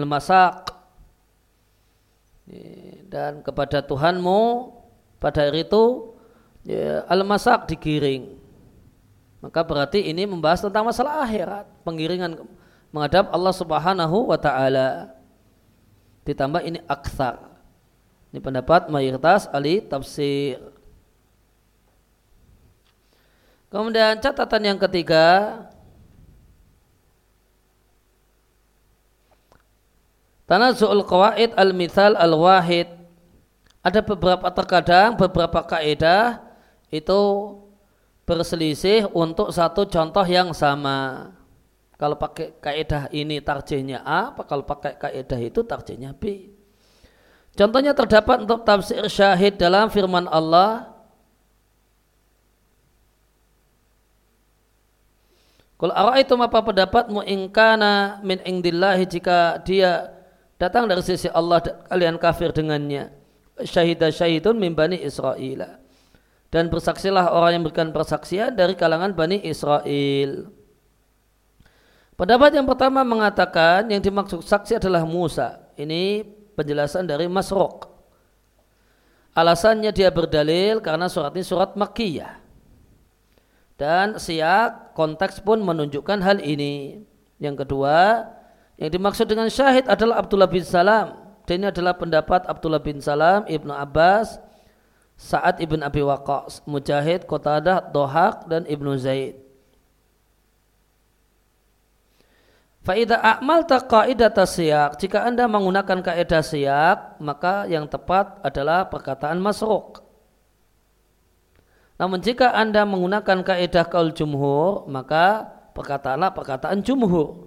[SPEAKER 1] masaq. Dan kepada Tuhanmu pada hari itu ya, al-masak digiring. Maka berarti ini membahas tentang masalah akhirat. Penggiringan menghadap Allah Subhanahu wa taala. Ditambah ini aktsar ini pendapat mayoritas ahli tafsir kemudian catatan yang ketiga Tanazu'ul qawaid al-mithal al-wahid. Ada beberapa terkadang beberapa kaidah itu berselisih untuk satu contoh yang sama. Kalau pakai kaidah ini tarjihnya A, kalau pakai kaidah itu tarjihnya B. Contohnya terdapat untuk tafsir syahid dalam firman Allah Kalau itu apa pendapatmu? Ingkana min ingdillahi jika dia datang dari sisi Allah kalian kafir dengannya. Syahidah syahidun min bani Israel dan bersaksilah orang yang memberikan persaksian dari kalangan bani Israel pendapat yang pertama mengatakan yang dimaksud saksi adalah Musa. Ini penjelasan dari Masrok alasannya dia berdalil karena surat ini surat Makkiyah dan siak konteks pun menunjukkan hal ini yang kedua yang dimaksud dengan syahid adalah Abdullah bin Salam. Dan ini adalah pendapat Abdullah bin Salam, Ibnu Abbas, Sa'ad ibn Abi Waqqas, Mujahid, Qatadah, Dohak, dan Ibnu Zaid. Faidah akmal kaidah siyak. Jika anda menggunakan kaidah siyak, maka yang tepat adalah perkataan masruk. Namun jika anda menggunakan kaidah kaul jumhur, maka perkataanlah perkataan jumhur.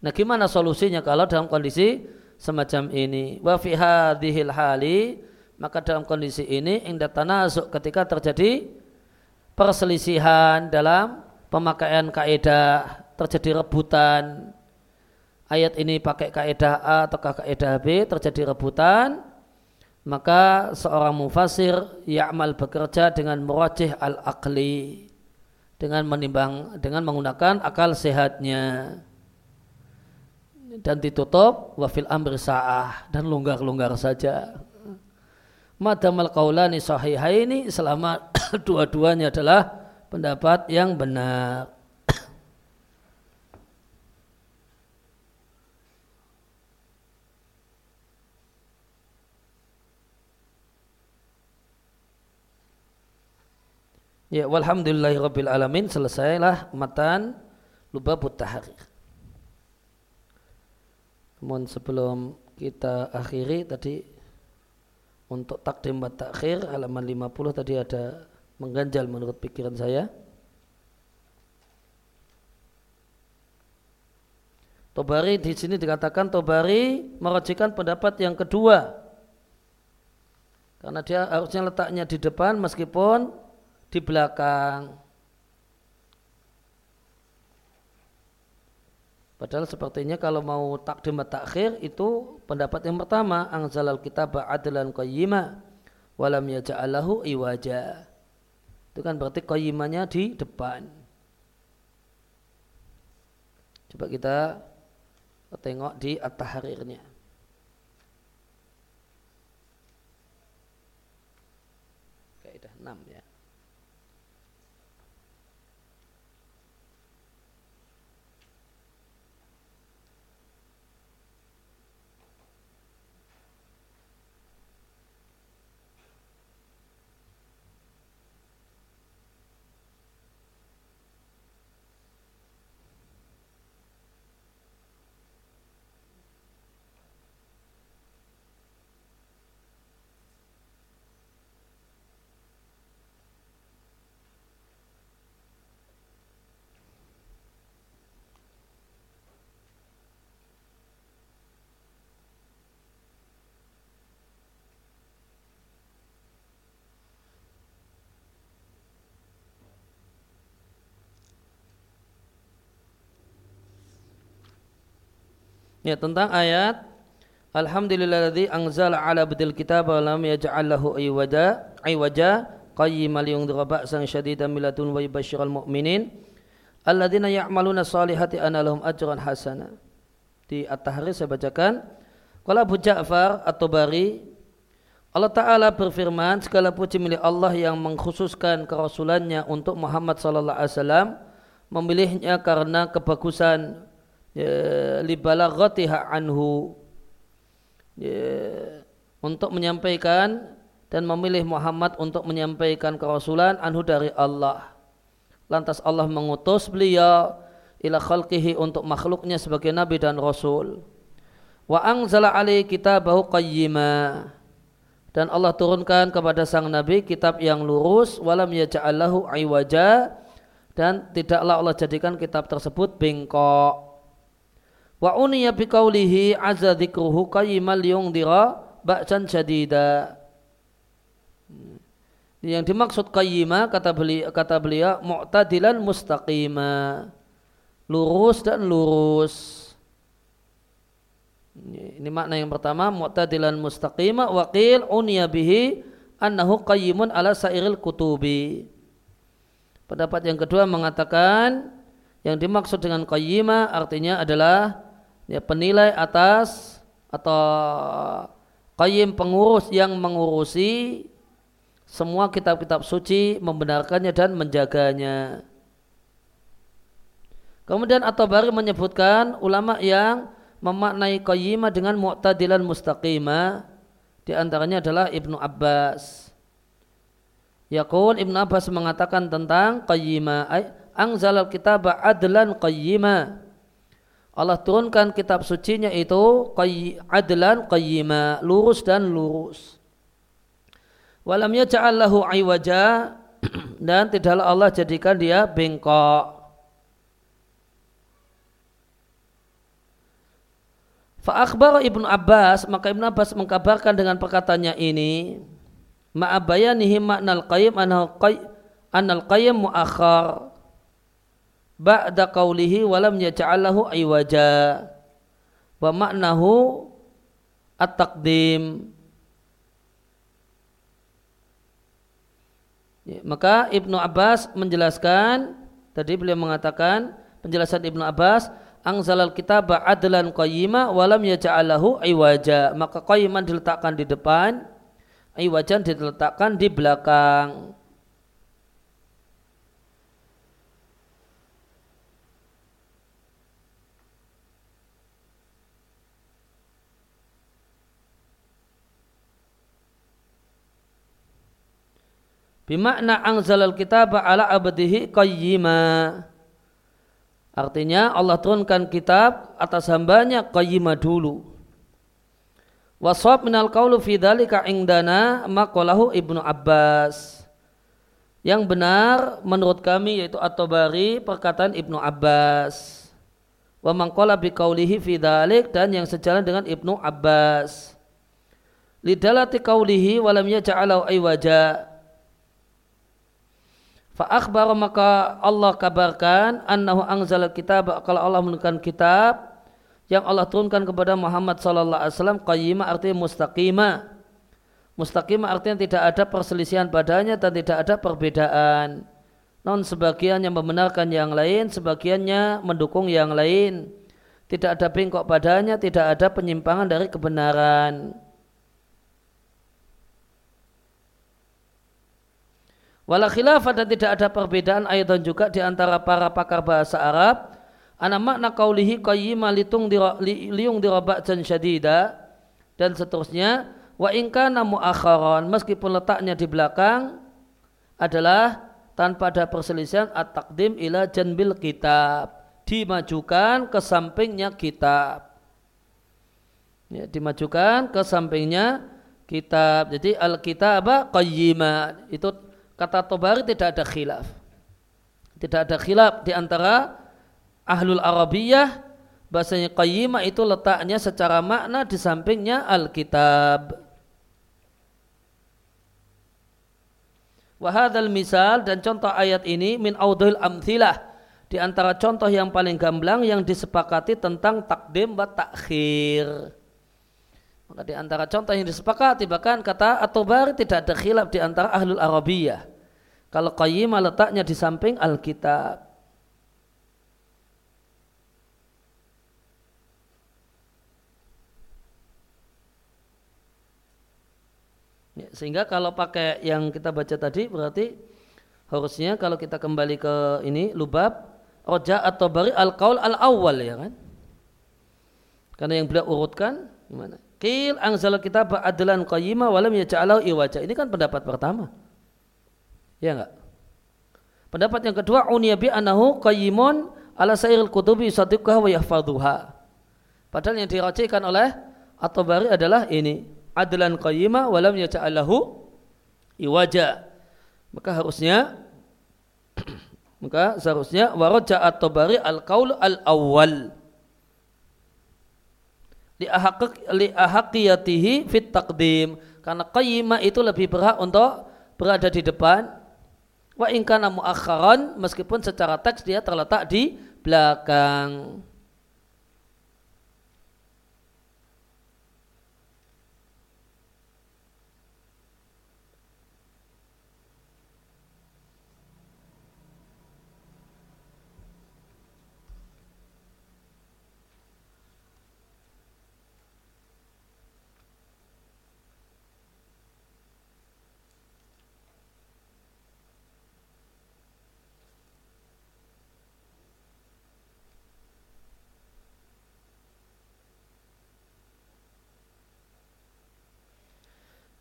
[SPEAKER 1] Nah, gimana solusinya kalau dalam kondisi semacam ini? Wa fi hadhil hali maka dalam kondisi ini indah tanazuk ketika terjadi perselisihan dalam pemakaian kaidah, terjadi rebutan. Ayat ini pakai kaidah A atau kaidah B, terjadi rebutan, maka seorang mufasir ya'mal bekerja dengan murajih al-aqli dengan menimbang dengan menggunakan akal sehatnya dan ditutup wafil amri sa'ah dan longgar-longgar saja. Madamal qaulani sahihaini selama [COUGHS] dua-duanya adalah pendapat yang benar. Ya, walhamdulillahirabbil alamin selesailah matan lubabut tahrir. Namun sebelum kita akhiri tadi untuk takdim wa takhir halaman 50 tadi ada mengganjal menurut pikiran saya. Tobari di sini dikatakan Tobari merujikan pendapat yang kedua. Karena dia harusnya letaknya di depan meskipun di belakang. Padahal sepertinya kalau mau takdim takhir itu pendapat yang pertama angzalal kitab adlan qayyima walam yaja'alahu iwaja. Itu kan berarti qayyimanya di depan. Coba kita tengok di at-tahrirnya. Kaidah 6 ya. Ya tentang ayat Alhamdulillahilladzi anzala ala abdil kitab wa lam yaj'al lahu aywaja aywaja qayyiman liyundhira ba'san syadidan min ladun wa yubashshiral mu'minin alladzina ya'maluna salihati ana lahum ajran hasana. Di At-Tahrir saya bacakan kalau Abu Ja'far atau Bari Allah Ta'ala berfirman segala puji milik Allah yang mengkhususkan kerasulannya untuk Muhammad Sallallahu Alaihi Wasallam memilihnya karena kebagusan ya, libalaghatiha anhu. Ya, untuk menyampaikan dan memilih Muhammad untuk menyampaikan kerasulan anhu dari Allah. Lantas Allah mengutus beliau ila khalqihi untuk makhluknya sebagai nabi dan rasul. Wa anzala alaihi kitabahu qayyima. Dan Allah turunkan kepada sang nabi kitab yang lurus walam yaj'alahu iwaja. Dan tidaklah Allah jadikan kitab tersebut bengkok Wa uniya biqaulihi azza dzikruhu qayyimal yungdira ba'san syadida. Yang dimaksud qayyima kata beliau kata beliau mu'tadilan mustaqima. Lurus dan lurus. Ini makna yang pertama mu'tadilan mustaqima wa qil uniya bihi annahu qayyimun ala sairil kutubi. Pendapat yang kedua mengatakan yang dimaksud dengan qayyima artinya adalah ya, penilai atas atau qayyim pengurus yang mengurusi semua kitab-kitab suci membenarkannya dan menjaganya. Kemudian At-Tabari menyebutkan ulama yang memaknai qayyimah dengan mu'tadilan mustaqimah di antaranya adalah Ibnu Abbas. Yaqul Ibnu Abbas mengatakan tentang qayyimah angzalal kitaba adlan qayyimah Allah turunkan kitab sucinya itu adlan qayyima, lurus dan lurus. Walam yaj'al lahu [CLEARS THROAT] dan tidaklah Allah jadikan dia bengkok. Fa akhbar Ibnu Abbas, maka Ibnu Abbas mengkabarkan dengan perkataannya ini, ma'abayanihi maknal qayyim anal qayyim muakhar ba'da qawlihi walam yaj'alahu iwaja wa maknahu at-taqdim. Ya, maka Ibnu Abbas menjelaskan tadi beliau mengatakan penjelasan Ibnu Abbas angzalal kitab adlan qayyima walam yaj'alahu iwaja maka qayyiman diletakkan di depan iwajan diletakkan di belakang Bimakna angzalal kitab ala abdihi qayyima. Artinya Allah turunkan kitab atas hambanya qayyima dulu. Wasab minal qawlu fi dhalika indana maqalahu Ibnu Abbas. Yang benar menurut kami yaitu At-Tabari perkataan Ibnu Abbas. Wa man qala bi qawlihi fi dhalik dan yang sejalan dengan Ibnu Abbas. Lidalati qawlihi walam yaj'alahu aywaja Fa maka Allah kabarkan annahu anzal kitab kalau Allah menurunkan kitab yang Allah turunkan kepada Muhammad sallallahu alaihi wasallam qayyimah artinya mustaqimah. Mustaqimah artinya tidak ada perselisihan padanya dan tidak ada perbedaan. Non sebagian yang membenarkan yang lain, sebagiannya mendukung yang lain. Tidak ada bengkok padanya, tidak ada penyimpangan dari kebenaran. Wala khilafah dan tidak ada perbedaan ayat juga di antara para pakar bahasa Arab. Ana makna kaulihi qayyima litung liung dan syadida dan seterusnya. Wa ingkana muakharan meskipun letaknya di belakang adalah tanpa ada perselisihan at-taqdim ila janbil kitab dimajukan ke sampingnya kitab ya, dimajukan ke sampingnya kitab jadi al-kitab qayyima itu kata Tobari tidak ada khilaf. Tidak ada khilaf di antara ahlul Arabiyah bahasanya qayyimah itu letaknya secara makna di sampingnya Alkitab. Wahadal misal dan contoh ayat ini min audhul amthilah di antara contoh yang paling gamblang yang disepakati tentang takdim wa takhir. Maka di antara contoh yang disepakati bahkan kata At-Tabari tidak ada khilaf di antara ahlul Arabiyah. Kalau Qayyimah letaknya di samping Alkitab. Ya, sehingga kalau pakai yang kita baca tadi berarti harusnya kalau kita kembali ke ini lubab roja atau bari al kaul al awal ya kan karena yang beliau urutkan gimana Qil angzal kitab adlan qayyima walam yaj'alahu iwaja. Ini kan pendapat pertama. Ya enggak? Pendapat yang kedua uniya bi anahu qayyimun ala sairil kutubi sadiqah wa yahfadhuha. Padahal yang diracikan oleh At-Tabari adalah ini adlan qayyima walam yaj'alahu iwaja. Maka harusnya [CLEARS THROAT] maka seharusnya waraja at-Tabari al-qaul al-awwal li ahaqiyatihi fit taqdim. Karena qayyimah itu lebih berhak untuk berada di depan. Wa in kana meskipun secara teks dia terletak di belakang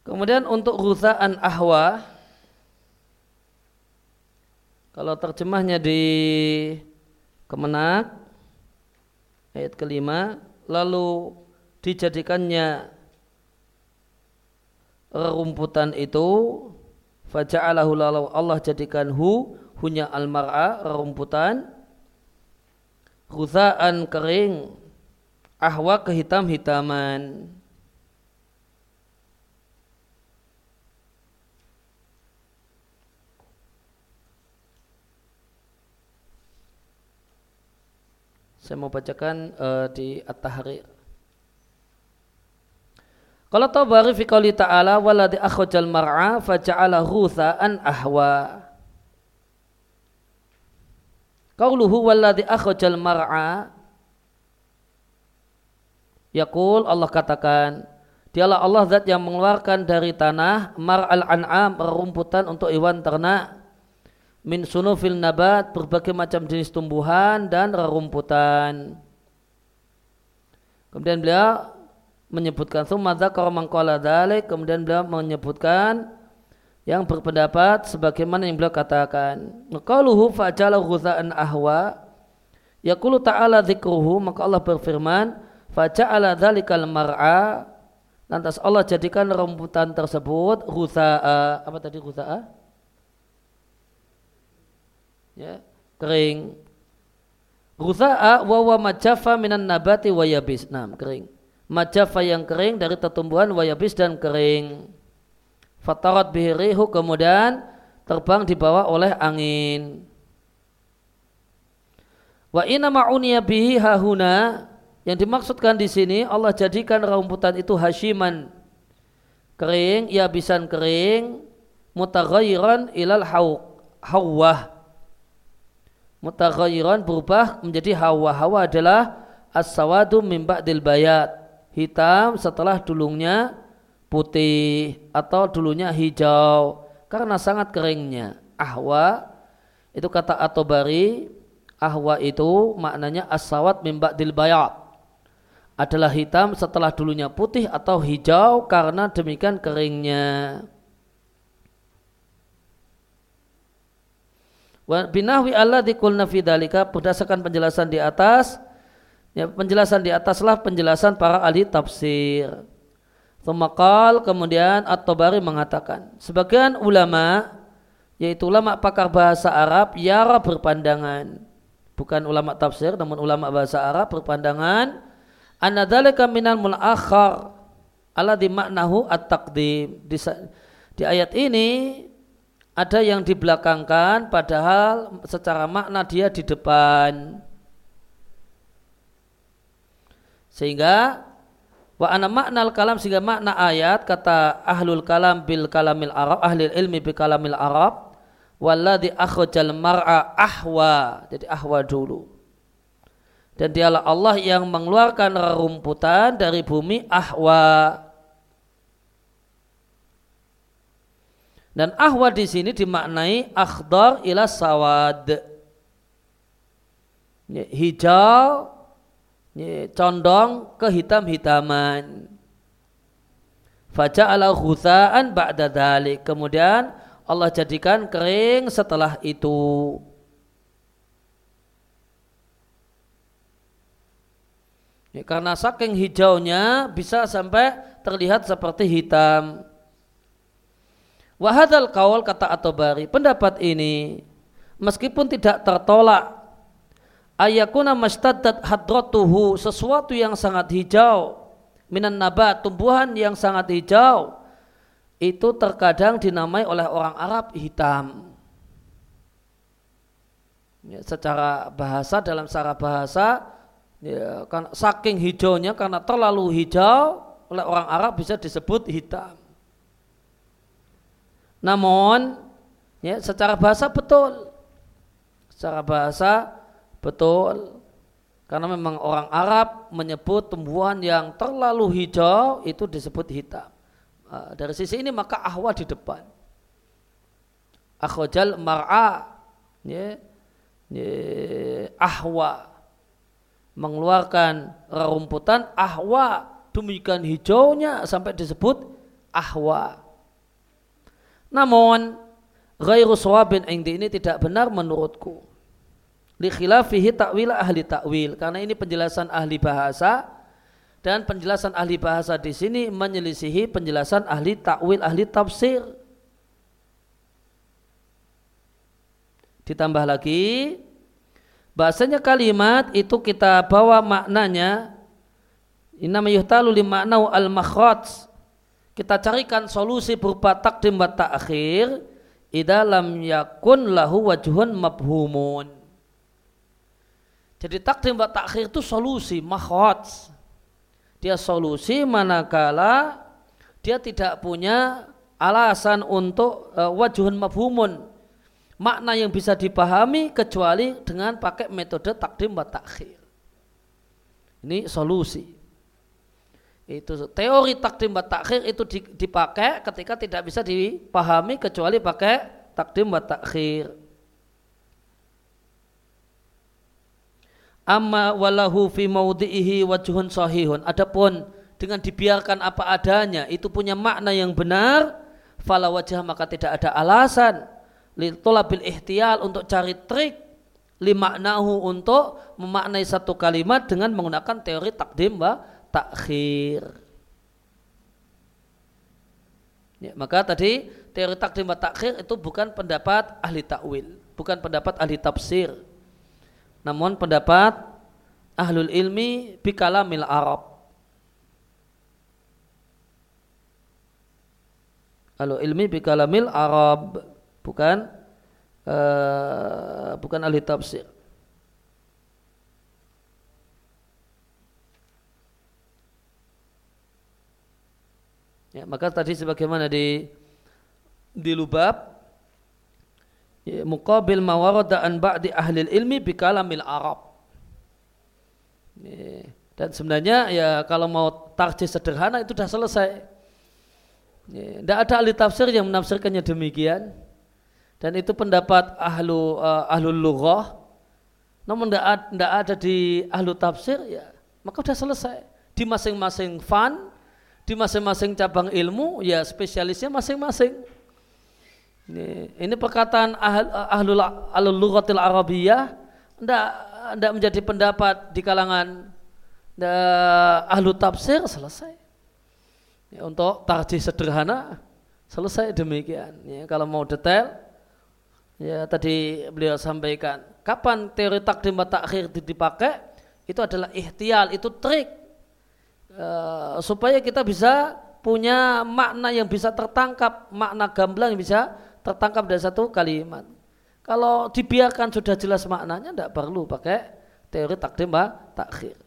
[SPEAKER 1] Kemudian untuk ruza'an ahwa kalau terjemahnya di kemenak ayat kelima lalu dijadikannya rumputan itu faja'alahu lalu Allah jadikan hu hunya al-mar'a rumputan ruza'an kering ahwa kehitam-hitaman Saya mau bacakan uh, di At-Tahrir. Kalau Tabari fi qouli ta'ala waladi akhrajal mar'a faja'ala an ahwa. Qauluhu waladi akhrajal mar'a Yaqul Allah katakan Dialah Allah zat yang mengeluarkan dari tanah mar'al an'am rumputan untuk hewan ternak min sunufil nabat berbagai macam jenis tumbuhan dan rerumputan. Kemudian beliau menyebutkan summa dzakara man qala kemudian beliau menyebutkan yang berpendapat sebagaimana yang beliau katakan. Qauluhu fa'jala ghutha'an ahwa yaqulu ta'ala dzikruhu maka Allah berfirman fa'ja'ala dzalikal mar'a lantas Allah jadikan rumputan tersebut ghutha'a apa tadi ghutha'a? Ya, kering. Rusa'a wa wa majafa minan nabati wa yabis. Nah, kering. Majafa yang kering dari tumbuhan wa yabis dan kering. Fatarat bihirihu kemudian terbang dibawa oleh angin. Wa inna ma'uniya bihi hahuna yang dimaksudkan di sini Allah jadikan rumputan itu hashiman kering, yabisan kering, mutaghayyiran ilal hawwah mutaghayyiran berubah menjadi hawa. Hawa adalah as-sawadu min ba'dil bayat. Hitam setelah dulunya putih atau dulunya hijau karena sangat keringnya. Ahwa itu kata atobari ahwa itu maknanya as-sawad min ba'dil bayat adalah hitam setelah dulunya putih atau hijau karena demikian keringnya. Binahwi Allah dikulna fidalika berdasarkan penjelasan di atas ya, penjelasan di ataslah penjelasan para ahli tafsir. Tumakal kemudian At-Tabari mengatakan sebagian ulama yaitu ulama pakar bahasa Arab yara berpandangan. Bukan ulama tafsir namun ulama bahasa Arab berpandangan anadzalika minal mulakhar ala dimaknahu at-taqdim. Di, di ayat ini ada yang dibelakangkan padahal secara makna dia di depan. Sehingga wa ana makna kalam sehingga makna ayat kata ahlul kalam bil kalamil arab ahli ilmi bil kalamil arab walladhi akhrajal mar'a ahwa jadi ahwa dulu. Dan dialah Allah yang mengeluarkan rerumputan dari bumi ahwa Dan ahwa di sini dimaknai akhdar ila sawad. Hijau condong ke hitam-hitaman. Faja'ala ghutha'an ba'da dhalik. Kemudian Allah jadikan kering setelah itu. Karena saking hijaunya bisa sampai terlihat seperti hitam. Wahadal kaul kata Atobari, pendapat ini meskipun tidak tertolak ayakuna mastaddat hadratuhu sesuatu yang sangat hijau minan nabat tumbuhan yang sangat hijau itu terkadang dinamai oleh orang Arab hitam. Ya, secara bahasa dalam secara bahasa ya, karena saking hijaunya karena terlalu hijau oleh orang Arab bisa disebut hitam namun ya secara bahasa betul. Secara bahasa betul. Karena memang orang Arab menyebut tumbuhan yang terlalu hijau itu disebut hitam. Ah, dari sisi ini maka ahwa di depan. Akhojal mar'a ya, ya, ahwa mengeluarkan rerumputan ahwa demikian hijaunya sampai disebut ahwa namun ghairu sawabin indi ini tidak benar menurutku. Li khilafihi ta'wil ahli ta'wil karena ini penjelasan ahli bahasa dan penjelasan ahli bahasa di sini menyelisihi penjelasan ahli takwil ahli tafsir. Ditambah lagi bahasanya kalimat itu kita bawa maknanya inama yuhtalu li al makhraj kita carikan solusi berupa takdim wa ta'khir idalam yakun lahu wajhun mabhumun. Jadi takdim wa ta'khir itu solusi makhraj. Dia solusi manakala dia tidak punya alasan untuk uh, wajhun mabhumun. Makna yang bisa dipahami kecuali dengan pakai metode takdim wa ta'khir. Ini solusi itu teori takdim wa takhir itu dipakai ketika tidak bisa dipahami kecuali pakai takdim wa takhir. Amma walahu fi maudhihi wajhun sahihun. Adapun dengan dibiarkan apa adanya itu punya makna yang benar, fala wajah maka tidak ada alasan litolabil ihtiyal untuk cari trik limaknahu untuk memaknai satu kalimat dengan menggunakan teori takdim wa takhir. Ya, maka tadi teori takdim takhir itu bukan pendapat ahli takwil, bukan pendapat ahli tafsir. Namun pendapat ahlul ilmi bikalamil Arab. Ahlul ilmi bikalamil Arab, bukan uh, bukan ahli tafsir. Ya, maka tadi sebagaimana di di lubab ya, muqabil mawarada an ba'di ahli ilmi bi kalamil Arab. Ya, dan sebenarnya ya kalau mau tarjih sederhana itu sudah selesai. Tidak ya, ada ahli tafsir yang menafsirkannya demikian. Dan itu pendapat ahlu uh, ahlul lughah. Namun tidak ada di ahlu tafsir ya maka sudah selesai. Di masing-masing fan di masing-masing cabang ilmu ya spesialisnya masing-masing. Ini, ini perkataan ahl, ahlul ahlul lughatil arabiyah tidak tidak menjadi pendapat di kalangan ahlu tafsir selesai. Ya, untuk tarjih sederhana selesai demikian. Ya, kalau mau detail ya tadi beliau sampaikan kapan teori takdim dan takhir dipakai itu adalah ikhtial, itu trik uh, supaya kita bisa punya makna yang bisa tertangkap, makna gamblang yang bisa tertangkap dari satu kalimat. Kalau dibiarkan sudah jelas maknanya, tidak perlu pakai teori takdim takhir.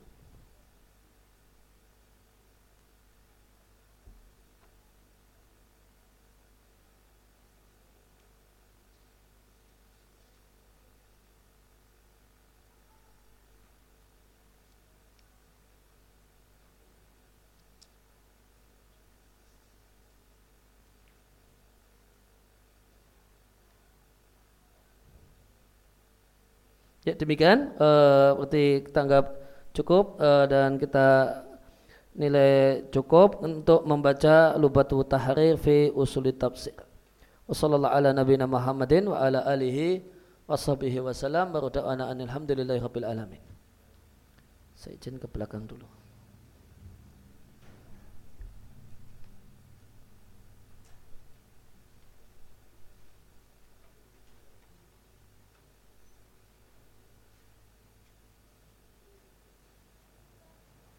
[SPEAKER 1] Ya demikian uh, berarti anggap cukup uh, dan kita nilai cukup untuk membaca Lubatu Tahrir fi Usuli Tafsir. Wassallallahu ala nabiyina Muhammadin wa ala alihi washabihi wasallam baru da'ana alhamdulillahi rabbil alamin. Saya izin ke belakang dulu.